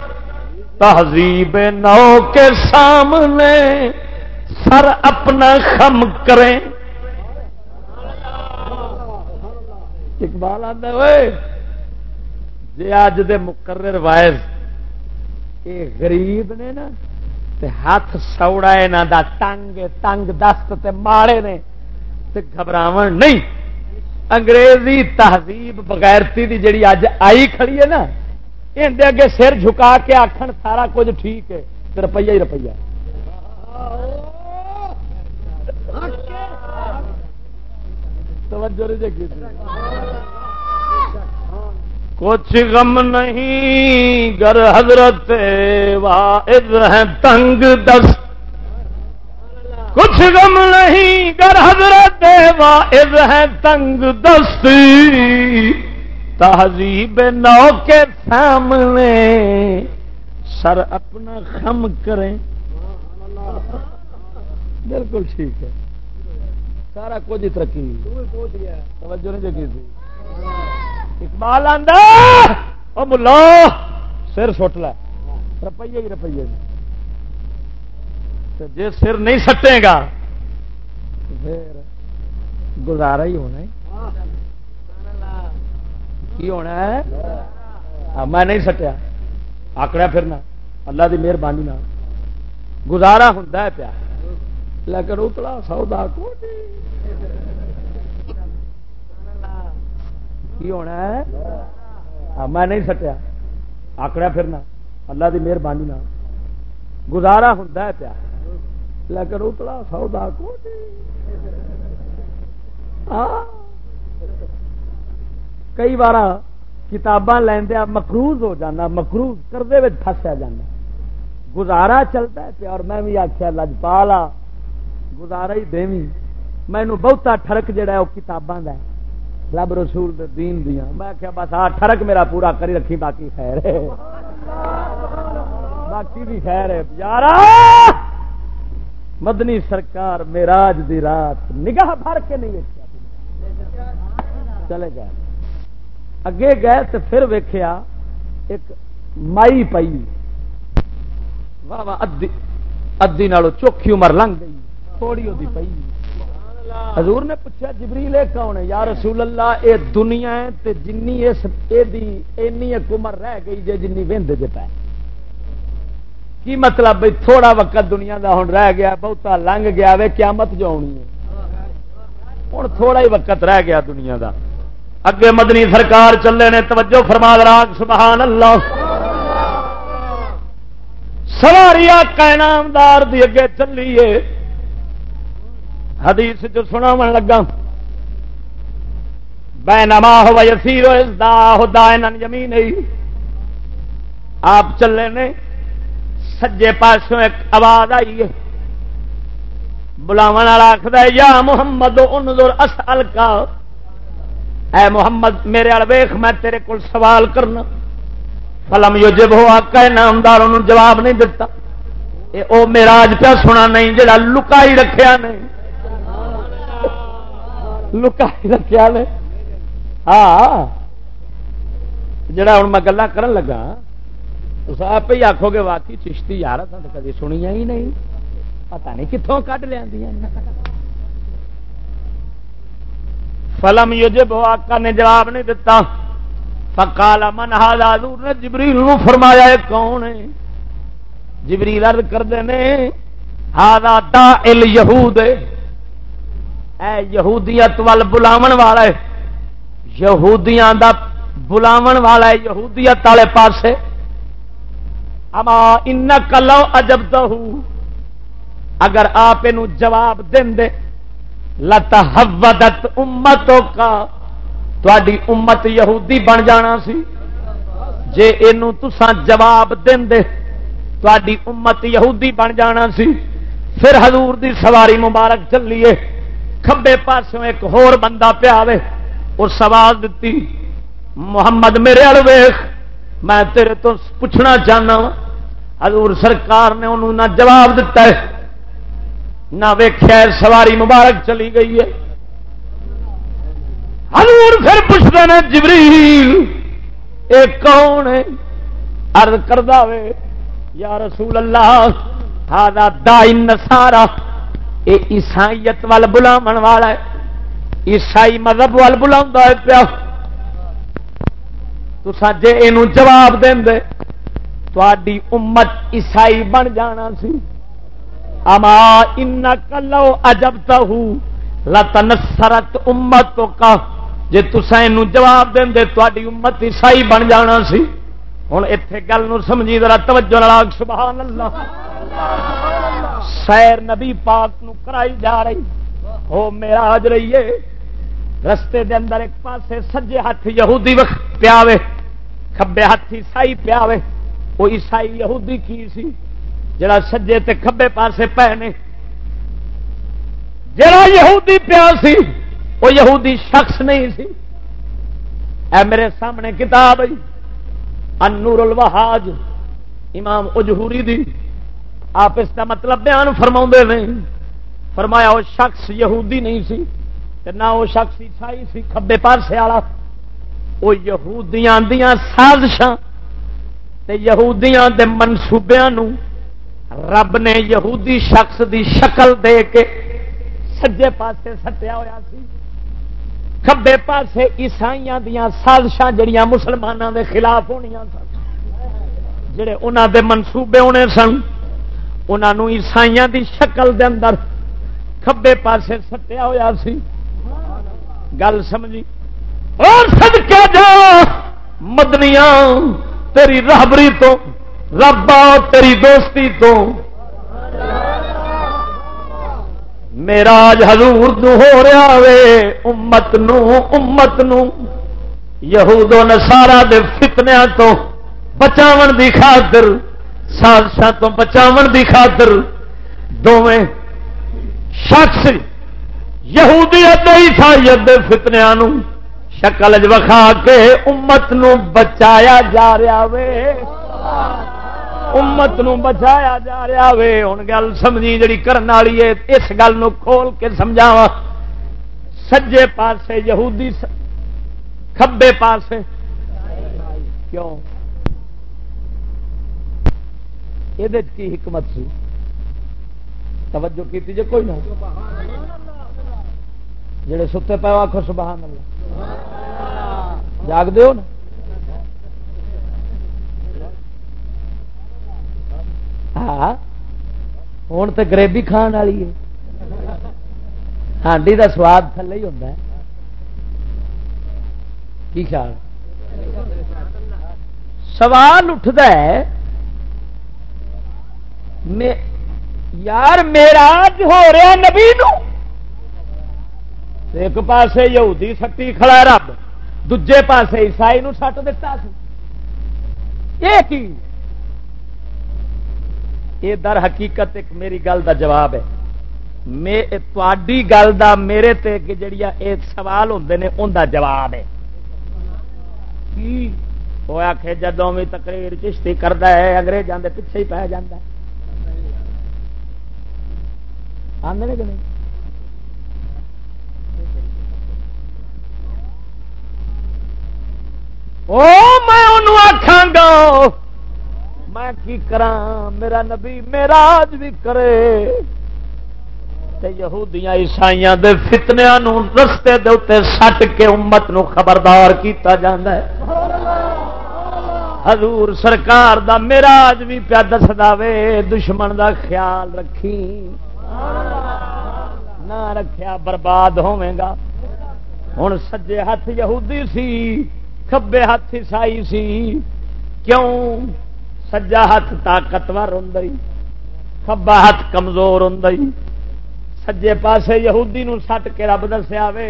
تہذیب نو کے سامنے سر اپنا خم کریں۔ اقبال آتا ہوئے جی اج دے مقرر وائز، یہ غریب نے نا تے ہاتھ سوڑا یہاں دا تنگ تنگ دست تے ماڑے نے تے گھبراو نہیں۔ انگریزی تہذیب بغیرتی دی جڑی اج آئی کھڑی ہے نا اندر اگے سر جھکا کے آخر سارا کچھ ٹھیک ہے روپیہ ہی روپیہ۔ کچھ غم نہیں، گر حضرت واحد ہے تنگ دست۔ کچھ غم نہیں، گر حضرت واحد ہے تنگ دست۔ تہذیب نو کے سامنے سر اپنا خم کریں۔ بالکل ٹھیک ہے۔ سارا کچھ ترقی۔ توجہ نہیں جگی تھی۔ اقبال آدھا ملا، سر سٹ ل روپیے ہی روپیے جی سر نہیں سٹے گا، پھر گزارا ہی ہونا کی ہونا ہے؟ میں نہیں سٹیا۔ آکڑا پھرنا اللہ کی مہربانی گزارا ہوں پیا۔ لیکن اتلا سودا کو کی ہونا ہے؟ میں نہیں سٹیا۔ آکڑا پھرنا۔ اللہ کی مہربانی نہ گزارا ہوں پیا۔ لیکن اتلا سودا کو کئی بار کتاباں لیندیا مکروز ہو جانا مکروز کردے پسیا جانا۔ گزارا چلتا ہے اور میں بھی آخیا لجپالا، گزارا ہی دیوی مینو بہتا ٹرک جہا وہ کتاباں کا رب رسول دین دیا میں کیا بس آ ٹرک میرا پورا کری رکھی، باقی خیر ہے۔ باقی بھی خیر ہے۔ یار مدنی سرکار میراج دی رات نگاہ بھر کے نہیں چلے گئے۔ اگے گئے تو پھر ویخیا ایک مائی پئی۔ واہ واہ ادی ادی نالو چوکھی عمر لنگ گئی۔ تھوڑی وہ پئی۔ حضور نے پوچھا جبری لے کون ہے؟ یا رسول اللہ اے دنیا ہے تے جنی اس اے دی اینی ایک عمر رہ گئی جے جنی ویندے جے پے۔ کی مطلب بھئی تھوڑا وقت دنیا دا ہن رہ گیا، بہتا لنگ گیا، وے قیامت جو ہونی ہے۔ ہن تھوڑا ہی وقت رہ گیا دنیا دا۔ اگے مدنی سرکار چلے نے، توجہ فرما راگ سبحان اللہ۔ سواری کا انعامدار دی اگے چلیے۔ حدیث جو سنا من لگا۔ بے نما ہو یسیر زمین آپ چلے نے، سجے پاسوں ایک آواز آئی ہے۔ بلاو والا آخر یا محمد انظر اسال کا۔ اے محمد، میرے ویخ میں تیرے کو سوال کرنا۔ فلم یو جب ہو آکا نامدار جواب نہیں دتا اے او میرا اج پیا سنا نہیں، جڑا لکائی رکھیا نہیں لکائی رکھیا نے ہاں جڑا ہوں میں گلا کر لگا اس آپ ہی آخو گے واقعی چشتی یار کدی سنیا ہی نہیں پتا نہیں کتوں کھ لیا فلم یوجب آقا نے جواب نہیں دتا فکالا من حضور نے جبریل نو فرمایا ہے کون ہے جبریل ارد کرتے ہیں ہادا دا ال یہود اے یہودیت وال بلاون والا ہے۔ یہودیاں دا بلاون والا ہے، یہودیت والے پاسے۔ اما ان کلو اجب تو اگر آپ جواب دیں دے لت حودت امتوں کا تاری امت یہودی بن جانا سی۔ جے اینو تسان جواب دیں دے تاری امت یہودی بن جانا سی۔ پھر حضور دی سواری مبارک چلیے۔ کھبے پاسوں ایک ہور بندہ پیا اور سوال دیتی محمد میرے ویخ میں تیرے تو پوچھنا چاہنا حضور سرکار نے انہوں نہ جواب دیتا ہے، نہ ویخیا سواری مبارک چلی گئی ہے۔ حضور پھر پوچھتے ہیں جبریل ایک کون ہے؟ ارد کردہ یا رسول اللہ ہاں دا سارا یہ عیسائیت وال بلاو والا ہے۔ عیسائی مذہب وال بلا پیا۔ تو جے یہ جواب دیں دے تھی امت عیسائی بن جانا سی۔ اما ان کلو اجب تو لتن سرت امت تو کا جی تسا یہ جواب دیں دے تاری امت عیسائی بن جانا سی۔ ہوں اتے گل سمجھی، ذرا توجہ لڑا سبحان اللہ۔ سیر نبی پاک نو کرائی جا رہی۔ ہو میرا آج رہی ہے۔ رستے دے اندر ایک پاسے سجے ہاتھ یہودی وقت پیاوے۔ کھبے ہاتھ عیسائی پیاوے۔ وہ عیسائی یہودی کی سی۔ جڑا سجے تے کھبے پاسے پہنے۔ جڑا یہودی پیا سی، وہ یہودی شخص نہیں سی۔ اے میرے سامنے کتاب ہے۔ انور الوہاج، امام اجہوری دی۔ آپ اس کا مطلب بیان فرما نے۔ فرمایا وہ شخص یہودی نہیں سی نہ وہ شخص عیسائی سی کبے پاسے والا۔ وہ یہودیاں دیا سازش یہودیاں دے منصوبے رب نے یہودی شخص دی شکل دے کے سجے پاسے سٹیا ہوا سی۔ کبے پاسے عیسائی دیا سازش جڑیاں مسلمانوں دے خلاف ہونی سن۔ جڑے انہوں دے منصوبے ہونے سن۔ انہوں عیسائی دی شکل دے اندر کھبے پاسے سٹیا ہوا سی۔ گل سمجھی۔ اور سد کیا جا مدنیا تیری رابری تو، ربا تیری دوستی تو۔ میرا حضور نو ہو رہا وے، امت نو امت نو۔ یہودو نسارا دے فتنیا تو بچاو دی خاطر سازشاں تو بچاو دی خاطر دونیں شخص یہودیت عیسائیت دے فتنیا شکل وکھا کے امت نو بچایا جا رہا وے۔ امت نو بچایا جا رہا وے۔ ہوں گل سمجھی جڑی کرنے والی ہے، اس گل نو کھول کے سمجھاوا سجے پاسے یہودی س... کھبے پاسے۔ کیوں؟ یہ کی حکمت سی توجہ کی جی کوئی نہ جڑے ستے پے آخو سبحان اللہ جاگ دو نا ہاں ہوں تو گریبی کھان والی ہے ہانڈی کا سواد تھلے ہی ہوتا ہے کی خیال سوال اٹھتا ہے یار میرا ہو رہا نبی نو۔ ایک پاسے یہودی سٹی کھڑا رب دجے پاسے عیسائی نو سٹ دتا یہ کی؟ یہ در حقیقت ایک میری گل دا جواب ہے۔ گل دا میرے تے جڑیا اے سوال ہوندے نے ان دا جواب ہے۔ وہ آخ جدوں بھی تقریر چشتی کرتا ہے انگریزوں کے پیچھے ہی پی جا آدھے کہ نہیں۔ او، میں انہوں آخا گا۔ میں کی کرا میرا نبی میرا آج بھی کرے۔ یہودیاں عیسائیاں دے فتنیا رستے دے اتنے سٹ کے امت نو خبردار کیتا جاندہ ہے۔ حضور سرکار دا میرا آج بھی پیا دس دے دشمن دا خیال رکھی نہ رکھیا برباد گا۔ ہوں سجے ہاتھ یہودی سی کبے ہاتھ عیسائی سی۔ کیوں؟ سجا ہاتھ طاقتور ہوں کبا ہاتھ کمزور ہوں سجے پاسے یہودی نو سٹ کے رب دسیا وے،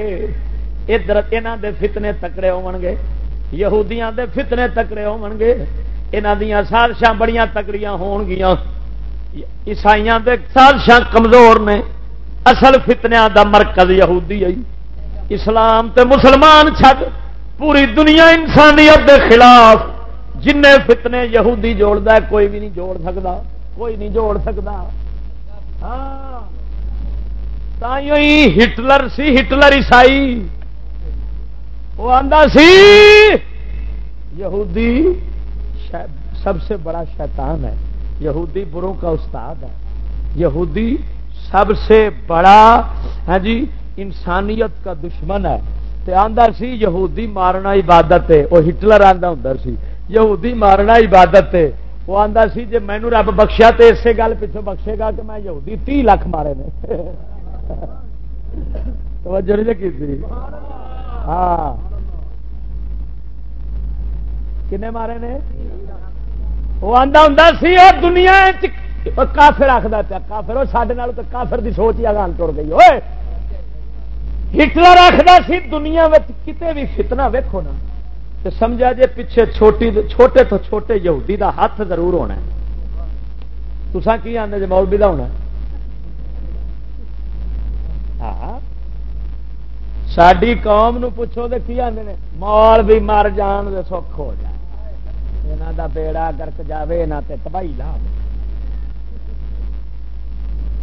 ادھر یہاں دے فتنے تکڑے ہو گے۔ یہودیاں دے فتنے تکڑے ہو گے۔ یہاں دیا سازشاں بڑی تکڑیاں ہون گیا عیسائیاں دے سازشاں کمزور نے، اصل فتنیا دا مرکز یہودی آئی اسلام تے مسلمان چھڈ، پوری دنیا انسانیت دے خلاف جن فتنے یہودی جوڑتا کوئی بھی نہیں جوڑ سکتا کوئی نہیں جوڑ سکتا ہاں۔ ہٹلر سی، ہٹلر عیسائی۔ وہ آتا سی، یہودی سب سے بڑا شیطان ہے۔ یہودی بروں کا استاد ہے۔ یہودی سب سے بڑا ہے ہاں جی انسانیت کا دشمن ہے۔ تے آدھا سی یہودی مارنا عبادت ہے وہ ہٹلر آدھا ہوں سی۔ یہودی مارنا عبادت ہے وہ آتا سی جی مینو رب بخشیا تو اسی گل پیچھوں بخشے گا کہ میں یہودی تی لاکھ مارے نے۔ توجہ نہیں کی ہاں۔ کنے مارے نے؟ وہ آتا ہوں سی اور دنیا کافر آخر پیا، کافر وہ سڈے تو کافر دی سوچ ہی اگان تر گئی۔ ہوئے ہٹلر آخر سی، دنیا کتے بھی فتنا ویکو نا تو سمجھا جی پیچھے چھوٹی چھوٹے تو چھوٹے یہودی دا ہاتھ ضرور ہونا تسا کی آدھے جی مولوی کا ہونا ہاں۔ ساری قوم نو پوچھو تو کی آدھے مول بھی مر جان سکھ ہو جائے یہاں دا بیڑا گرک جائے یہاں تے تباہی لا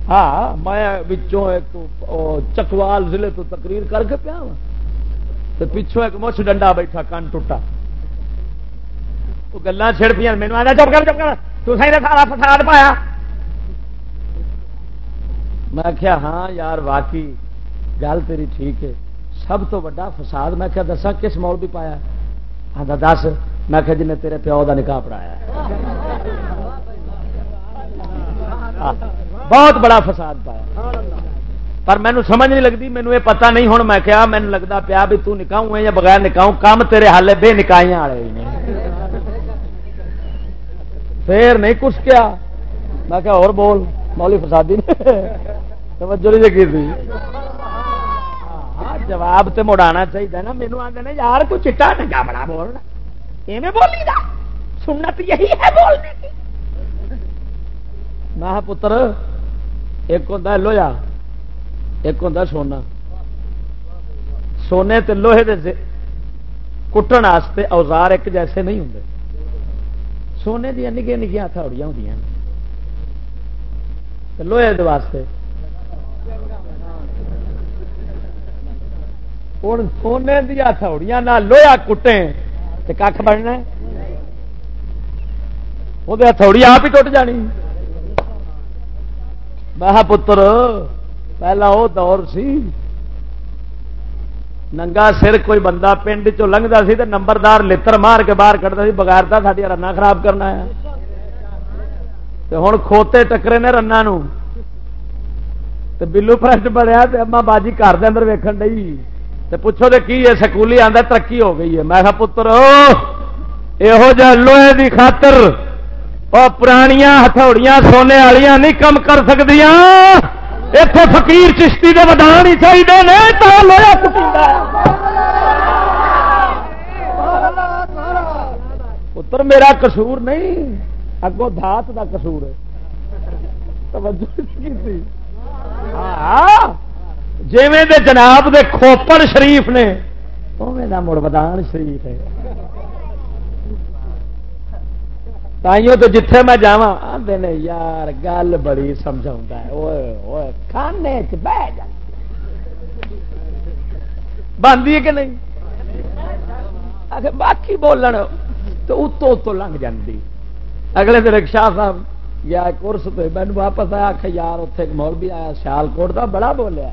ہاں میں چکوال ضلع تو تقریر کر کے پیا تو پچھوں ایک مچھ ڈنڈا بیٹھا کن ٹوٹا وہ گلا چھڑ پیا میرے آنا چپ کر چپ کر تو سارا فساد پایا میں کیا ہاں یار واقعی گل تیری ٹھیک ہے سب تو بڑا فساد میں کیا دسا کس مول بھی پایا ہاں دس میں کہ جن تیرے پیو کا نکاح پڑھایا بہت بڑا فساد پایا۔ پر مینو سمجھ نہیں لگتی مینو یہ پتا نہیں ہوں میں کیا مینو لگتا پیا بھی تو نکاؤں ہے یا بغیر نکاؤں کام تیرے حالے بے نکائی والے پھر نہیں کچھ کیا۔ میں کیا اور بول، مولی فسادی توجہ نہیں لگی تھی۔ جواب تو مڑانا چاہیے نا۔ مینو آدھے یار کوئی چٹا ڈنگا بڑا بولنا ایویں بولی دا سنت یہی ہے بولنے کی۔ میں پتر، ایک ہوں لویا ایک ہوں سونا۔ سونے تے لوہے دے کٹن واسطے اوزار ایک جیسے نہیں ہوں سونے دیا نگے نگیا ہتھوڑیاں ہوں لوہے واسطے۔ ہوں سونے دیا ہتھوڑیاں نہ لوہا کٹے تو کھ بننا وہ ہتھوڑی آپ ہی ٹوٹ جانی۔ میں پتر، پہلا وہ دور سی۔ ننگا سر کوئی بندہ پنڈ چ لنگتا سی تو نمبردار لڑ مار کے باہر کٹتا سی بغیرتا ساری رنا خراب کرنا ہے۔ ہوں کھوتے ٹکرے نے رنا بلو فرسٹ بڑھیا اما باجی گھر کے اندر ویکن ڈی تو پوچھو تو کی ہے؟ سکولی آتا ترقی ہو گئی ہے۔ میں پتر یہو جہ لوہے کی خاطر اور پرانیاں، ہتھوڑیاں، سونے والیاں نہیں کم کر سکتی اتنے فقیر چشتی کے ودان ہی چاہیے پتر، میرا قصور نہیں اگوں دھات کا قصور ہے۔ توجہ کی ہاں۔, ہاں۔ جیویں دے جناب دے کھوپڑ شریف نے مڑ ودان شریف ہے۔ تائیوں تو جتھے میں جا آدھے نے، یار، گل بڑی سمجھا ہے۔ کھانے بہ جا۔ بنتی ہے کہ نہیں؟ باقی بولن تو اتو اتو لنگ جاندی۔ اگلے دن شاہ صاحب یا کورس پہ مین واپس آیا آخ یار اتنے ایک مول بھی آیا سیال کوٹ کا بڑا بولیا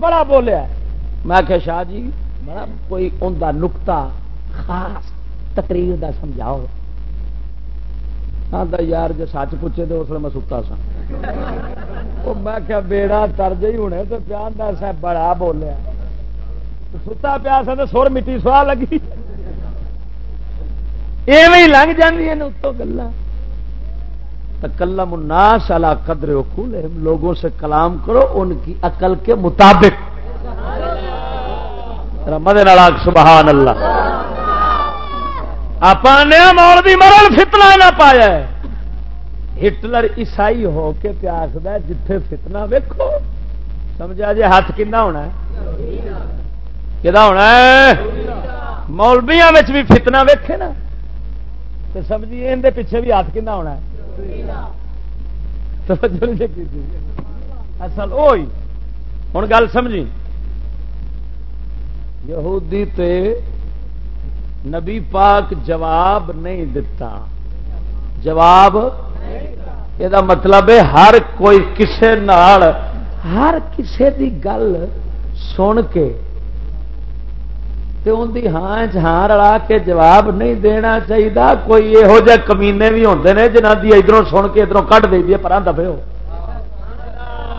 بڑا بولیا میں آخیا شاہ جی بڑا کوئی ان کا نکتا خاص تقریر دا سمجھاؤ۔ آتا یار جی سچ پوچھے تو اس میں ستا سا میں کیا بیڑا ترج ہی ہونے تو پیان سا بڑا بولیا ستا پیا سا تو سر مٹی سوا لگی۔ ایویں لنگ جی اتوں گلا کلم الناس علی قدر اکول لوگوں سے کلام کرو ان کی عقل کے مطابق۔ مدن سبحان اللہ آپ مولوی مرل فتنا نہ پایا ہٹلر عیسائی ہو کے پیاس جتھے فتنا ویکو سمجھا جی ہاتھ کنا ہونا کہ ہونا مولبیا بھی فتنا ویکھے نا۔ تو سمجھیے اندر پیچھے بھی ہاتھ کنا ہونا ہے۔ اصل وہی ہوں گل سمجھی۔ یہودی تے نبی پاک جواب نہیں دتا۔ جواب؟ یہ مطلب ہے ہر کوئی کسے نال، ہر کسے دی گل سن کے تے ان دی ہاں ہاں رلا کے جواب نہیں دینا چاہیے کوئی یہو جہ کمینے بھی ہوتے ہیں جنہ کی ادھر سن کے ادھر کٹ دے دی پر دفے ہو۔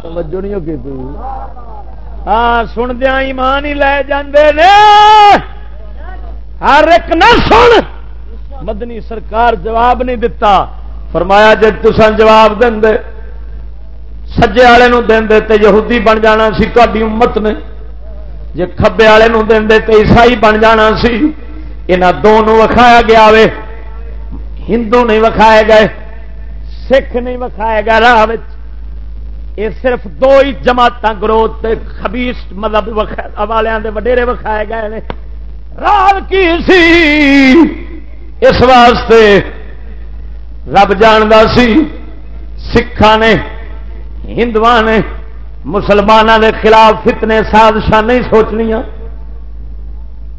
توجہ نہیں ہوگی ہاں سندیا ایمان ہی لے جاندے نے۔ ہر ایک نہ سن۔ مدنی سرکار جواب نہیں دتا۔ فرمایا جی تسان جواب دے، سجے والے دے تے یہودی بن جانا سی تاری امت نے۔ جی کبے والے دے تو عیسائی بن جانا سی یہاں دونوں وکھایا گیا وے۔ ہندو نہیں وکھائے گئے سکھ نہیں وکھائے گئے راہ یہ صرف دو ہی جماعت گروہ خبیس مطلب والے وڈیرے وکھائے گئے راہ کی سی؟ اس واسطے رب جانتا سی سکھا نے ہندو نے مسلمانوں کے خلاف فتنے سازشاں نہیں سوچنیا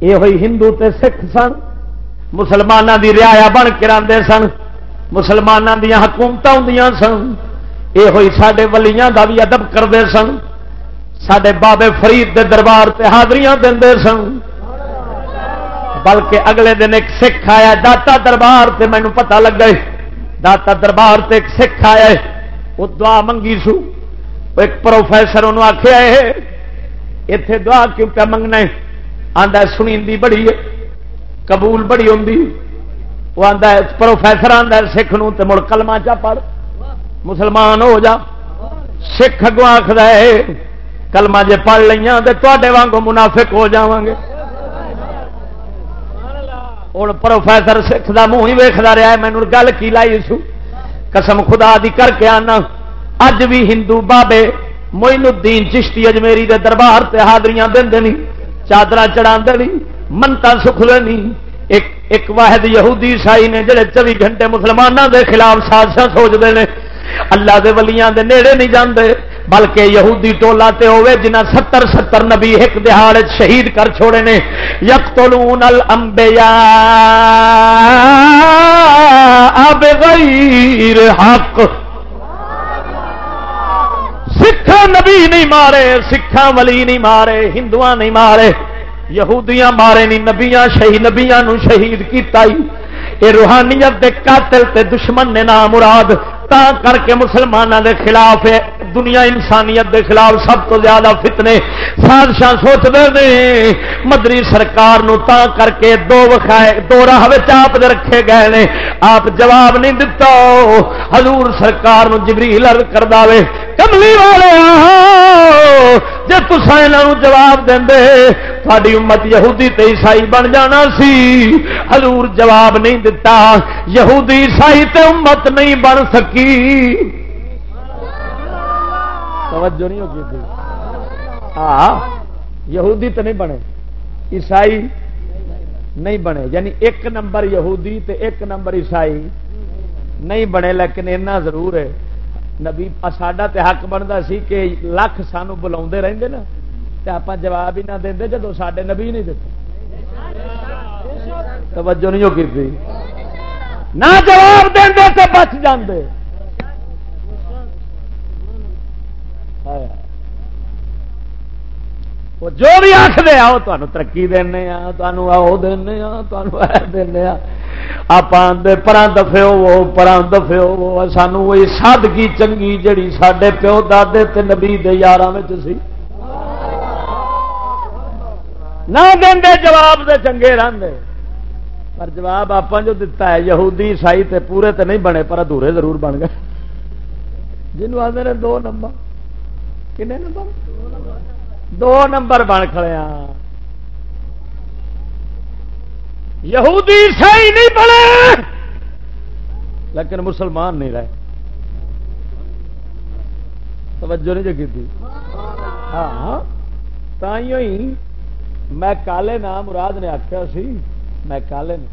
یہ ہوئی ہندو تے سکھ سن۔ مسلمانوں کی رعایا بن کے راندے سن۔ مسلمانوں دیا حکومت ہوں سن۔ یہ ہوئی سڈے ولیاں دا بھی ادب کرتے سن۔ سڈے بابے فرید دے دربار تے حاضریاں دے سن۔ بلکہ اگلے دن ایک سکھ آیا داتا دربار تے مینو پتا لگ گئے داتا دربار تے ایک سکھ آیا۔ وہ دعا منگی سو۔ ایک پروفیسر انہوں آخیا ہے اتے دعا کیوں پہ منگنا آدھا سنی بڑی ہے، قبول بڑی ہوں وہ آتا ہے، پروفیسر آتا ہے، سکھ نو تو مڑ کلما چا پڑھ۔ مسلمان ہو جا۔ سکھ اگو آخر ہے کلما جی پڑھ لیا تو تے منافق ہو جا گے۔ ہوں پروفیسر سکھ کا منہ ہی ویختا رہا ہے مینو گل کی لائی سو قسم خدا دی کر کے آنا۔ اج بھی ہندو بابے موئن الدین چشتی اجمیری دے دربار تے حاضریاں دے نہیں چادر چڑھا نہیں منتا سکھ لینی ایک ایک واحد یہودی عیسائی نے جڑے چوبی گھنٹے مسلمانوں دے خلاف سازشاں سوچتے ہیں اللہ دے ولیاں دے نیڑے نہیں جاندے، بلکہ یہودی ٹولا تے ہوئے جنہ ستر ستر نبی ایک دہاڑ شہید کر چھوڑے نے۔ یقتلون الانبیاء بغیر حق۔ سکھ نبی نہیں مارے سکھا ولی نہیں مارے ہندو نہیں مارے، یہودیاں مارے نہیں، نبیاں شہید نبیاں نو شہید کیتا ہی۔ اے روحانیت دے قاتل تے دشمن نے نام مراد تا کر کے مسلمانوں دے خلاف دنیا انسانیت دے خلاف سب تو زیادہ فتنے۔ سازشاں سوچتے ہیں مدری سرکار نو تا کر کے دو وکھائے، دو راہ آپ رکھے گئے نے۔ آپ جواب نہیں دتا۔ حضور سرکار نو جبریل عرض کر دے کملی والے جی تصا یہاں جواب دیں تھوڑی امت یہودی تے عیسائی بن جانا سی حضور جواب نہیں دتا یہودی عیسائی تے امت نہیں بن سکی توجہ نہیں ہوگی ہاں یہودی تو نہیں بنے عیسائی نہیں بنے یعنی ایک نمبر یہودی تے ایک نمبر عیسائی نہیں بنے لیکن اتنا ضرور ہے نبی، ساڈا تے حق بنتا سی کہ لکھ سانو بلا رہتے نا تو آپ جواب ہی نہ دیں جب سڈے نبی نہیں دیتے۔ توجہ نہیں ہوگی تھی نہ جواب دیں تو بچ جاندے۔ آیا جو بھی آخر آؤ تمہیں ترقی دینا آؤ دینا دینا آپ آدھے پرا دفے ہو پرا دفے ہو سانو وہی سادگی چنگی جڑی سڈے پیو دے تے نبی یار سی۔ نہ دے جواب دے، چنگے رہتے پر جواب آپ جو دتا ہے، یہودی، عیسائی تے پورے تے نہیں بنے، پر ادھورے ضرور بن گئے۔ جنوب آدھے دو نمبر۔ کنے نمبر؟ دو نمبر بن کھڑے یہودی عیسائی نہیں بنے۔ لیکن مسلمان نہیں رہے۔ توجہ نہیں جگی تھی۔ ہاں, ہاں۔ تھی میں کالے نام مراد نے آخیا سی، میں کالے نے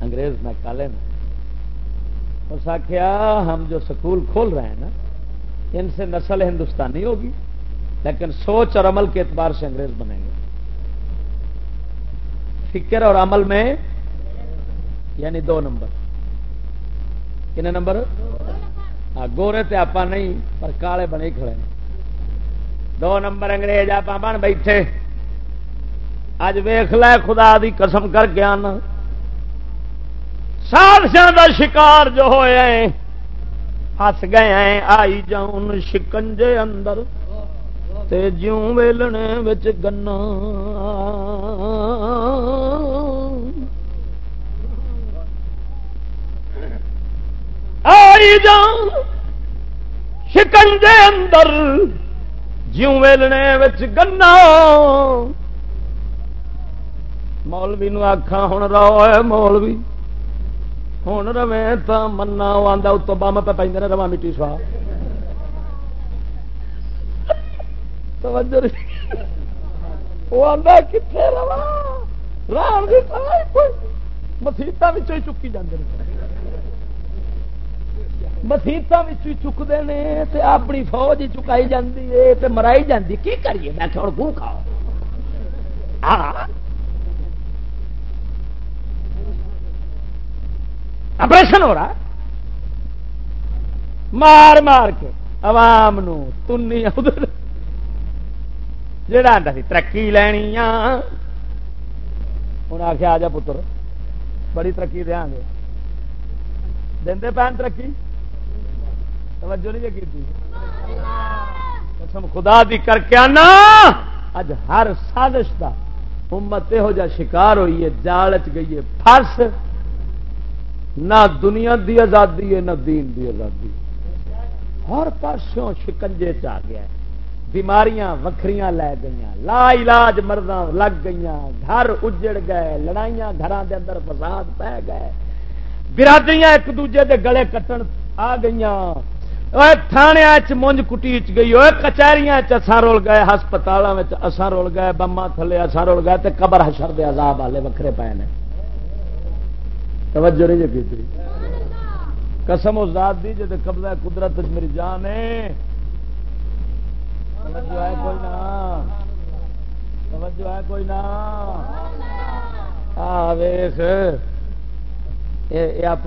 انگریز میں کالے نے اس آخیا ہم جو سکول کھول رہے ہیں نا، ان سے نسل ہندوستانی ہوگی۔ لیکن سوچ اور عمل کے اعتبار سے انگریز بنیں گے۔ فکر اور عمل میں یعنی دو نمبر۔ کن نمبر؟ ہاں گورے تے آپ نہیں، پر کالے بنے کھڑے۔ دو نمبر انگریز آپ بن بیٹھے۔ اج ویخ لے، خدا دی قسم کر کے آنا سادشاہ کا شکار جو ہوئے ہس گئے ہیں، آئی جاؤن شکنجے اندر۔ تے جیوں ویلنے بچ گنا آئی جان شکنجے اندر جیوں ویلنے بچ گنا مولوی نو آخا ہوں رو مولوی ہوں روے تو منا آتا اتو بم پہ پہ روا مٹی سوا کتنے مسیطا چکی جانے مسیطا چکتے ہیں اپنی فوج چکائی جاتی ہے مرائی جاتی کی کریے؟ میں ہوں گو کھاؤ۔ آپریشن ہو رہا مار مار کے عوام نو تنی ادھر جڑا آتا سی ترقی لینی انہیں آخیا آ جا پتر بڑی ترقی دیا گے دے پہن ترقی توجہ نہیں کی قسم خدا دی کر کے آنا اج ہر سازش دا امت یہو جا شکار ہوئی ہے جالچ گئی ہے فرس نہ دنیا دی آزادی ہے نہ دین دی آزادی ہر پاسوں شکنجے چ گیا ہے بیماریاں وکری لے گئی لا علاج مرد لگ گئی گھر اجڑ گئے، لڑائیاں گھر دے اندر فساد پہ گئے۔ برادریاں ایک دوجے دے گلے کٹن آ گئی تھانے مونج کٹی گئی وہ کچہری اسان رول گئے ہسپتال اسان رول گئے بما تھلے اسان رول گئے تے قبر حشر دے عذاب والے وکھرے پے نے۔ توجہ نہیں جی کی قسم اس ذات دی جے قبضہ قدرت میری جان ہے۔ توجہ ہے کوئی نہ۔ توجہ ہے کوئی نہ۔ یہ آپ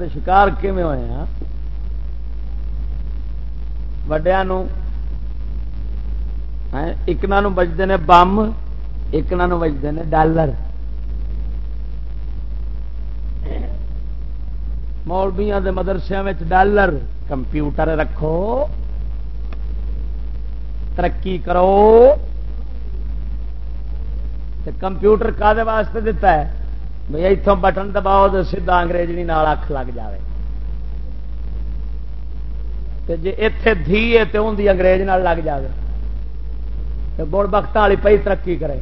کے شکار کیون ہوئے ہیں وڈیا ہاں، ایک بجتے ہیں بم ایک بجتے ہیں ڈالر۔ مولبیا کے مدرسے ڈالر۔ کمپیوٹر رکھو۔ ترقی کرو۔ کمپیوٹر کا واسطے دیتا ہے؟ بھائی اتوں بٹن دباؤ تو سیدا انگریزی نال اکھ لگ جائے جی اتے دھی ہے تو ان انگریز نال لگ جائے تو بڑ بخت والی پی ترقی کرے۔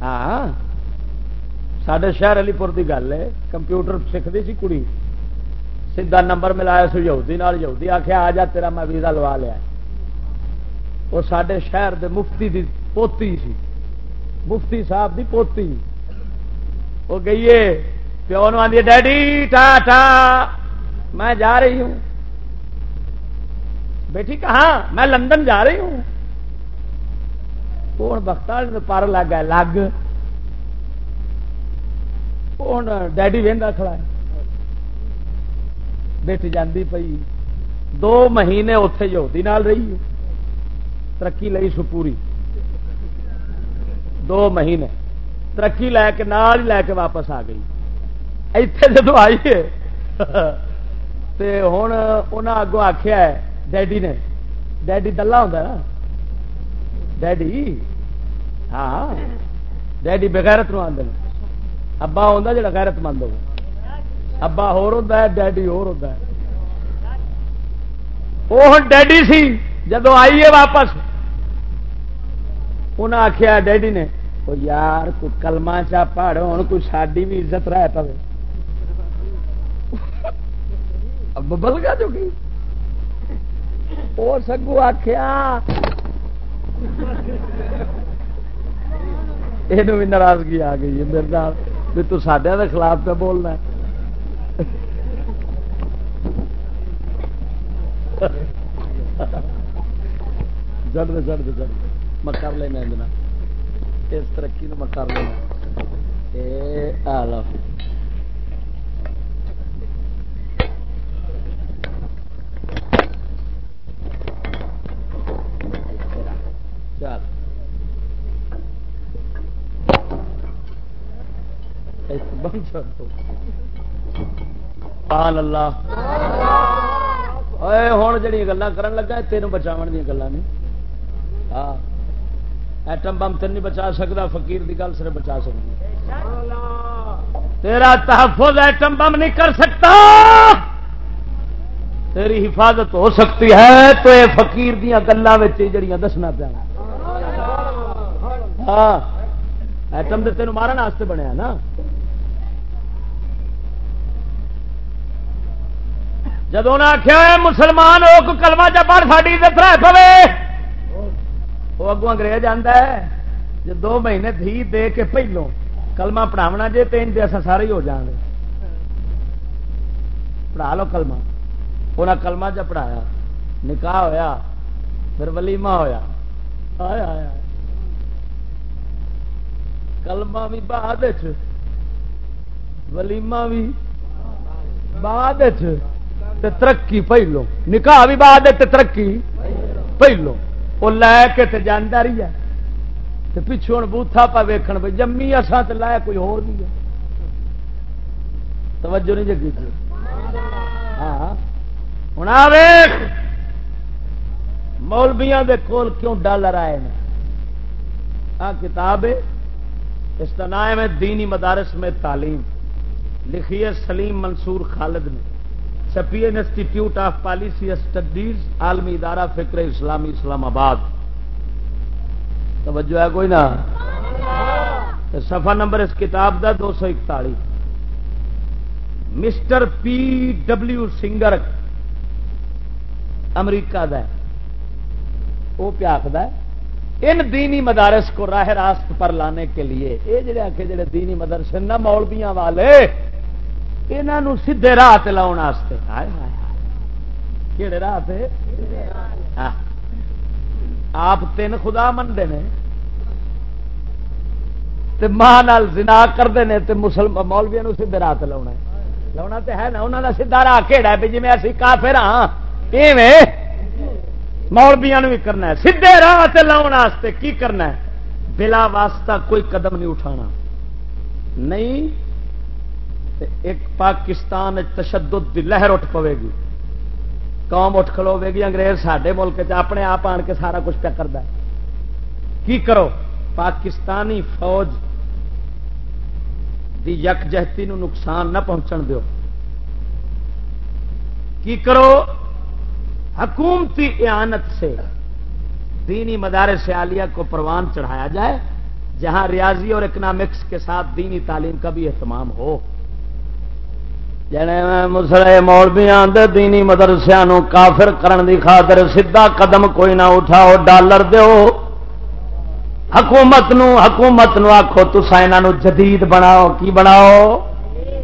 ہاں سڈے شہر علی پور کی گل ہے، کمپیوٹر سیکھتی سی کڑی۔ سیدا نمبر ملایا سو یہودی نال، یہودی آخیا آ جا، تیرا میں ویزا لوا لیا۔ وہ سڈے شہر دے مفتی دی پوتی سی۔ مفتی صاحب دی پوتی۔ وہ گئی پیو نو آدھی ڈیڈی ٹا ٹا میں جا رہی ہوں۔ بیٹھی کہاں؟ میں لندن جا رہی ہوں۔ کون بخت پر لگ گیا لگ۔ کون ڈیڈی وہدا کھڑا ہے؟ بیٹی جاندی پئی۔ دو مہینے اتے یہودی نال رہی ترقی لئی سو پوری۔ دو مہینے۔ ترقی لے کے نال ہی لے کے واپس آ گئی۔ ایتھے جدو آئیے ہوں انہیں اگوں آخیا ڈیڈی نے۔ ڈیڈی دلہا ہوں نا۔ ڈیڈی؟ ہاں۔ ڈیڈی بغیرت نو آدھے ابا آتا جا غیرت مند ہو۔ ابا ہور ہوتا ہے، ڈیڈی ہور ہوتا ہے۔ وہ ڈیڈی سی، جدو آئیے واپس انہیں آخیا ڈیڈی نے یار، کوئی کلما چا پڑ ہوں کوئی ساری بھی عزت رہ پے ببل گا جو وہ سگو آخیا یہ ناراضگی آ گئی ہے میرے نال، بھی تو سڈیا کے خلاف پہ بولنا جڑ دے جڑ دے جڑ میں کر لینا اس ترقی میں کر لینا لو چل۔ بند چڑ دو سبحان اللہ. اے ہوں جی گلا کر لگا تین بچاو دیا گلا نے. ہاں ایٹم بم تین نہیں بچا سکتا فقیر دی گل سر بچا سکتی تیرا تحفظ ایٹم بم نہیں کر سکتا. تیری حفاظت ہو سکتی ہے، تو یہ فقیر دیا گلوں جڑیاں دسنا پیا ہاں ایٹم تو تین مارن واسطے بنیا نا. جب انہیں آخیا مسلمان ہو کلوا چ پڑھ ساری عزت رہ پوے۔ وہ اگوں انگریز آتا ہے، جو دو مہینے دھی دے کے پہلو کلمہ پڑھاونا جی تو ان اصل سارے ہو جان پڑھا لو کلمہ۔ انہیں کلمہ جب پڑھایا، نکاح ہویا، پھر ولیمہ ہویا۔ آیا آیا کلمہ بھی بعد ولیمہ بھی بعد ترقی پہلو نکاح بھی بعد ترقی پہلو وہ لے کے تے جانا رہی ہے۔ تے پچھوں بوتھا پا ویکھن بھائی جمی اصا تو لایا کوئی ہو نہیں ہے۔ توجہ نہیں جگی ہاں۔ ہوں آ مولبیاں دے کول کیوں ڈالر آئے ہیں آ کتاب ہے۔ اس کا نام ہے دینی مدارس میں تعلیم۔ لکھی ہے سلیم منصور خالد نے۔ چھپی انسٹیٹیوٹ آف پالیسی اسٹڈیز عالمی ادارہ فکر اسلامی اسلام آباد توجہ ہے کوئی نا سفا نمبر اس کتاب دا دو سو اکتالی مسٹر پی ڈبلو سنگر امریکہ دا وہ پیا آخر ان دینی مدارس کو راہ راست پر لانے کے لیے یہ جڑے آ کے جڑے دینی مدرسے نہ مولبیاں والے یہاں سیدے راہ لاؤ کہڑے راہ پہ ہاں۔ آپ تین خدا منتے ہیں ماں زنا کرتے ہیں تو مسلم مولویا سیدھے راہ لا لاؤنا تو ہے نا۔ انہوں کا سیدا راہ کہڑا بھی جی اسی کافر ہاں مولبیا بھی کرنا ہے۔ سیدے راہ لاؤ کی کرنا ہے؟ بلا واسطہ کوئی قدم نہیں اٹھانا۔ نہیں ایک پاکستان تشدد دی لہر اٹھ پوے گی قوم اٹھ کھلوے گی انگریز سڈے ملک اپنے آپ آن کے سارا کچھ پیا کرتا ہے۔ کی کرو؟ پاکستانی فوج دی یکجہتی نو نقصان نہ پہنچن دیو۔ کی کرو؟ حکومتی اعانت سے دینی مدارس عالیہ کو پروان چڑھایا جائے، جہاں ریاضی اور اکنامکس کے ساتھ دینی تعلیم کا بھی اہتمام ہو۔ جنے مسلے مولبیاں دینی مدرسیا کافر کرن دی خاطر سیدھا قدم کوئی نہ اٹھاؤ، ڈالر دیو۔ حکومت نو حکومت نو آخو تسا یہ جدید بناؤ۔ کی بناؤ؟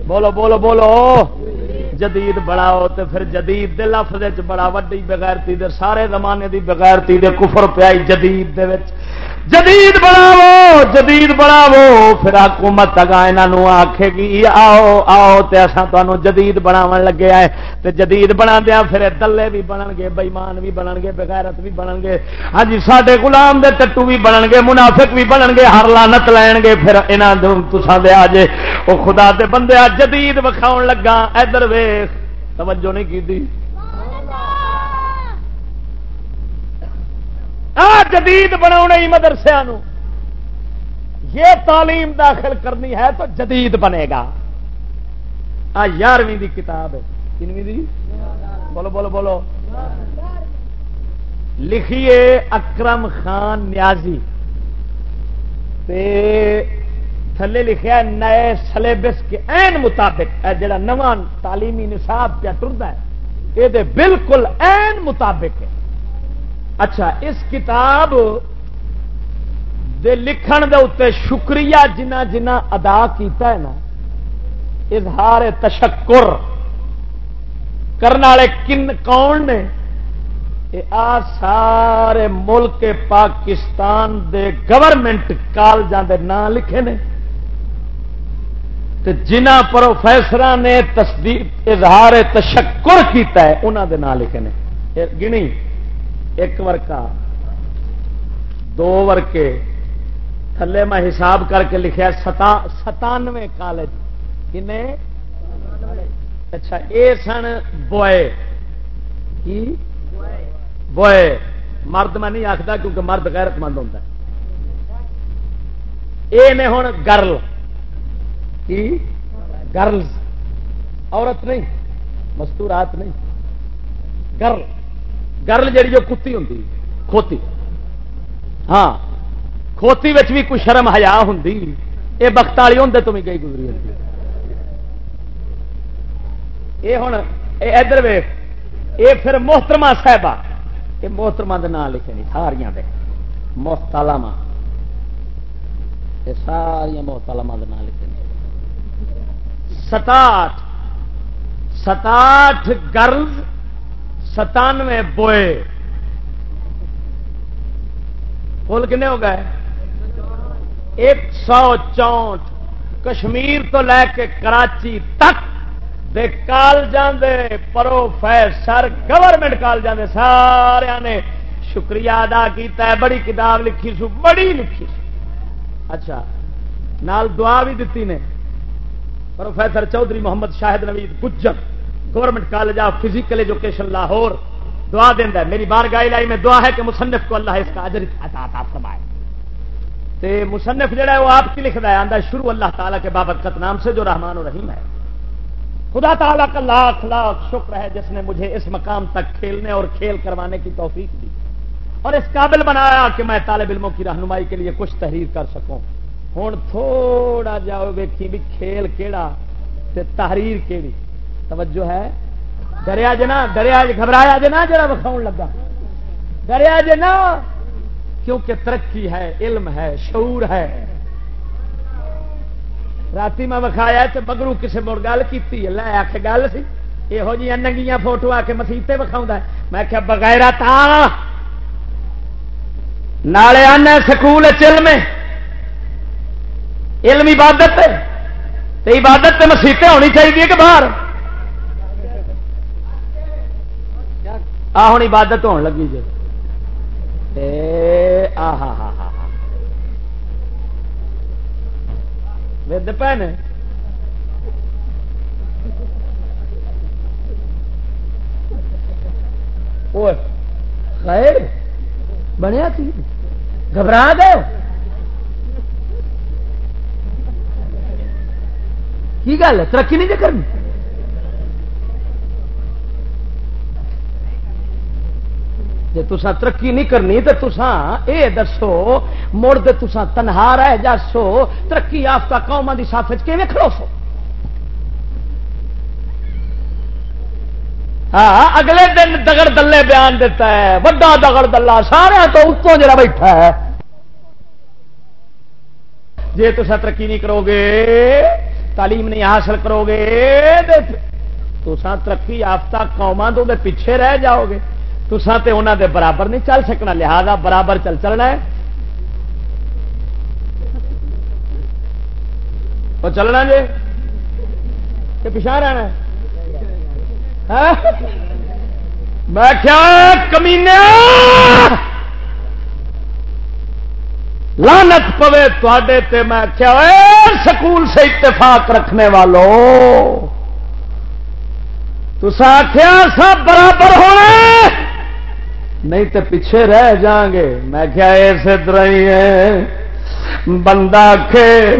بولو بولو بولو۔ جدید بناؤ تو پھر جدید دے لفظ بڑا وڈی بغیرتی دے، سارے زمانے دی بغیرتی دے کفر پیائی جدید دے وچ۔ جدید بناو جدید بناو، پھر حکومت اگا یہاں آخے گی، آؤ آؤ تو اصا تمہوں جدید بناو لگے آئے۔ تو جدید بنا دیا پھر دلے بھی بنن گے بئیمان بھی بنن گے، بغیرت بھی بنن گے۔ ہاں جی سارے گلام دے ٹٹو بھی بنن گے، منافق بھی بنن گے، ہر لانت لین گے، پھر یہاں تسان دے آج وہ خدا دے بندے جدید وکھاؤ لگا ادھر ویخ توجہ نہیں کی جدید بنا مدرسیا یہ تعلیم داخل کرنی ہے تو جدید بنے گا۔ آ یارویں دی کتاب ہے۔ کنویں دی؟ بولو بولو بولو۔ لکھیے اکرم خان نیازی۔ تھلے لکھیا نئے سلیبس کے این مطابق۔ جڑا نواں تعلیمی نصاب پہ ٹرتا ہے یہ بالکل این مطابق ہے۔ اچھا اس کتاب دے لکھن دے اتنے شکریہ جنہ جنہ ادا کیتا ہے نا، اظہار تشکر کرنے والے کن کون نے؟ آ سارے ملک پاکستان دے گورنمنٹ کالجوں دے نام لکھے نے۔ جنہ پروفیسر نے تصدیق، اظہار تشکر کیتا ہے انہوں دے نام لکھے نے۔ گنی۔ ایک ورکا، دو ورکے، تھلے میں حساب کر کے لکھا ستانوے کالج۔ کن اچھا یہ سن بوائے کی؟ بوائے مرد میں نہیں آختا کیونکہ مرد غیرت مند ہوتا ہے۔ یہ ہوں گرل۔ کی؟ گرلز۔ عورت نہیں، مستورات نہیں۔ گرل۔ گرل جی جو کتی ہوں کھوتی۔ ہاں کھوتی بھی کچھ شرم ہیا ہوں یہ بخت والی ہوں تو بھی گئی گزری ہوتی یہ ہوں ادھر وے یہ پھر محترما صاحبہ۔ یہ محترما کے نام لکھے نہیں ساریا دے۔ یہ ساریا محتالما کے نام لکھے ستاٹھ ستاٹھ گرلز ستانوے بوئے۔ کل کنے ہو گئے؟ ایک سو چونٹ کشمیر تو لے کے کراچی تک۔ دے کال جاندے، پروفیسر، گورنمنٹ کال جاندے۔ سارے نے شکریہ ادا کیتا ہے۔ بڑی کتاب لکھی سو، بڑی لکھی سو۔ اچھا نال دعا بھی دیتی نے۔ Professor Chaudhry Muhammad Shahid Naveed Gujjar government college of physical education Lahore دعا دینا میری بار گائی لائی میں دعا ہے کہ مصنف کو اللہ اس کا اجر عطا فرمائے تے مصنف جڑا ہے وہ آپ کی لکھتا ہے آندہ شروع اللہ تعالیٰ کے بابرکت نام سے جو رحمان و رحیم ہے خدا تعالیٰ کا لاکھ لاکھ شکر ہے جس نے مجھے اس مقام تک کھیلنے اور کھیل کروانے کی توفیق دی اور اس قابل بنایا کہ میں طالب علموں کی رہنمائی کے لیے کچھ تحریر کر سکوں ہوں تھوڑا جاؤ ویکھی بھی کھیل کیڑا تے تحریر کیڑی توجہ ہے۔ ڈریا جنا ڈریا گھبرایا جنا جڑا وکھاؤ لگا۔ ڈریا جنا، کیونکہ ترقی ہے، علم ہے، شعور ہے۔ رات میں وکھایا تو مگرو کسی مڑ گل کی لے آ کے گل سی۔ یہو جی ننگیاں فوٹو آ کے مسیطے وکھاؤں میں کیا بغیر تا نالے آنا سکول علم علم عبادت تے عبادت تے مسیطے ہونی چاہیے کہ باہر۔ آ ہوں عبادت ہون لگی جی آ ہا ہا ہا ود پہنے خیر بنیا تھی گھبرا گئے کی گل ہے ترقی نہیں کرنی جی تسا ترقی نہیں کرنی تو تسان یہ دسو، مڑ تو تسا تنہا رہ جاسو، ترقی یافتہ قوما کی ساف کھڑو سو ہاں اگلے دن دگڑ دلے بیان دیتا ہے، وڈا دگڑ دلہ سارا تو اتوں جڑا بیٹھا ہے۔ جی تسا ترقی نہیں کرو گے، تعلیم نہیں حاصل کرو گے تو ترقی یافتہ قوما تو پیچھے رہ جاؤ گے۔ تسا تے انہوں دے برابر نہیں چل سکنا، لہذا برابر چل چلنا ہے۔ وہ چلنا جی۔ کہ پچھا رہنا ہاں؟ میں کیا کمینے لانت پوے تے میں کیا سکول سے اتفاق رکھنے والوں تو آخیا سب برابر ہونے نہیں تو پیچھے رہ جاؤں گے۔ میں کیا ایسے طرح ہی ہے۔ بندہ کے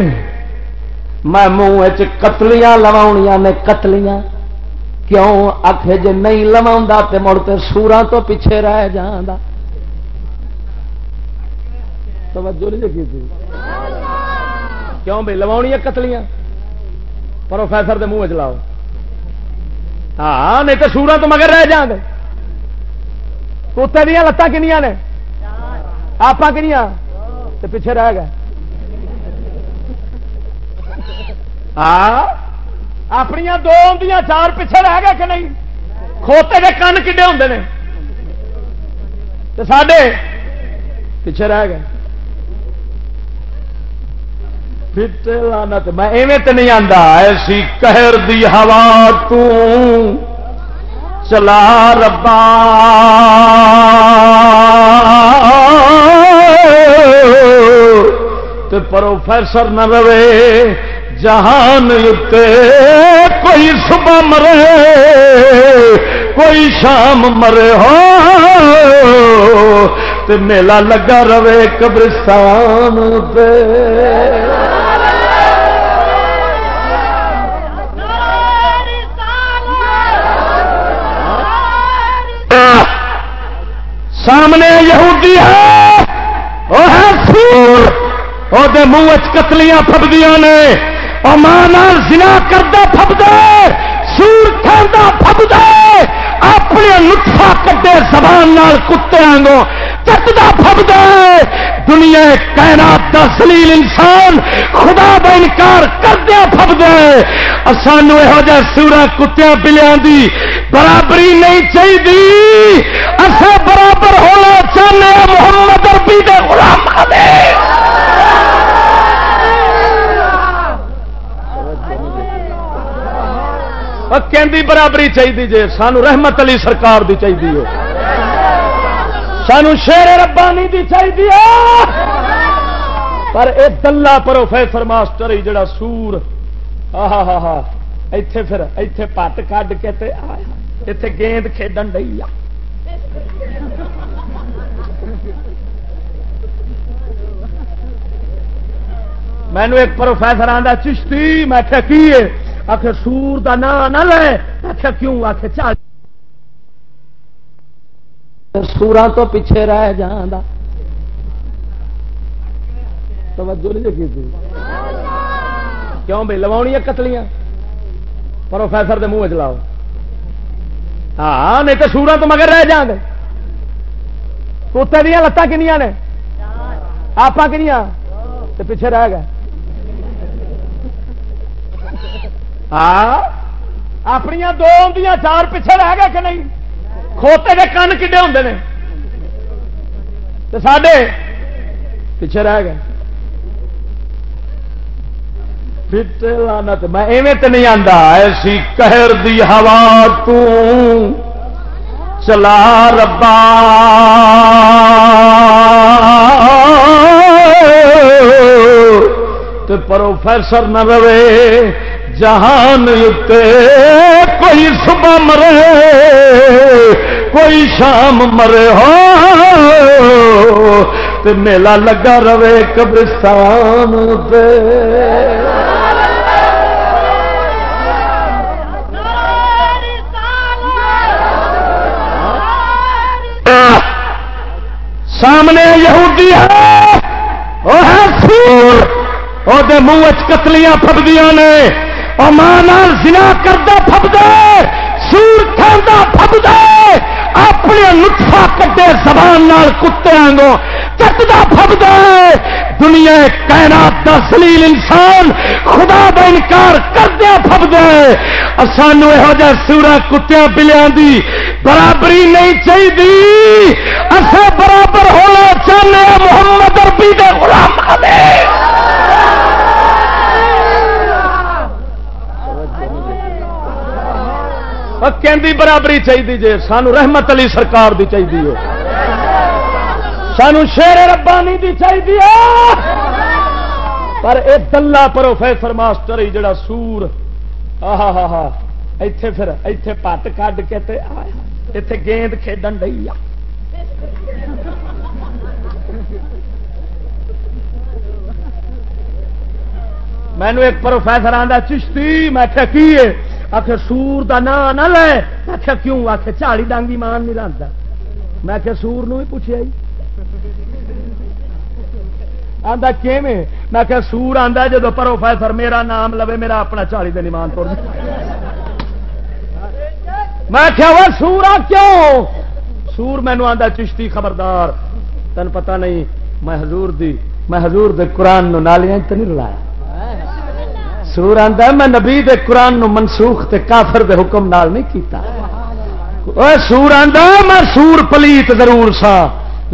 میں منہ قتلیاں لوا نے قتلیاں۔ کیوں؟ آخ جی نہیں لوا تو مڑتے سورا تو پیچھے رہ جانا توجہ نہیں دیکھی تھی؟ کیوں بھائی لوا قتلیاں؟ پروفیسر دے منہ چلاؤ ہاں نہیں تو سورا تو مگر رہ جاؤں گے۔ کتے دیا لتان کنیا نے؟ آپ کنیا تو پیچھے رہ گئے۔ ہاں؟ اپنی دو ہوں چار پیچھے رہ گئے کہ نہیں؟ کھوتے کے کن کھے ہوں نے؟ سڈے پیچھے رہ گئے۔ میں ایویں تو نہیں آتا ایسی کہر دی ہوا ت چلا ربا تے پروفیسر نہ رہے، جہان کوئی صبح مرے، کوئی شام مرے ہو، تے میلہ لگا رہے قبرستان پہ سامنے یہودی ہے، وہ ہے سور، وہ منہ چتلیاں فبدیاں نے۔ اور ماں زنا کرتا فبد سور کھانا فبد اپنے نطفہ کٹے زبان کتے آنگو چکتا فبد دنیا کائنات دا سلیل انسان، خدا کا انکار کردیا فبد سانو یہو جہ سورا کتیا بلیاں دی برابری نہیں چاہیے اصل برابر ہونا چاہنے محمد اربی دے غلام کہ برابری چاہیے جی سانو رحمت علی سرکار دی چاہیے سانو شیر ربانی دی چاہیے۔ پر یہ دلہ پروفیسر ماسٹر ہی جڑا سور۔ ہاں ہاں ہاں اتے پھر اتے پٹ کھ کے اتے گیند کھیڈن ڈی آ۔ مینو ایک پروفیسر آتا چشتی۔ میں آخیا کی آخر سور کا نام نہ لے۔ آخیا کیوں؟ آخ چل۔ سورا تو پیچھے رہ جانا توجہ نہیں دیکھی تھی؟ کیوں بھائی لوا قتلیاں؟ پروفیسر دے منہ چلاؤ ہاں نہیں تو سورا تو مگر رہ جان گے کتے دیا لتان کنیا نے؟ آپ کنیا تو پیچھے رہ گئے۔ ہاں اپنی دو چار پیچھے رہ گئے کہ نہیں؟ کھوتے کے کن کھے ہوں سڈے پیچھے رہ گئے۔ لانت میں ایویں تو نہیں آتا ایسی کہر دی ہوا تو چلا ربا۔ تو پروفیسر نہ رہے۔ جہان اتنے کوئی صبح مرے، کوئی شام مرے ہو تو میلہ لگا رہے قبرستان تے۔ سامنے یہودی ہے، وہ ہے سور، وہ منہ چتلیاں فبدیاں نے۔ اور ماں زنا کرتا فبد سور کھانا فبد اپنے نطفا کٹے زبان نال کتے آنگو چٹتا فبد دنیا کائنات دا سلیل انسان خدا دا انکار کردیا فبد سانو یہو جہ سورا کتیا بلیا دی برابری نہیں چاہیے اصے برابر ہونا چاہنے محمد اربی دے غلام کہ برابری چاہیے جی سانو رحمت علی سرکار دی چاہیے سانو شیر ربانی دی چاہیے پر یہ دلہ پروفیسر ماسٹر ہی جڑا سور۔ ہاں ہاں ہاں اتے پھر اتے پٹ کھ کے اتے گیند کھیڈن ڈی آ۔ مینو ایک پروفیسر آتا چشتی! میں کیا کی آخ سور کا نام نہ لے۔ آخیا کیوں؟ آخ چالی ڈانگی مان نہیں رہتا میں کہ سور نو ہی پوچھا جی۔ آتا کیویں؟ میں کہ سور آتا جب پروفیسر میرا نام لوے، میرا اپنا چالی دن ایمان توڑ میں کیا وہ سورا کیوں؟ سور مینو آتا چشتی خبردار۔ تین پتہ نہیں، میں حضور دی، میں حضور دے قرآن نو نالیاں تو نہیں رلایا۔ سور آتا میں نبی دے قرآن نو منسوخ تے کافر دے حکم نال نہیں کیتا۔ سور آتا میں سور پلیت ضرور سا،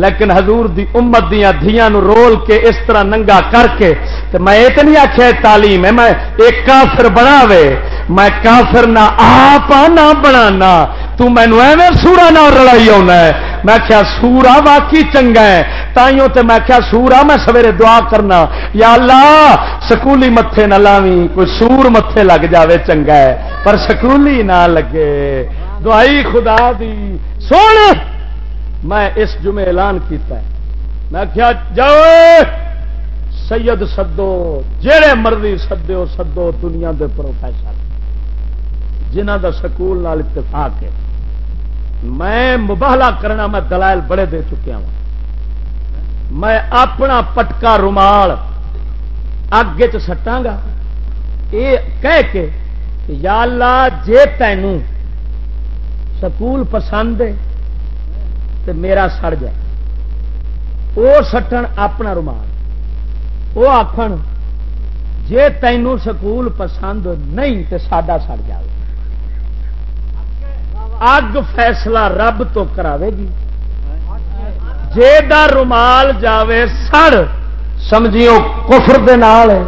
لیکن حضور دی امت دیا دیا رول کے اس طرح ننگا کر کے تو میں یہ تو نہیں آخیا تعلیم ہے، میں ایک کافر بنا میں کافر نہ آپ نہ بنا تو مینو ایویں سورا نہ رلائی آنا ہے۔ میں کیا سورا واقعی چنگا ہے۔ تائیوں تے میں کیا سورا میں سویرے دعا کرنا۔ یا اللہ، سکولی متے نہ لاوی کوئی سور متے لگ جاوے، چنگا ہے۔ پر سکولی نہ لگے۔ دعائی خدا دی۔ سونے، میں اس جمعے اعلان کیتا ہے۔ میں کیا جاؤ، سید سدو جہے مرضی سدو سدو دنیا دے پروفیسر۔ جنہ دا سکول نال اتفاق ہے۔ میں مباہلا کرنا میں دلائل بڑے دے چکیا ہوں۔ میں اپنا پٹکا رومال اگ چٹا گا۔ یہ کہہ کے یا اللہ جے تینوں سکول پسند ہے تو میرا سڑ جائے۔ وہ سٹن اپنا رومال۔ وہ آخر جے تینوں سکول پسند نہیں تو ساڈا سڑ جائے اگ فیصلہ رب تو کراوے گی۔ جے دا رومال جاوے سڑ، سمجھیو کفر دے نال ہے،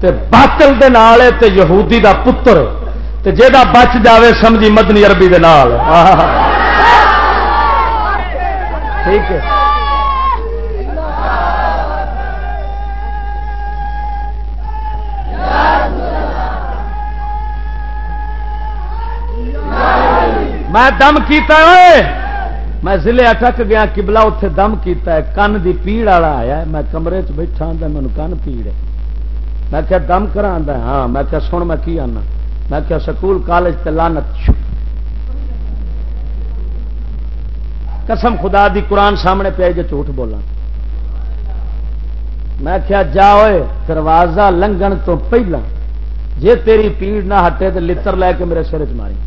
تے باطل دے نال ہے، تے یہودی دا پتر تے جے دا بچ جاوے، سمجھی مدنی عربی دے نال (laughs) ٹھیک ہے۔ میں دم کیتا ہے میں ضلع اٹک گیا کبلا اتے دم کیتا ہے، کن دی پیڑ والا آیا میں کمرے چ بیٹھا ہوں کن پیڑ ہے۔ میں کیا دم کرا ہاں میں کیا سن میں کی آنا۔ میں کیا سکول، کالج تے لانت قسم خدا دی قرآن سامنے پہ جی جھوٹ بولا میں کیا جا دروازہ لنگن تو پہلا۔ جے تیری پیڑ نہ ہٹے تو لتر لے کے میرے سر چ ماری۔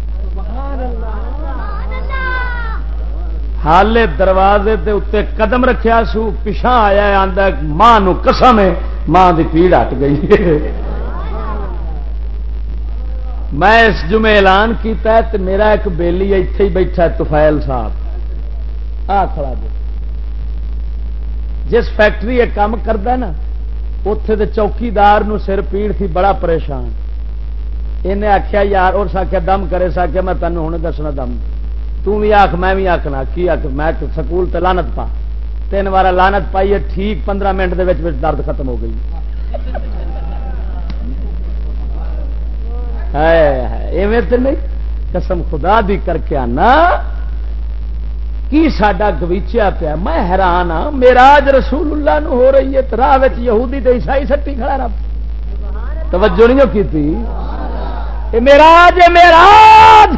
حالے دروازے دے اتنے قدم رکھیا سو پچھا آیا آدھا ماں قسم ہے، ماں دی پیڑ ہٹ گئی میں اس جمعے اعلان کیتا ہے تو میرا ایک بیلی اتے ہی بیٹھا تفیل صاحب۔ آ کھڑا جی جس فیکٹری یہ کام کرتا نا اتے دے چوکیدار نو سر پیڑ تھی، بڑا پریشان۔ انہیں آخیا یار، اور ساکھیا، دم کرے، ساکھیا، میں تینوں ہوں دسنا دم۔ تھی آخ میں بھی آخنا کی آخ میں سکول لانت پا۔ تین بار لانت پائی ہے، ٹھیک پندرہ منٹ دے درد ختم ہو گئی۔ ایویں تو نہیں؟ قسم خدا دی کر کے آنا۔ کی سڈا گویچیا پیا؟ میں حیران ہاں میرا رسول اللہ نو ہو رہی ہے راہ یہودی تے عیسائی سٹی کھڑا رب۔ توجہ نہیں کی میراج میراج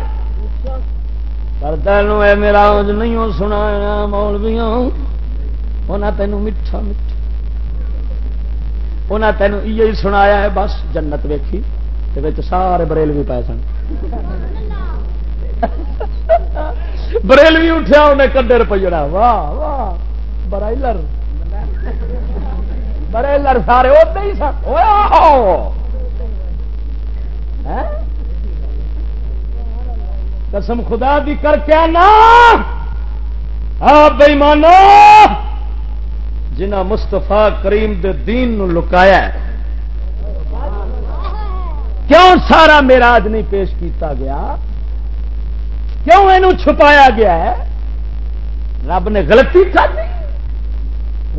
پر تینوں اے میرا نہیں سنا مولویاں انہیں تینوں میٹھا میٹھا۔ انہیں تینوں یہ سنایا ہے، بس جنت ویکھی سارے بریل بھی پائے سن۔ بریل بھی اٹھا انہیں کڈے روپیہ واہ واہ، برائلر۔ برائلر سارے ادے ہی سن۔ قسم خدا دی کر کے نا بے مانو جنہ مستفا کریم دے دین نو لکایا ہے۔ کیوں سارا میراج نہیں پیش کیتا گیا؟ کیوں یہ چھپایا گیا ہے؟ رب نے غلطی کر دی۔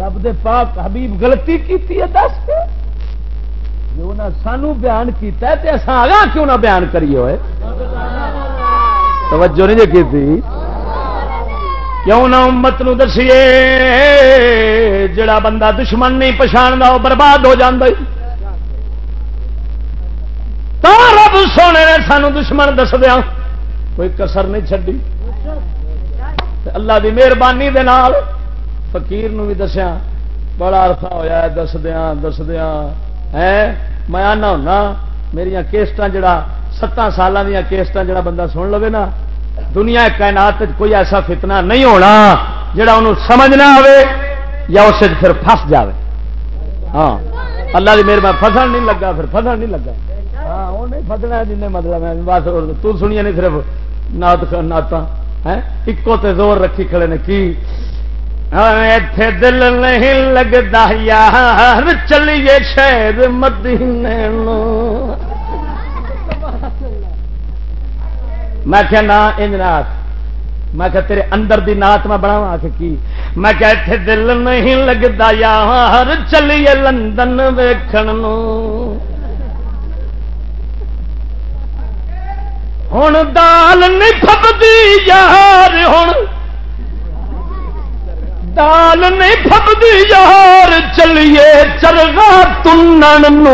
رب دے پاک حبیب غلطی کی دس کے۔ جو سانو بیان کیتا ہے تے اصا آگاہ کیوں نہ بیان کریے ہوئے؟ توجہ نہیں جی تھی کیوں نہ امت نو دسیے، جڑا بندہ دشمن نہیں پچھاڑا وہ برباد ہو تو رب سونے نے سانو دشمن دس دیا کوئی کسر نہیں چڈی اللہ دی مہربانی دے نال فقیر نو بھی دسیا بڑا عرصہ ہوا دس دیا دس دیا ہے میں آنا ہونا میری کیسٹ جڑا ستان سال دیا کیسٹ جڑا بندہ سن لو نا، دنیا کائنات کوئی ایسا فتنہ نہیں ہونا جڑا انہوں سمجھنا ہوئے یا اس پھر فس جائے ہاں اللہ کی میرے میں فسن نہیں لگا، پھر فسن نہیں لگا۔ ہاں وہ نہیں فسنا جن مطلب ہے۔ بس تو سنیا نہیں صرف نات نعت ایکو تے زور رکھی کھڑے نے کی ہاں، ایتھے دل نہیں لگتا یار، چلیے شہر مدینے میں کیا نا انجنات میں کیا تیرے اندر دی نات میں بڑھاوا کے کی? میں کیا اتنے دل نہیں لگتا یار، چلیے لندن ویکھن ہوں دال نہیں پھپتی یار ہوں دال نہیں پھپتی یار، چلیے چرگا تنن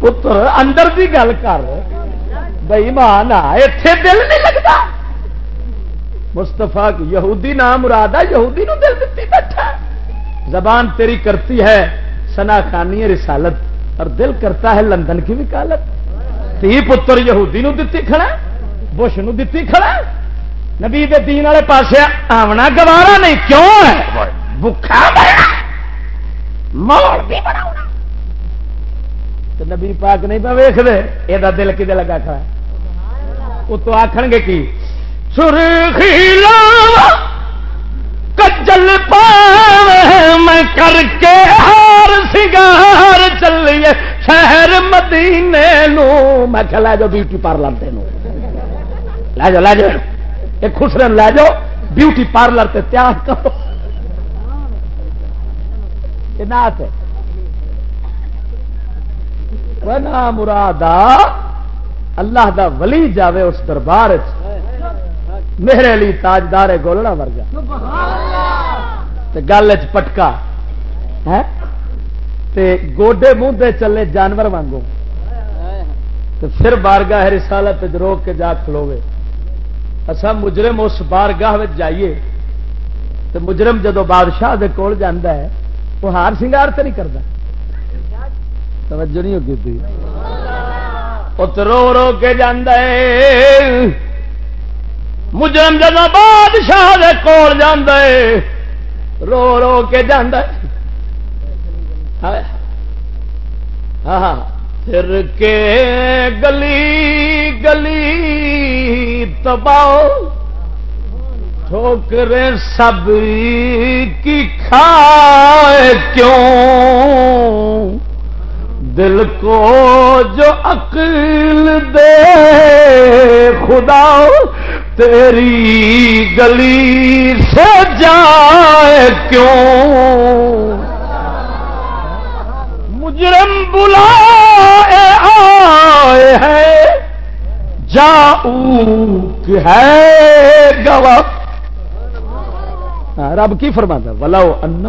پتر اندر کی گل کر بئی مان اتے دل نہیں لگتا مستفا یہودی نام مراد ہے یہودی نو دل دیتی بیٹھا زبان تیری کرتی ہے سنا خانی رسالت اور دل کرتا ہے لندن کی وکالت تھی پتر یہودی نو دیتی کھڑا بش نو دیتی کھڑا نبی دے دین والے پاسے آمنا گوارا نہیں کیوں ہے بکھا موڑ بھی بناؤنا تو نبی پاک نہیں پہ ویخ دے یہ دل کدے لگا کھڑا وہ تو آخ گے کی؟ سرخی کجل میں کر کے ہار سگار چلیے شہر مدینے نو۔ میں کہ لے جاؤ بیوٹی پارلر تین لے جاؤ لے جاؤ۔ ایک خسرے لے جاؤ، بیوٹی پارلر تے تیار کرو۔ نات ہے۔ مراد اللہ دا ولی جاوے اس دربار میرے لیے تاجدار گولڑا ورگا گل پٹکا۔ گوڈے منہ دے چلے جانور وانگو پھر بارگاہ رسالت روک کے جا کھلوے اصا مجرم اس بارگاہ جائیے۔ تو مجرم جدو بادشاہ دے کول جاندہ ہے وہ ہار سنگار تو نہیں کرتا توجہ نہیں ہوگی تھی۔ رو رو کے جانا ہے۔ مجرم جب بادشاہ کول جانا ہے۔ رو رو کے جانا ہاں ہاں۔ پھر کے گلی گلی تباؤ ٹھوکریں سب کی کھائے کیوں؟ دل کو جو عقل دے، خدا، تیری گلی سے جائے کیوں؟ مجرم بلا آئے ہے جاؤ ہے گواہ۔ رب کی فرماتا ولاؤ ان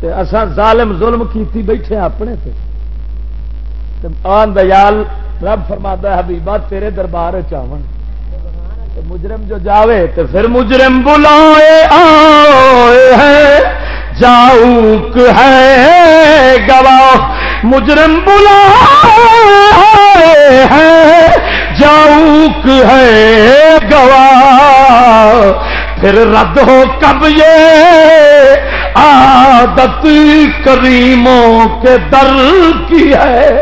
تے اصا ظالم ظلم کیتی بیٹھے اپنے تے۔ آن دیال رب فرما حبیبا، تیرے دربار چاون مجرم جو جاوے تو پھر مجرم بلائے آئے ہے، جاؤک ہے، گواہ۔ مجرم بلا ہے، جاؤک ہے، گواہ۔ پھر رد ہو کب یہ؟ عادت کریموں کے در کی ہے۔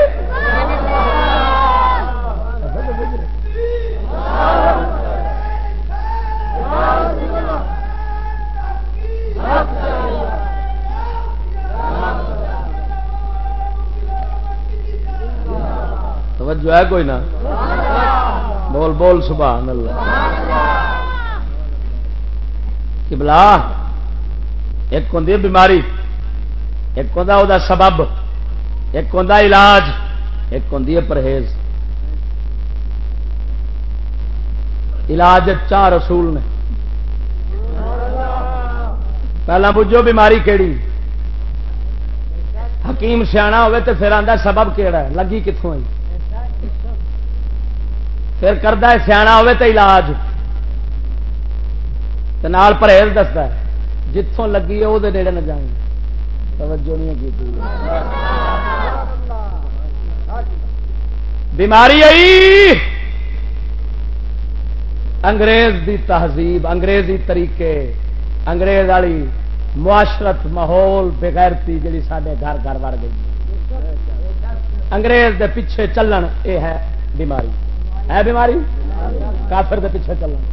توجہ ہے کوئی نا؟ بول بول، سبحان اللہ۔ بلا ایک ہوں بیماری، ایک ہوں سبب، ایک ہوں علاج، ایک ہوں پرہیز۔ علاج چار اصول نے؟ پہلا بجو بیماری کہڑی حکیم سیاح ہوے تو پھر آتا سبب کہڑا ہے؟ لگی کتوں آئی پھر کرتا ہے سیاح ہوے تو علاج۔ نال پرہیز دستا ہے۔ جتوں لگی ہے وہ نیڑے نہ جائیں۔ توجہ نہیں کی بیماری آئی۔ انگریز دی تہذیب، انگریزی طریقے، انگریز والی معاشرت ماحول بغیرتی جی سارے گھر گھر وڑ گئی۔ انگریز دے پیچھے چلن یہ ہے بیماری۔ ہے بیماری؟ کافر دے پیچھے چلن۔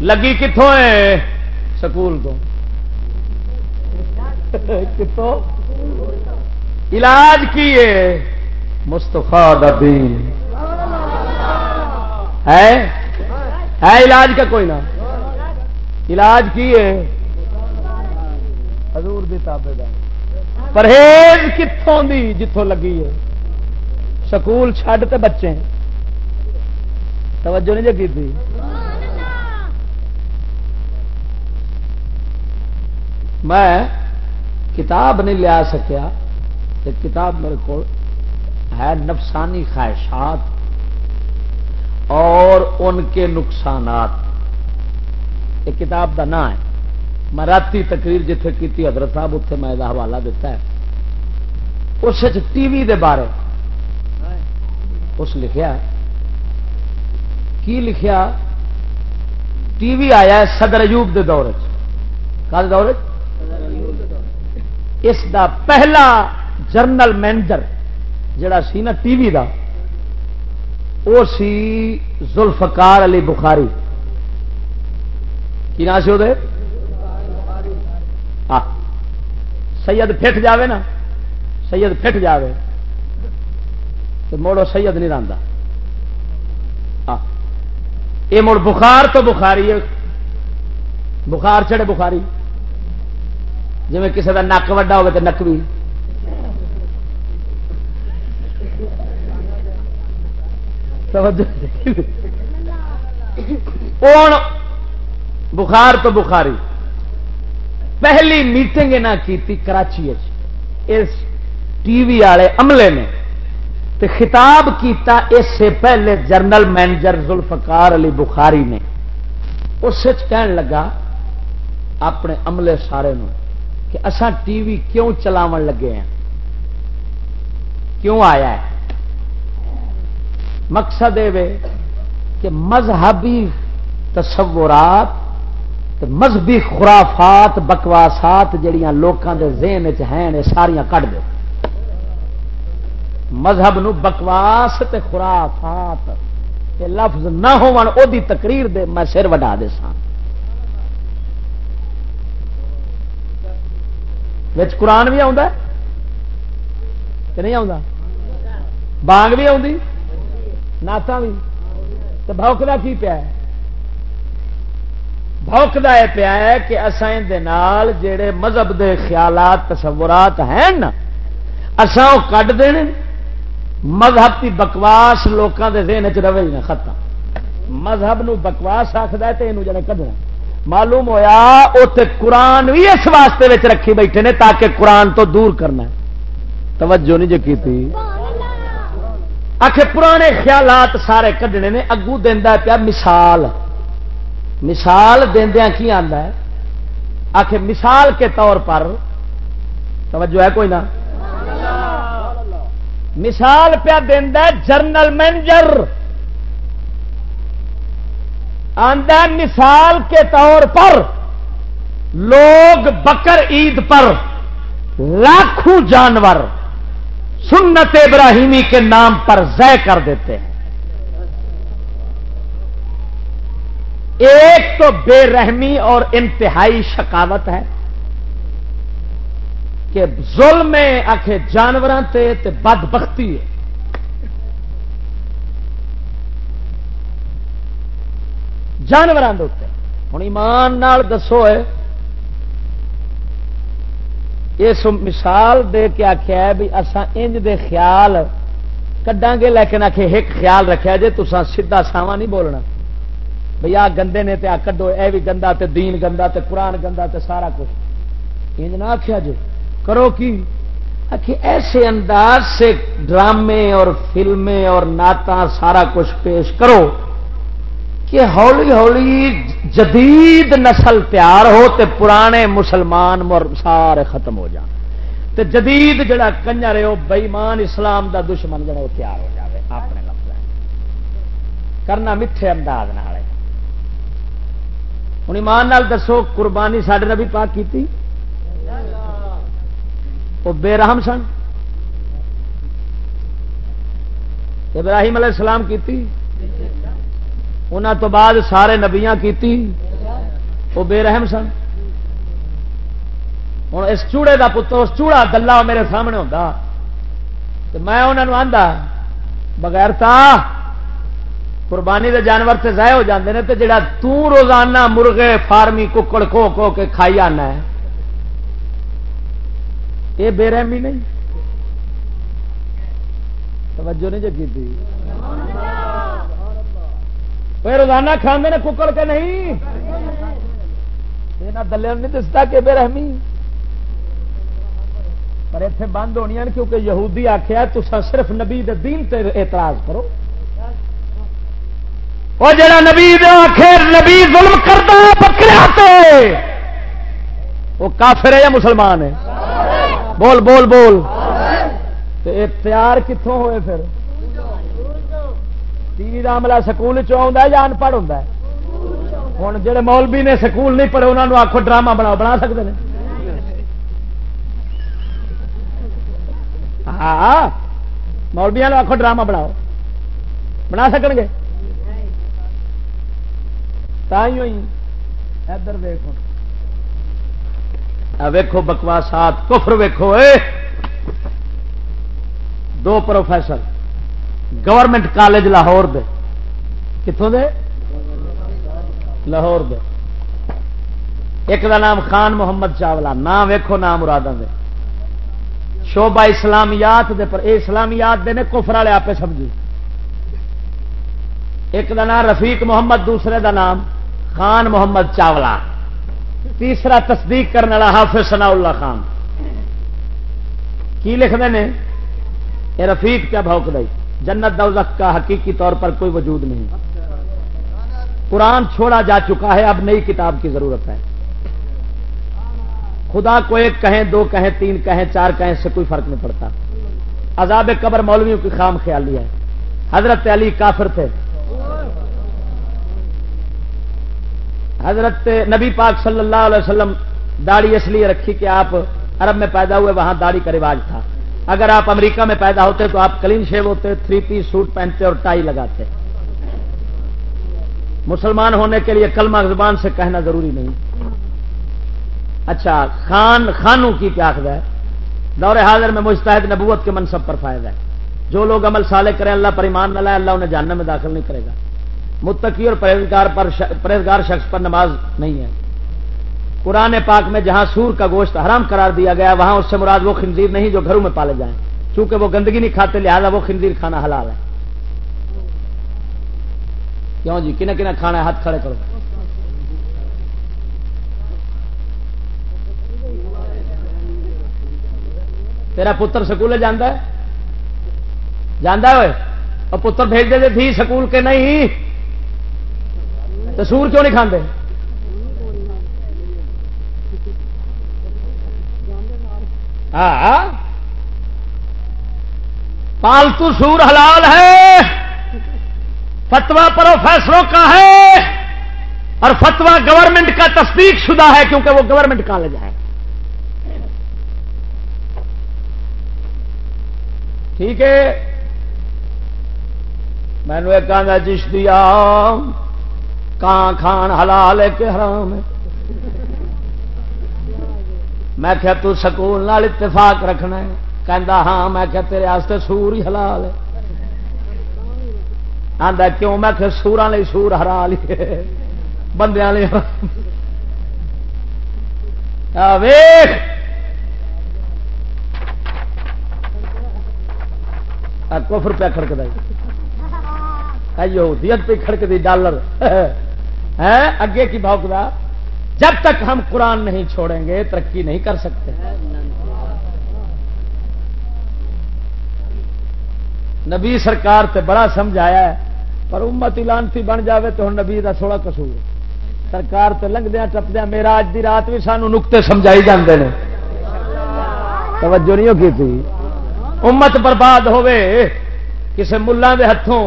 لگی کتوں ہے؟ سکول تو کتوں؟ علاج کی ہے مستفا دین۔ ہے؟ ہے علاج کا کوئی نہ۔ علاج کی ہے حضور دی تابے دار۔ پرہیز کتوں دی جتوں لگی ہے؟ سکول چھڈ تے بچے۔ توجہ نہیں جی کی میں کتاب نہیں لیا سکیا کتاب میرے کو ہے نفسانی خواہشات اور ان کے نقصانات۔ یہ کتاب کا نام ہے۔ میں رات تقریر جتھے کی حضرت صاحب اتنے میں یہ حوالہ دیتا ہے۔ اس ٹی وی دے بارے اس لکھیا کی لکھیا؟ ٹی وی آیا صدر ایوب دے دور کا دور اس دا پہلا جرنل مینیجر جڑا سی نا ٹی وی دا وہ سی زلفکار علی بخاری۔ کی نام سی وہ سید پھٹ جاوے نا۔ سید پھٹ جاوے۔ تو موڑو سید نہیں رہتا یہ مڑ بخار تو بخاری ہے۔ بخار چڑے بخاری۔ جی کسی کا نک وڈا ہو نک بھی۔ بخار تو بخاری۔ پہلی میٹنگ نہ کی کراچی اس ٹی وی والے عملے نے۔ تے خطاب کیتا اس سے پہلے جنرل مینیجر زلفکار علی بخاری نے۔ اس کہن لگا، اپنے عملے سارے نو۔ کہ اسا ٹی وی کیوں چلاو لگے ہیں؟ کیوں آیا ہے؟ مقصد یہ کہ مذہبی تصورات مذہبی خرافات، بکواسات جڑیاں لوکاں دے ذہن چ ہیں ساریاں کٹ دے مذہب نو بکواس تے خرافات تے لفظ نہ ہون او دی تقریر دے میں سر وڈا دے سا وچ قرآن بھی آؤں کہ نہیں آؤں بانگ بھی آؤں نعت بھی تو بوکتا کی پیا ہے بوکتا یہ پیا ہے کہ اسان جڑے مذہب دے خیالات تصورات ہیں نا اسان وہ کٹ دے مذہب کی بکواس لوگوں کے ذہن چ رہے ختم مذہب نو بکواس آخر تو یہ کھڈنا معلوم ہویا اتنے قرآن بھی اس واسطے رکھی بیٹھے نے تاکہ قرآن تو دور کرنا توجہ نہیں جی کی آخر پرانے خیالات سارے کھڈنے نے اگو دینا پیا مثال۔ مثال دیا کی آتا ہے؟ آخر مثال کے طور پر، توجہ ہے کوئی نہ؟ مثال پیا دینا جرنل مینجر آدھا مثال کے طور پر لوگ بکر عید پر لاکھوں جانور سنت ابراہیمی کے نام پر ضے کر دیتے ہیں۔ ایک تو بے رحمی اور انتہائی شکاوت ہے کہ ظلم آخے جانوروں تے بد بختی ہے۔ جانوروں کے ہوں ایمان دسو اس مثال دے کے آخیا ہے بھی اسان انج دے خیال کڈاں گے، لیکن آخے ایک خیال رکھا جی تسا سیدا ساوا نہیں بولنا۔ بھئی آ گندے نے تے آ کڈو، اے بھی گندا تے دین گندا تے قرآن گندا تے سارا کچھ۔ انج نہ آخیا جی کرو کی؟ آخی ایسے انداز سے ڈرامے اور فلمیں اور نعتاں سارا کچھ پیش کرو۔ کہ ہولی ہولی جدید نسل تیار ہو تے پرانے مسلمان سارے ختم ہو جان۔ تے جدید جڑا کنجر ہے وہ بئیمان اسلام دا دشمن جڑا وہ تیار ہو جاوے اپنے لفظ کرنا میٹھے انداز نال ہوں ایمان نال دسو، قربانی سڈے نبی پاک کی وہ بے رحم سن۔ ابراہیم علیہ السلام کی تو بعد سارے نبیاں کیتی، وہ بے رحم سن۔ ہوں اس چوڑے کا پتر، اس چوڑا دلہ میرے سامنے ہوتا تو میں انہوں آتا بغیر تا قربانی دے جانور سے ضائع ہو جاتے ہیں تو جڑا روزانہ مرغے، فارمی، ککڑ کھو کھو کے کھائی آنا ہے۔ یہ بے رحمی نہیں۔ توجہ نہیں جگی تھی؟ روزانہ کھانے نے ککڑ کے نہیں دلیا نہیں دستا کہ بے رحمی پر اتنے بند ہونی کیونکہ یہودی آخیا تو صرف نبی دین تے اعتراض کرو وہ جڑا نبی آخر نبی ظلم کرتا بکرا وہ کافر ہے یا مسلمان ہے بول بول بول تیار کتوں ہوئے پھر ٹی کا عملہ سکول یا ان پڑھ ہوں ہوں جہے مولوی نے سکول نہیں پڑھے انہوں آخو ڈرامہ بنا بنا سکتے ہیں ہاں مولبیا آخو ڈرامہ بناؤ۔ بنا سکن گے؟ ادھر ویکو ویکو بکواسات کفر ویکو دو پروفیسر۔ گورنمنٹ کالج لاہور دے۔ کتوں دے؟ لاہور دے۔ ایک دا نام خان محمد چاولا۔ نام ویکو نام مراد دے۔ شوبا اسلامیات دے، پر اے اسلامیات دے نے کفر والے آپ سمجھی ایک دا نام رفیق محمد، دوسرے دا نام خان محمد چاولا۔ تیسرا تصدیق کرنے والا حافظ سنا اللہ خان۔ کی لکھتے ہیں یہ رفیق کیا بھوک دئی جنت دوزخ کا حقیقی طور پر کوئی وجود نہیں۔ قرآن چھوڑا جا چکا ہے، اب نئی کتاب کی ضرورت ہے۔ خدا کو ایک کہیں، دو کہیں، تین کہیں، چار کہیں سے کوئی فرق نہیں پڑتا۔ عذاب قبر مولویوں کی خام خیالی ہے۔ حضرت علی کافر تھے۔ حضرت نبی پاک صلی اللہ علیہ وسلم داڑھی اس لیے رکھی کہ آپ عرب میں پیدا ہوئے، وہاں داڑھی کا رواج تھا۔ اگر آپ امریکہ میں پیدا ہوتے تو آپ کلین شیو ہوتے، تھری پیس سوٹ پہنتے اور ٹائی لگاتے۔ مسلمان ہونے کے لیے کلمہ زبان سے کہنا ضروری نہیں۔ اچھا خان، خانوں کی کیا ہے؟ دور حاضر میں مستحد نبوت کے منصب پر فائدہ ہے۔ جو لوگ عمل سالے کریں، اللہ پر ایمان نہ لائے، اللہ انہیں جاننے میں داخل نہیں کرے گا۔ متقی اور پرہیزگار پر پرہیزگار شخص پر نماز نہیں ہے۔ قرآن پاک میں جہاں سور کا گوشت حرام قرار دیا گیا، وہاں اس سے مراد وہ خنزیر نہیں جو گھروں میں پالے جائیں۔ چونکہ وہ گندگی نہیں کھاتے، لہذا وہ خنزیر کھانا حلال ہے۔ کیوں جی؟ کنہ کنہ کھانا ہے، ہاتھ کھڑے کرو۔ تیرا پتر سکول جانا ہے؟ جانا ہوئے اور پتر بھیج دے تھی سکول کے نہیں۔ تو سور کیوں نہیں کھانے ہاں،, ہاں پالتو سور حلال ہے فتوا پروفیسروں کا ہے، اور فتوا گورنمنٹ کا تصدیق شدہ ہے کیونکہ وہ گورنمنٹ کالج ہے۔ ٹھیک ہے۔ میں نے کہا جس دیا کان کھان حلال ہے کہ حرام ہے؟ میں کیا تو سکول نال اتفاق رکھنا ہے کہندا ہاں میں کیا تیرے واسطے سور ہی حلال ہے آندا کیوں میں کہ سوراں لئی سور حلال ہے بندیاں لئی ویخ کفر پہ کھڑکتا یہودیت پہ کھڑکتی ڈالر اگے کی بھوکتا جب تک ہم قرآن نہیں چھوڑیں گے، ترقی نہیں کر سکتے۔ نبی سرکار تے بڑا سمجھایا ہے، پر امت لانتی بن جاوے تو ہوں نبی کا سوڑا قصور سرکار تے لنگدیا ٹپدیا میرا اج دی رات بھی سانو نقطے سمجھائی جاندے نے۔ توجہ نہیں کی تھی؟ امت برباد ہوے کسے ملان دے ہتھوں،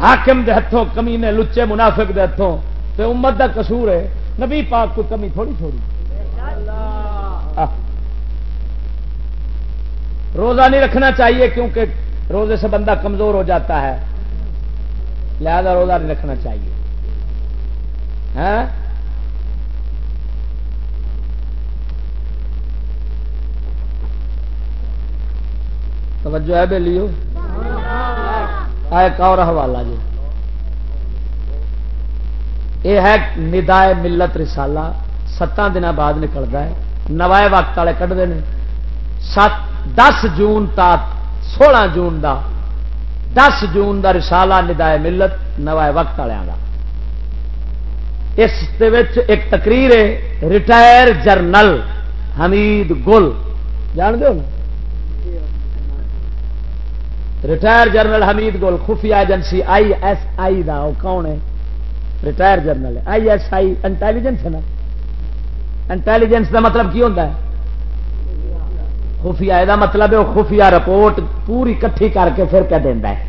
حاکم دے ہتھوں، کمینے لچے منافق دے ہتھوں، تے امت دا قصور ہے۔ نبی پاک کو کمی تھوڑی تھوڑی روزہ نہیں رکھنا چاہیے کیونکہ روزے سے بندہ کمزور ہو جاتا ہے۔ لہذا روزہ نہیں رکھنا چاہیے۔ ہاں؟ توجہ ہے بے لیو ایک اور حوالہ جی۔ یہ ہے ندائے ملت رسالہ ستان دن بعد نکلتا ہے، نوائے وقت والے کھڑتے ہیں سات، دس جون تا سولہ جون دا، دس جون دا رسالہ ندائے ملت نوائے وقت والوں کا اس ایک تقریر ہے، ریٹائر جرنل حمید گل۔ جان دو ریٹائر جرنل حمید گل، خفیہ ایجنسی آئی ایس آئی دا، وہ کون ہے؟ Retire general I S I intelligence ہے نا. انٹیلیجنس کا مطلب کی ہوتا ہے؟ خفیہ یہ مطلب ہے خفیہ رپورٹ پوری کٹھی کر کے پھر کیا دینا ہے۔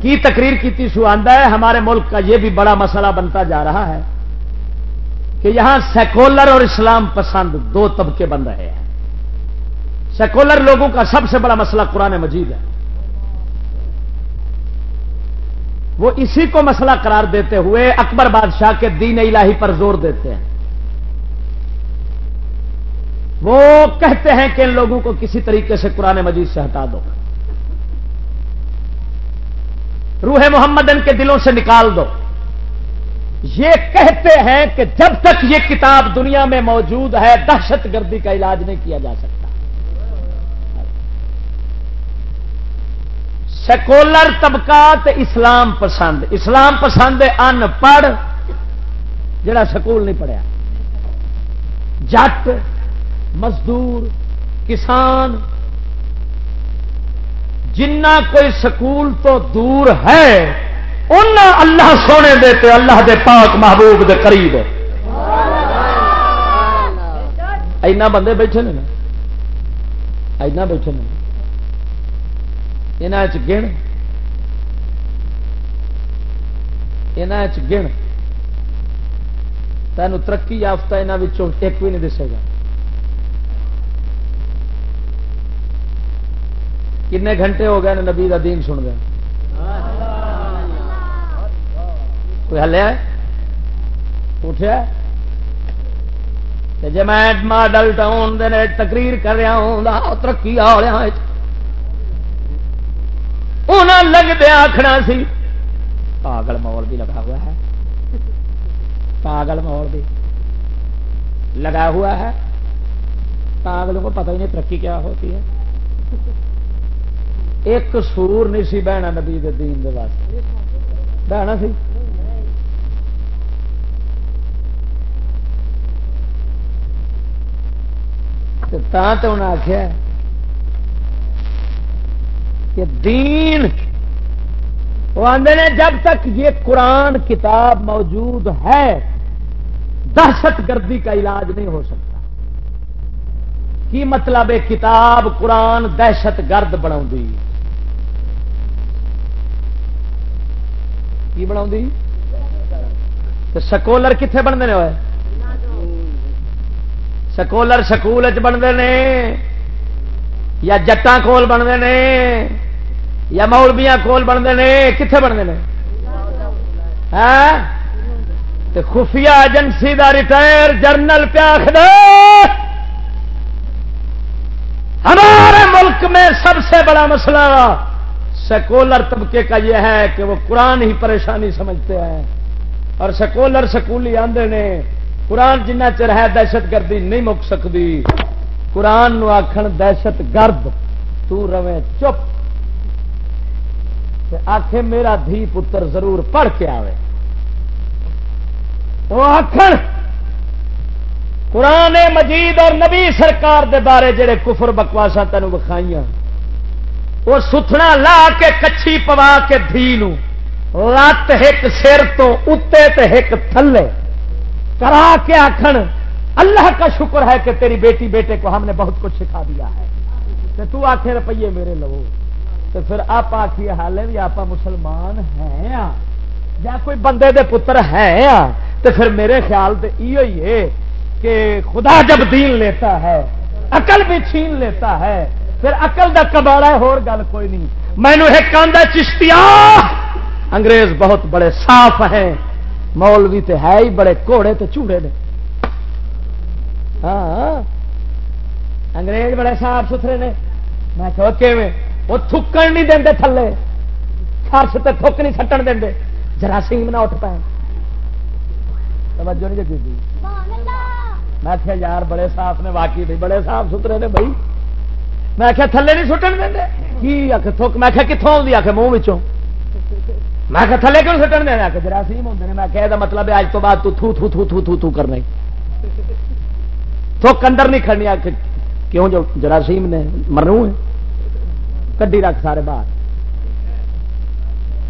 کی تقریر کی سو آدھا ہے، ہمارے ملک کا یہ بھی بڑا مسئلہ بنتا جا رہا ہے کہ یہاں سیکولر اور اسلام پسند دو طبقے بن رہے ہیں۔ سیکولر لوگوں کا سب سے بڑا مسئلہ قرآن مجید ہے۔ وہ اسی کو مسئلہ قرار دیتے ہوئے اکبر بادشاہ کے دین الہی پر زور دیتے ہیں۔ وہ کہتے ہیں کہ ان لوگوں کو کسی طریقے سے قرآن مجید سے ہٹا دو۔ روح محمد ان کے دلوں سے نکال دو۔ یہ کہتے ہیں کہ جب تک یہ کتاب دنیا میں موجود ہے، دہشت گردی کا علاج نہیں کیا جا سکتا۔ سیکولر طبقات اسلام پسند۔ اسلام پسند ان پڑھ، جڑا سکول نہیں پڑھیا۔ جٹ، مزدور، کسان، جنہ کوئی سکول تو دور ہے ان اللہ سونے دیتے اللہ دے پاک محبوب دے قریب۔ اینا بندے بیٹھے نے۔ اینا بیٹھے نے۔ یہاں گن یہاں گن تین ترقی یافتہ یہاں ایک بھی نہیں دسے گا کنے گھنٹے ہو گئے نبی کا دین سن گیا کوئی ہلیا اٹھیا جی میں ماڈل ٹاؤن تقریر کر رہا ہوں ترقی والے لگ دیا آخنا سی۔ پاگل مول بھی لگا ہوا ہے۔ پاگل مول بھی لگا ہوا ہے۔ پاگلوں کو پتہ ہی نہیں ترقی کیا ہوتی ہے۔ ایک سور نہیں سی بہنا نبی دین دے واسطے۔ بہنا سی۔ تو انہیں آخیا کہ دین وہ آدھے نے جب تک یہ قرآن کتاب موجود ہے، دہشت گردی کا علاج نہیں ہو سکتا۔ کی مطلب ہے کتاب قرآن دہشت گرد بنا کی بنا سکولر کتنے بنتے ہیں سکولر سکول بنتے ہیں یا جٹان کول بنتے ہیں یا مولبیاں کول بنتے ہیں کتنے بنتے ہیں؟ ہاں؟ خفیہ ایجنسی کا ریٹائر جرنل پیاخ ہمارے ملک میں سب سے بڑا مسئلہ سیکولر طبقے کا یہ ہے کہ وہ قرآن ہی پریشانی سمجھتے ہیں۔ اور سیکولر سکولی آندے نے، قرآن جنہ چر ہے دہشت گردی نہیں مک سکتی۔ قرآن نو آخر دہشت گرد، تو رویں چپ۔ آخ میرا دھی پتر ضرور پڑھ کے آئے وہ آخر قرآن مجید اور نبی سرکار دے بارے جڑے کفر بکواسا تینوں بکھائی وہ ستنا لا کے کچھی پوا کے دھی لت ایک سر تو اتنے تے ایک تھلے کرا کے آخر اللہ کا شکر ہے کہ تیری بیٹی بیٹے کو ہم نے بہت کچھ سکھا دیا ہے۔ تو آخے روپیے میرے لو تو پھر آپ آخیے حالے بھی آپ مسلمان ہیں یا کوئی بندے دے پتر ہیں تو پھر میرے خیال سے یہ ہے کہ خدا جب دین لیتا ہے، عقل بھی چھین لیتا ہے، پھر عقل کا کباڑا ہے اور گل کوئی نہیں۔ مینو ایک کاندھا چشتیا انگریز بہت بڑے صاف ہیں۔ مولوی تے ہے ہی بڑے گھوڑے تے چوڑے نے۔ ہاں انگریز بڑے صاف ستھرے نے۔ میں کہ وہ تھکن نہیں دیں تھلے، فرش تے تھک نہیں سٹن دیں جراثیم نہ اٹھ پائے توجہ نہیں جی, جی۔ میں آخیا یار بڑے صاف نے واقعی نہیں بڑے صاف ستھرے نے بھائی۔ میں آخیا تھلے نہیں سٹن دیں کی آخ تھک؟ میں آخیا کتوں آؤں آخ منہ میں آخیا تھلے کیوں سٹن دیں آخر جراثیم ہوتے ہیں میں آخیا یہ مطلب ہے اج تو بعد تو تھو تھو تھو تھو تھو تھو کرنا تھوک اندر نہیں کھڑنی آخ کیوں جو جراثیم نے؟ مرنو ہے۔ کڈی رکھ سارے باہر۔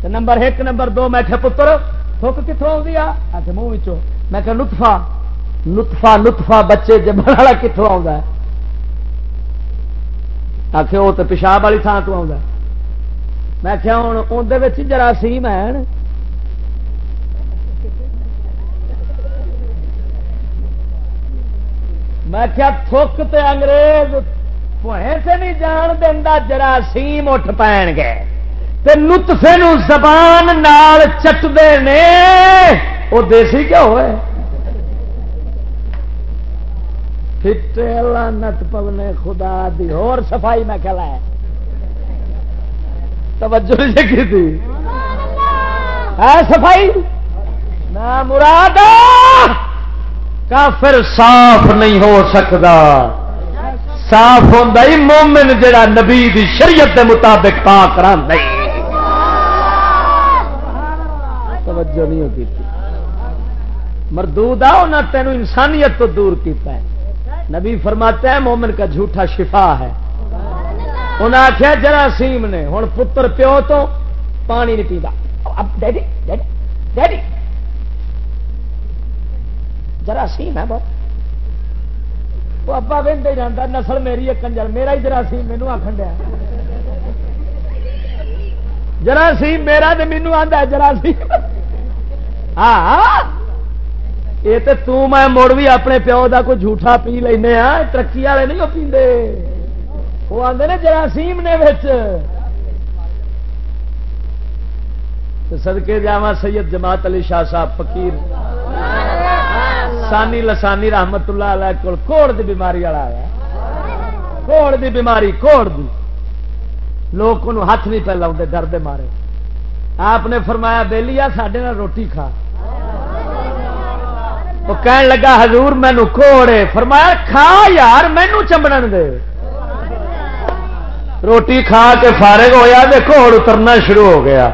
نمبر ایک، نمبر دو، میں پتر، تھوک کتوں آ؟ آ منہ میں کہ لطفا نطفا نطفا بچے جمن والا کتوں آ آخ وہ تو پیشاب والی تھان تو آ میں کیا ہوں اندر جراثیم ہے میں کیا تھوک تے انگریز پوہیں سے نہیں جان دینا جراثیم اٹھ پائن گے تے نطفے نو زبان نال چٹتے نے۔ وہ دیسی کیا ہوئے؟ نت پونے خدا دی۔ اور صفائی میں کھلا ہے۔ توجہ سے کی تھی؟ ہے صفائی؟ نہ مراد کافر صاف نہیں ہو سکتا۔ صاف ہوتا ہی مومن جڑا نبی دی شریعت دے مطابق پا کرا توجہ نہیں ہوتی۔ مردود آ تینوں انسانیت تو دور کیتا ہے نبی فرماتا ہے مومن کا جھوٹا شفا ہے۔ انہیں آخیا جراثیم نے ہوں پتر پیو تو پانی نہیں پیتا اب ڈیڈی ڈیڈی ڈیڈی۔ جراثیم ہے بہت۔ وہ ابا وہدے جانا نسل میری ہے کنجر میرا ہی جراثیم مینو آخن دیا جراثیم میرا تو مینو آتا جراثیم ہاں یہ تو میں مڑ بھی اپنے پیو کا کوئی جھوٹا پی لینا ترقی والے نہیں وہ پیندے وہ آتے نے جراثیم نے سدکے جا سید جماعت علی شاہ صاحب فقیر سانی لسانی رحمت اللہ علیہ کول کوڑ دی بیماری والا آیا۔ کوڑ دی بیماری، کوڑ دی۔ لوگ ان ہاتھ نہیں پہ لاؤ ڈر دے مارے۔ آپ نے فرمایا بہلی آ سڈے روٹی کھا۔ وہ کہن لگا، حضور، مینو کوڑے فرمایا، کھا یار، مینو چمڑن دے۔ روٹی کھا کے فارغ ہویا دے کوڑ اترنا شروع ہو گیا۔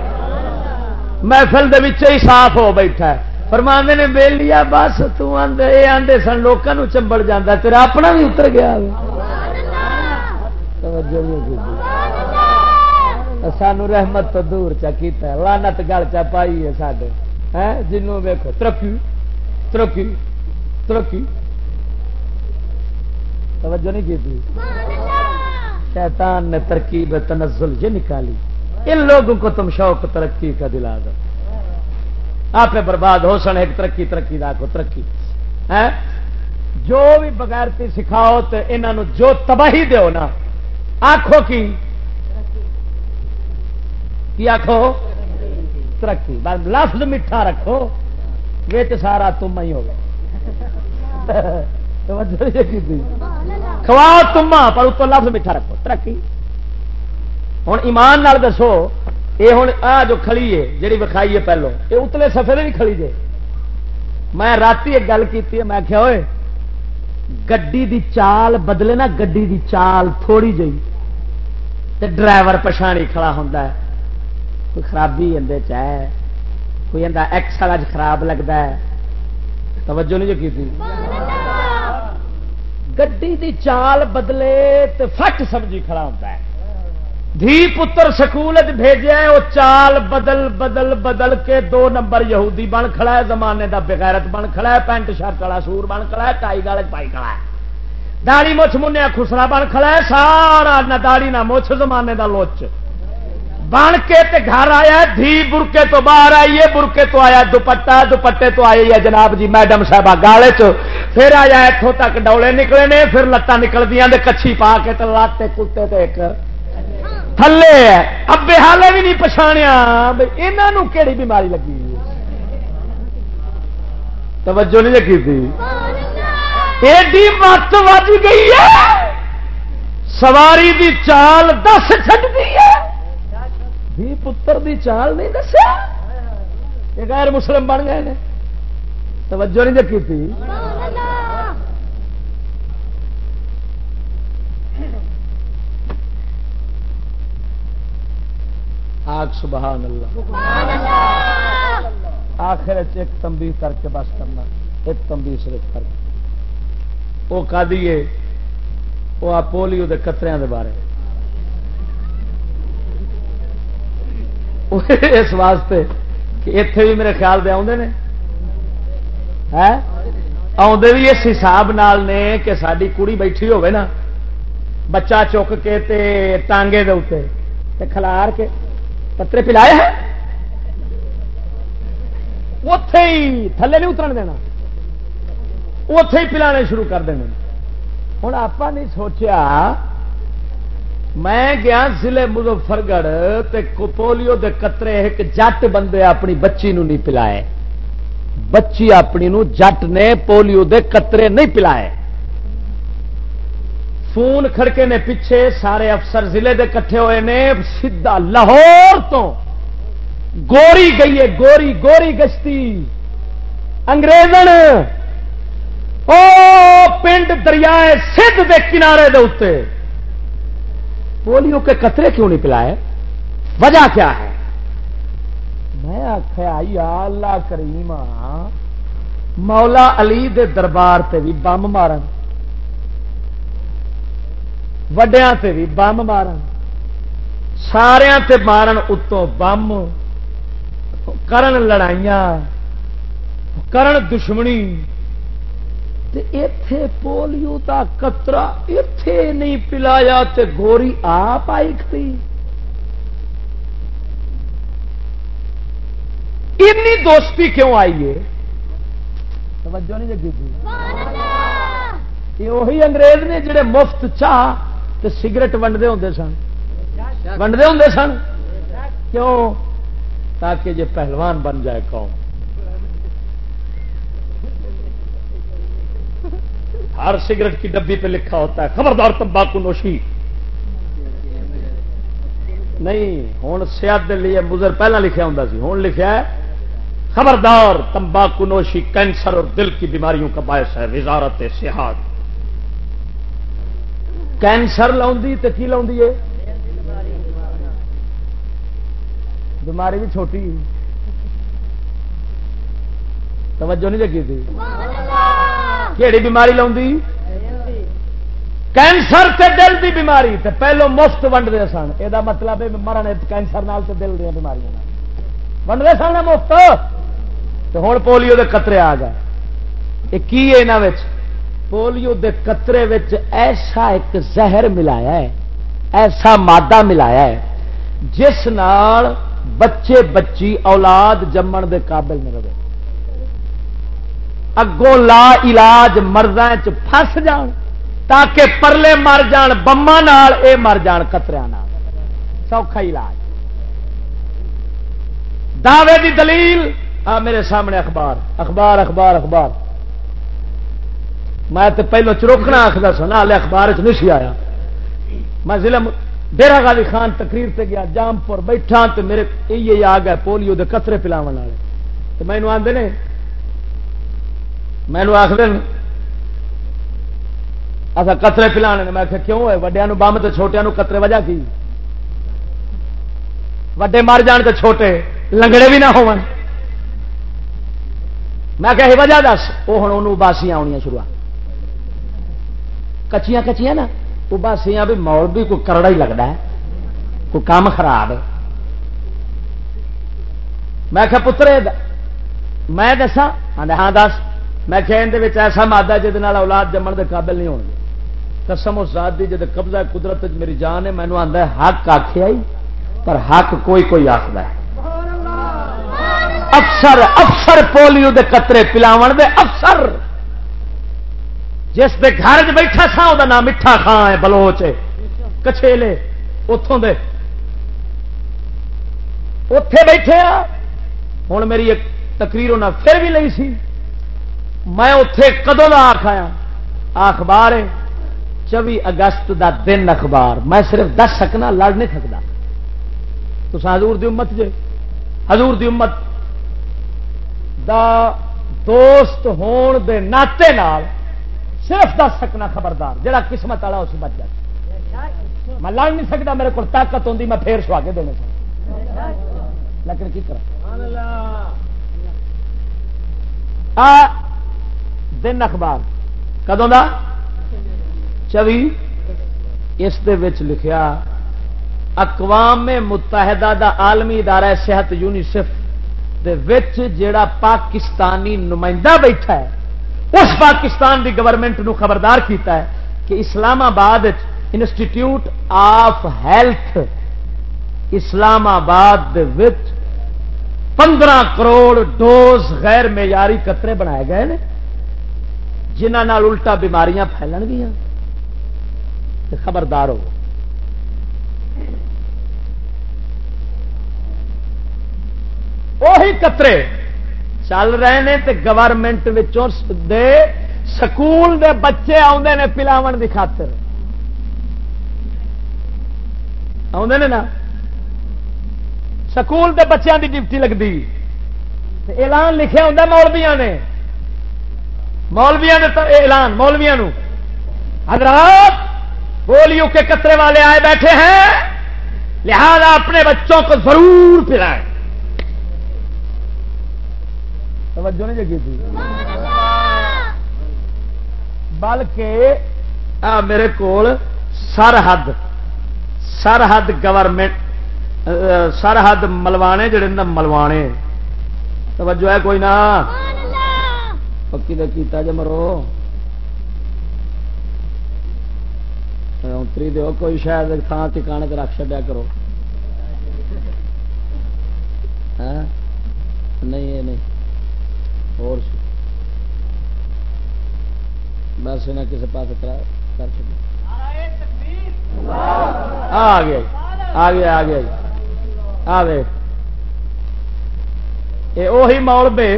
محفل دے ہی صاف ہو بیٹھا ہے۔ فرماندے نے بے لیا بس تے آدھے سن لوگوں چمبڑ جانا تیرا اپنا بھی اتر گیا سانو رحمت تو دور چا کیتا ہے لانت گل چا پائی ہے سڈے جنوں ویکو ترقی ترقی ترقی۔ توجہ نہیں کی شیطان نے ترکیب تنزل یہ نکالی۔ ان لوگوں کو تم شوق ترقی کا دلا دو۔ آپ برباد ہو سن، ایک ترقی ترقی کو ترقی۔ جو بھی بغیرتی سکھاؤ تو انہوں جو تباہی دو نا آخو کی۔ آخو ترقی۔ لفظ میٹھا رکھو، ویچ سارا تم ہی ہوگا۔ (laughs) کھواؤ تما پر اتو لفظ میٹھا رکھو۔ ترقی۔ ہوں ایمان نال دسو یہ ہوں آ جو کھڑی ہے جی وکھائی ہے پہلو یہ اتلے سفے بھی کھڑی جے۔ میں رات ایک گل کی میں کیا ہوئے گڈی دی چال بدلے نا، گڈی دی چال تھوڑی جی ڈرائیور پچھاڑی کھڑا ہوں کوئی خرابی اندر چاہے کوئی اندر ایکس والا خراب لگتا ہے۔ توجہ نہیں جو کی گڈی دی چال بدلے تو فٹ سمجھی کھڑا ہوتا ہے۔ دھی پتر سکول بھیجا وہ چال بدل بدل بدل کے دو نمبر یہودی بن کھڑا ہے، زمانے دا بغیرت بن کھڑا ہے، پینٹ شرٹ والا سور بن کھڑا ہے، ٹائی گال پائی کھڑا ہے۔ داڑی مچھ منیا خسرا بن کھڑا ہے، سارا نہ داڑی نہ مچھ زمانے دا لوچ۔ بن کے تے گھر آیا دھی برکے تو باہر آئیے برکے تو آیا دوپٹا دوپٹے تو آئی ہے جناب جی میڈم صاحب گالے چ پھر آیا اتوں تک ڈولے نکلے نے، پھر لتان نکل دیا کچھی پا کے تو لاتے کتے تے ایک تھلے اب حالے بھی نہیں پچھاڑیا یہاں کہڑی بیماری لگی توجہ نہیں لگی تھی ایڈی مت وج گئی ہے سواری دی چال دس چڑتی ہے بھی پتر دی چال نہیں دسیا یہ غیر مسلم بن گئے توجہ نہیں لگی تھی آگ، سبحان اللہ۔ آخر ایک تمبی کر کے بس کرنا، ایک تمبی صرف کر کے۔ وہ کا دیے وہ آپ پولیو کے قطرے کے بارے۔ اس واسطے کہ اتے بھی میرے خیال دے آدھے نے۔ آدھے بھی اس حساب نال نے کہ ساری کڑی بیٹھی ہوے نا، بچہ چک کے تے ٹانگے دے تے کھلار کے۔ پترے پلائے ہیں؟ اتے ہی تھلے نہیں اتر دینا۔ اتے ہی پلانے شروع کر دینا ہوں آپ نہیں سوچیا، میں گیا ضلع مظفر گڑھ پولیو دے قطرے ایک جٹ بندے اپنی بچی نو نہیں پلائے۔ بچی اپنی نو جٹ نے پولیو دے قطرے نہیں پلائے۔ فون کھڑکے نے پیچھے سارے افسر ضلع دے کٹھے ہوئے نے، سیدھا لاہور تو۔ گوری گئی ہے، گوری گوری گشتی۔ انگریزن۔ او پنڈ دریائے سدھ دے کنارے دے اتنے پولیو کے قطرے کیوں نہیں پلائے؟ وجہ کیا ہے؟ میں آخیا اللہ کریم مولا علی دے دربار تے بھی بم مارن۔ وڈیا بھی بم مارن سارا مارن اتوں بم کرن لڑائیاں کرن دشمنی۔ اتے پولیو کا کترا اتے نہیں پلایا تے گوری آپ آئی کھڑی اینی دوستی کیوں آئی ہے؟ توجہ نہیں جگی تھی وہی انگریز نے جڑے مفت چاہ تے سگرٹ ونڈتے ہوں سن۔ ونڈتے ہوں سن؟ کیوں؟ تاکہ یہ پہلوان بن جائے قوم۔ ہر سگریٹ کی ڈبی پہ لکھا ہوتا ہے، خبردار تمباکو نوشی۔ نہیں ہوں صحت لیے مزر پہلا لکھا ہوں سی۔ ہوں لکھا ہے، خبردار تمباکو نوشی، کینسر اور دل کی بیماریوں کا باعث ہے، وزارت صحت۔ کینسر لاؤں تو کی لاؤں ہے؟ بیماری بھی چھوٹی توجہ نہیں لگی تھی؟ کہڑی بیماری لاؤں کینسر تے دل دی بیماری تے پہلو مفت ونڈتے سن۔ یہ مطلب ہے مرن کینسر نال تے دل دیا بیماریاں ونڈتے سن مفت؟ تو ہوں پولیو دے قطرے آ گئے۔ یہ کی یہاں پولیو دے قطرے وچ ایسا ایک زہر ملایا ہے، ایسا مادہ ملایا ہے، جس نال بچے بچی اولاد جمن دے قابل نہیں رہے۔ اگوں لا علاج مردوں چس جان، تاکہ پرلے مر جان بما نال اے مر جان کتریا سوکھا علاج۔ دعوے دی دلیل، آ میرے سامنے اخبار اخبار اخبار اخبار۔ میں تو پہلو چروکنا آخر سنا لے اخبار چ نہیں آیا۔ میں ضلع ڈیرا گالی خان تقریر سے گیا، جام پور بیٹھا تو میرے یہ آ گئے پولیو دے قطرے پلاو والے۔ تو مینو آدھے نے مینو آخر اچھا قطرے پلا میں کیوں ہے وڈیا بمب تو چھوٹیا قطرے وجہ کی؟ وڈے مر جان تو چھوٹے، لنگڑے بھی نہ ہو میں کہ وجہ دس وہ ہوں باسیاں آنیا شروع کچیاں کچیاں نا وہ باسیاں بھی مول بھی کوئی کرڑا ہی لگتا ہے، کوئی کام خراب ہے۔ میں کہ پترے، میں دسا ہاں دس۔ میں کہ ایسا مادہ جہد اولاد جمن کے قابل نہیں ہونے قسم اس ذات دی جد قبضہ قدرت میری جان ہے مینو آتا ہے، حق آخیا پر حق کوئی کوئی آخر ہے۔ افسر افسر پولیو دے قطرے پلاو دے، افسر! جس دے گھر چ بیٹھا سا وہ نام میٹھا خان ہے، بلوچ کچھیلے اتوں دے۔ اتے بیٹھے ہوں میری ایک تقریر انہیں پھر بھی لئی سی۔ میں اتے کدو کا آخ آیا؟ اخبار ہے۔ چوبی اگست دا دن اخبار۔ میں صرف دس سکنا، لڑ نہیں سکتا تو حضور دی امت جے۔ حضور دی امت دا دوست ہون دے ناطے نال صرف دس سکنا خبردار، جڑا قسمت والا اس بچ جائے۔ میں لڑ نہیں سکتا میرے کو طاقت ہوتی میں پھر سوا کے دینے لیکن کی کرا دن اخبار۔ کدوں کا چوی۔ اس لکھیا، اقوام متحدہ دا عالمی ادارہ صحت یونیسف دے وچ جیڑا پاکستانی نمائندہ بیٹھا ہے اس پاکستان دی گورنمنٹ نو خبردار کیتا ہے کہ اسلام آباد انسٹیٹیوٹ آف ہیلتھ اسلام آباد پندرہ کروڑ ڈوز غیر معیاری قطرے بنائے گئے جنہ الٹا بیماریاں پھیلن گیا خبردار ہو۔ وہی قطرے چل رہے ہیں تو گورنمنٹ دے سکول دے بچے آدھے نے پلاو کی خاطر۔ آدھے نا؟ سکول دے بچیاں دی ڈیوٹی لگتی اعلان لکھے ہوں مولویا نے۔ مولویا نے اعلان مولویا حضرات پولیو کے قطرے والے آئے بیٹھے ہیں۔ لہذا اپنے بچوں کو ضرور پلائیں۔ توجہ نہیں جگی تھی۔ بلکہ میرے کو سرحد سرحد گورنمنٹ سرحد ملوانے جڑے نا ملوانے۔ توجہ ہے کوئی نہ۔ پکی کا کیتا جے مرو۔ اتری دو کوئی شاید تھان ٹھکانے سے رکھ چڈیا کرو۔ ہاں؟ نہیں نہیں۔ اور بس نہ کسی پاس کر چکے جی۔ آ گیا آ گیا آ گیا آ گئے۔ یہ وہی مول بے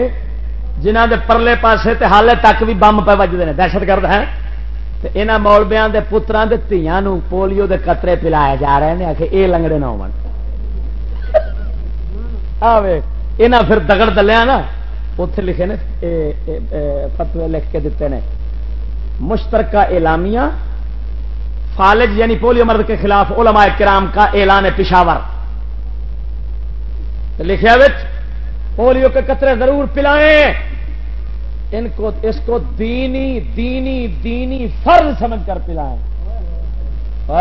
جنہ دے پرلے پاسے تے حالے تک بھی بم پہ وجدے ہیں دہشت گرد ہے یہاں مولبیا کے پترا کے دیا پولیو دے قطرے پلایا جا رہے ہیں آخر یہ لنگڑے نہ ہو پھر دگڑ دلیا نا۔ اتے لکھے نے فتوے لکھ کے دیتے ہیں مشترکہ اعلامیہ، فالج یعنی پولیو مرد کے خلاف علماء کرام کا اعلان پشاور۔ لکھا پولیو کے قطرے ضرور پلائیں۔ ان کو، اس کو دینی دینی دینی فرض سمجھ کر پلائیں۔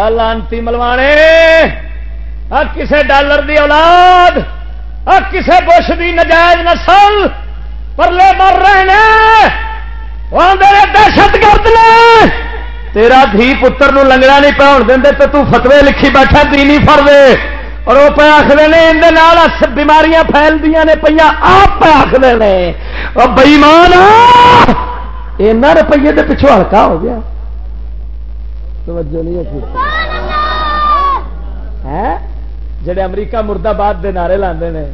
لانتی ملوانے۔ کسے ڈالر دی اولاد کسے بش دی نجائز نسل۔ پرلے مر رہے ہیں دہشت گرد نے۔ تیرا دھی پتر نو لنگڑا نہیں پاؤن دیں تو تو فتوے لکھی بیٹھا دینی فرض اور وہ پہ آخر نے اندر بیماریاں پھیل دیا نے پہ آپ پہ آخر نے۔ بئیمان ایسا روپیے کے پچھو ہلکا ہو گیا۔ توجہ نہیں جڑے امریکہ مرد آباد کے نعرے لاندے نے۔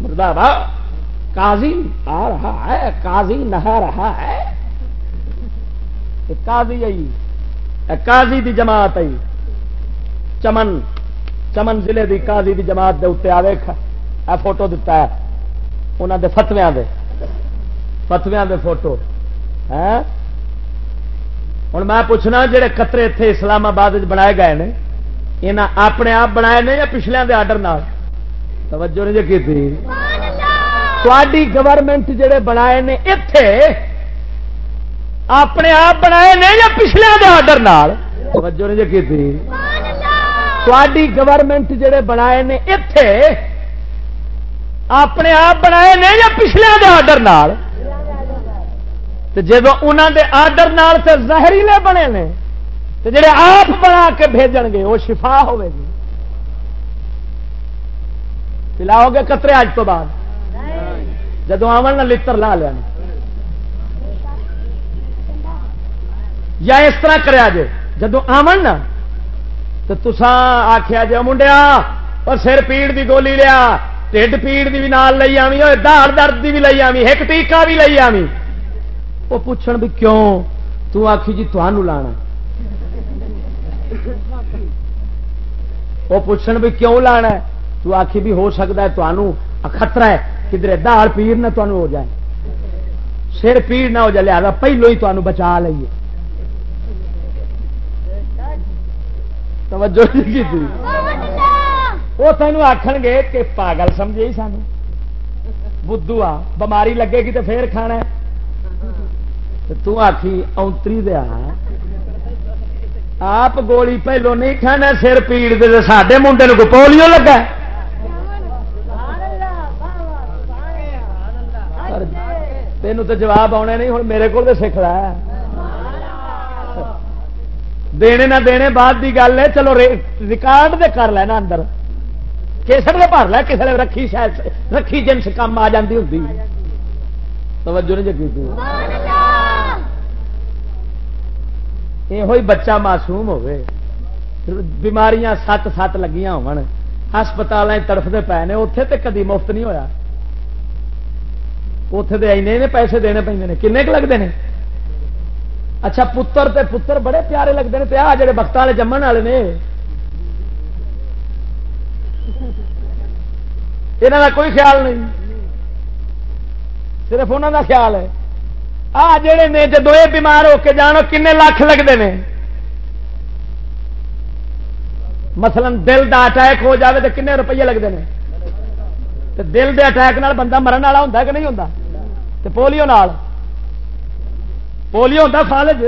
مرد آباد کازی آ رہا ہے کازی نہا رہا ہے۔ کازی آئی کازی دی جماعت آئی چمن چمن ضلع کی قاضی دی جماعت دے اتنے آ اے فوٹو دتا ہے۔ انہوں دے فتویا دے۔ فتویا دے فوٹو۔ ہاں؟ ہے ہوں میں پوچھنا جہے قطرے اتنے اسلام آباد بنائے گئے ہیں یہاں اپنے آپ بنائے نے یا پچھلے دے آڈر توجہ نہیں جی کی تھی گورنمنٹ جڑے بنائے نے اتے اپنے آپ بنائے نے یا پچھلے دے آڈر توجہ جی کی گورنمنٹ جڑے بنائے نے اتے اپنے آپ بنائے نے یا پچھلے دے آڈر جب انہوں دے آڈر تے زہریلے بنے نے تو جڑے آپ بنا کے بھیجن گے، وہ شفا ہوے گی۔ پلاؤ گے کترے اج تو بعد۔ جدو آمن نہ لڑ لا لیا یا اس طرح کرا جے، جدو آمن نا تو تسا آخیا جی منڈیا اور سر پیڑ دی گولی لیا، ٹھڈ پیڑ دی بھی نال لئی آمی اور داڑ درد دی بھی لئی آمی ایک ٹیکا بھی لئی آمی وہ پوچھن بھی کیوں؟ تو آخی جی تمہوں لانا۔ وہ پوچھن بھی کیوں لانا؟ تو آخی بھی ہو سکتا ہے تمہوں خطرہ ہے۔ کدھر داڑ پیڑ نہ تمہیں ہو جائے سر پیڑ نہ ہو جائے لہٰذا پہلو ہی تمہیں بچا لئیے۔ توجہ کی تھی؟ وہ تینوں آخ گے کہ پاگل سمجھے ہی سان بدھو آ بماری لگے گی تو پھر کھانا تھی اونتری دیا آپ گولی پہلو نہیں کھانا سر پیڑ دے سڈے منڈے کو پولیو لگا تینوں تو جواب آنے نہیں ہوں میرے کو سیکھ رہا ہے دینے نہ دینے بعد دی گل ہے، چلو ریکارڈ دے کر لینا اندر۔ کیسر دے بھر لے کسی رکھی شاید، رکھی جنس کام آ جاتی ہوں توجہ نہیں جگی یہ بچہ معصوم ہوئے بیماریاں سات سات لگیاں ہو ہسپتال تڑفتے پے نے اتے تو کدی مفت نہیں ہویا۔ اتے تو اینے پیسے دینے پہ کنے لگتے ہیں اچھا پتر تے پتر بڑے پیارے لگتے ہیں آ جڑے وقت والے جمن والے نے یہاں کا کوئی خیال نہیں صرف انہوں کا خیال ہے آ جڑے نے جدو یہ بیمار ہو کے جانو کن لاکھ لگتے ہیں مثلا دل دا اٹیک ہو جاوے تو کن روپیے لگتے ہیں دل دے اٹیک نال بندہ مرن والا ہوں کہ نہیں ہوں پولیو نال۔ پولیو ہوتا فالج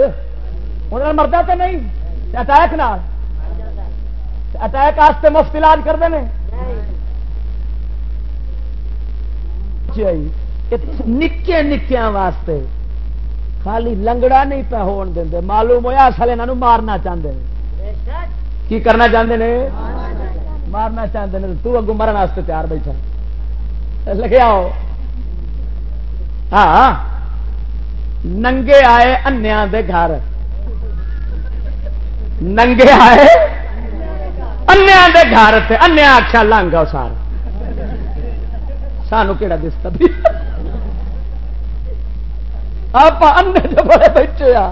انہوں مردا تو نہیں اٹیک نہ اٹیک واسطے مفت علاج کرتے ہیں جی نکے نکیا واسطے خالی لنگڑا نہیں پہ ہون دیں معلوم ہوا اصل یہاں مارنا چاہتے ہیں کی کرنا چاہتے ہیں مارنا چاہتے ہیں تو اگو مرن واسطے تیار بیٹھا۔ لگے آؤ۔ ہاں۔ ننگے آئے انیا دے گھر۔ ننگے آئے انیا دے گھر سے انیا آخیا لانگا سار۔ سانو کہڑا دستا بھی؟ آپ جو بڑے بیٹھے آ۔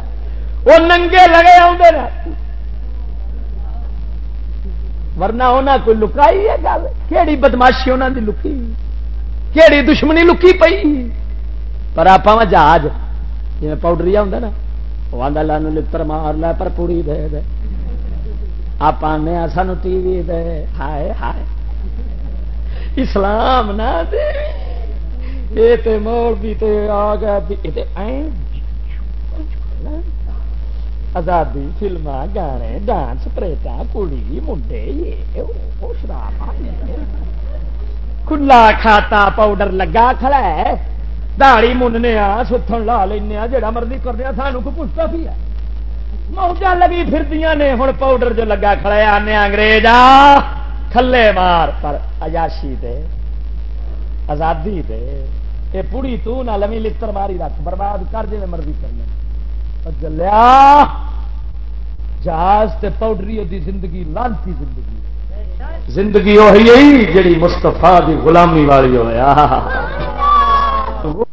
وہ ننگے لگے آدھے ورنہ انہیں کوئی لکائی ہے گل؟ کہڑی بدماشی انہوں دی لکی؟ کہڑی دشمنی لکی پئی؟ پر آپ جہاز جی پاؤڈری ہوں نا وہ آدھا لانو لڑ مار لا پر پوڑی دے دے۔ آپ آنے سانو ٹی وی دے۔ ہائے ہائے۔ اسلام نہ دے۔ یہ موڑ بھی آ گیا آزادی فلما گانے، ڈانس پریٹا کڑی، منڈے، یہ شراب کھلا کھاتا پاؤڈر لگا کھڑا ہے۔ دہڑی مننے آ ستھن لا لینا جڑا مرضی کرنے سانو کو پوچھتا بھی ہے۔ موجہ لگی پھر نے ہوں پاؤڈر جو لگا کھڑا آنے انگریز آ کھلے مار پر۔ اجاشی دے، آزادی دے۔ یہ پوڑی تو نہ لمی لڑ ماری رکھ، برباد کر جی مرضی کرنا جلیا جہاز تے پاؤڈری دی زندگی، لانتی زندگی۔ زندگی وہی جڑی مستفا دی غلامی والی وہ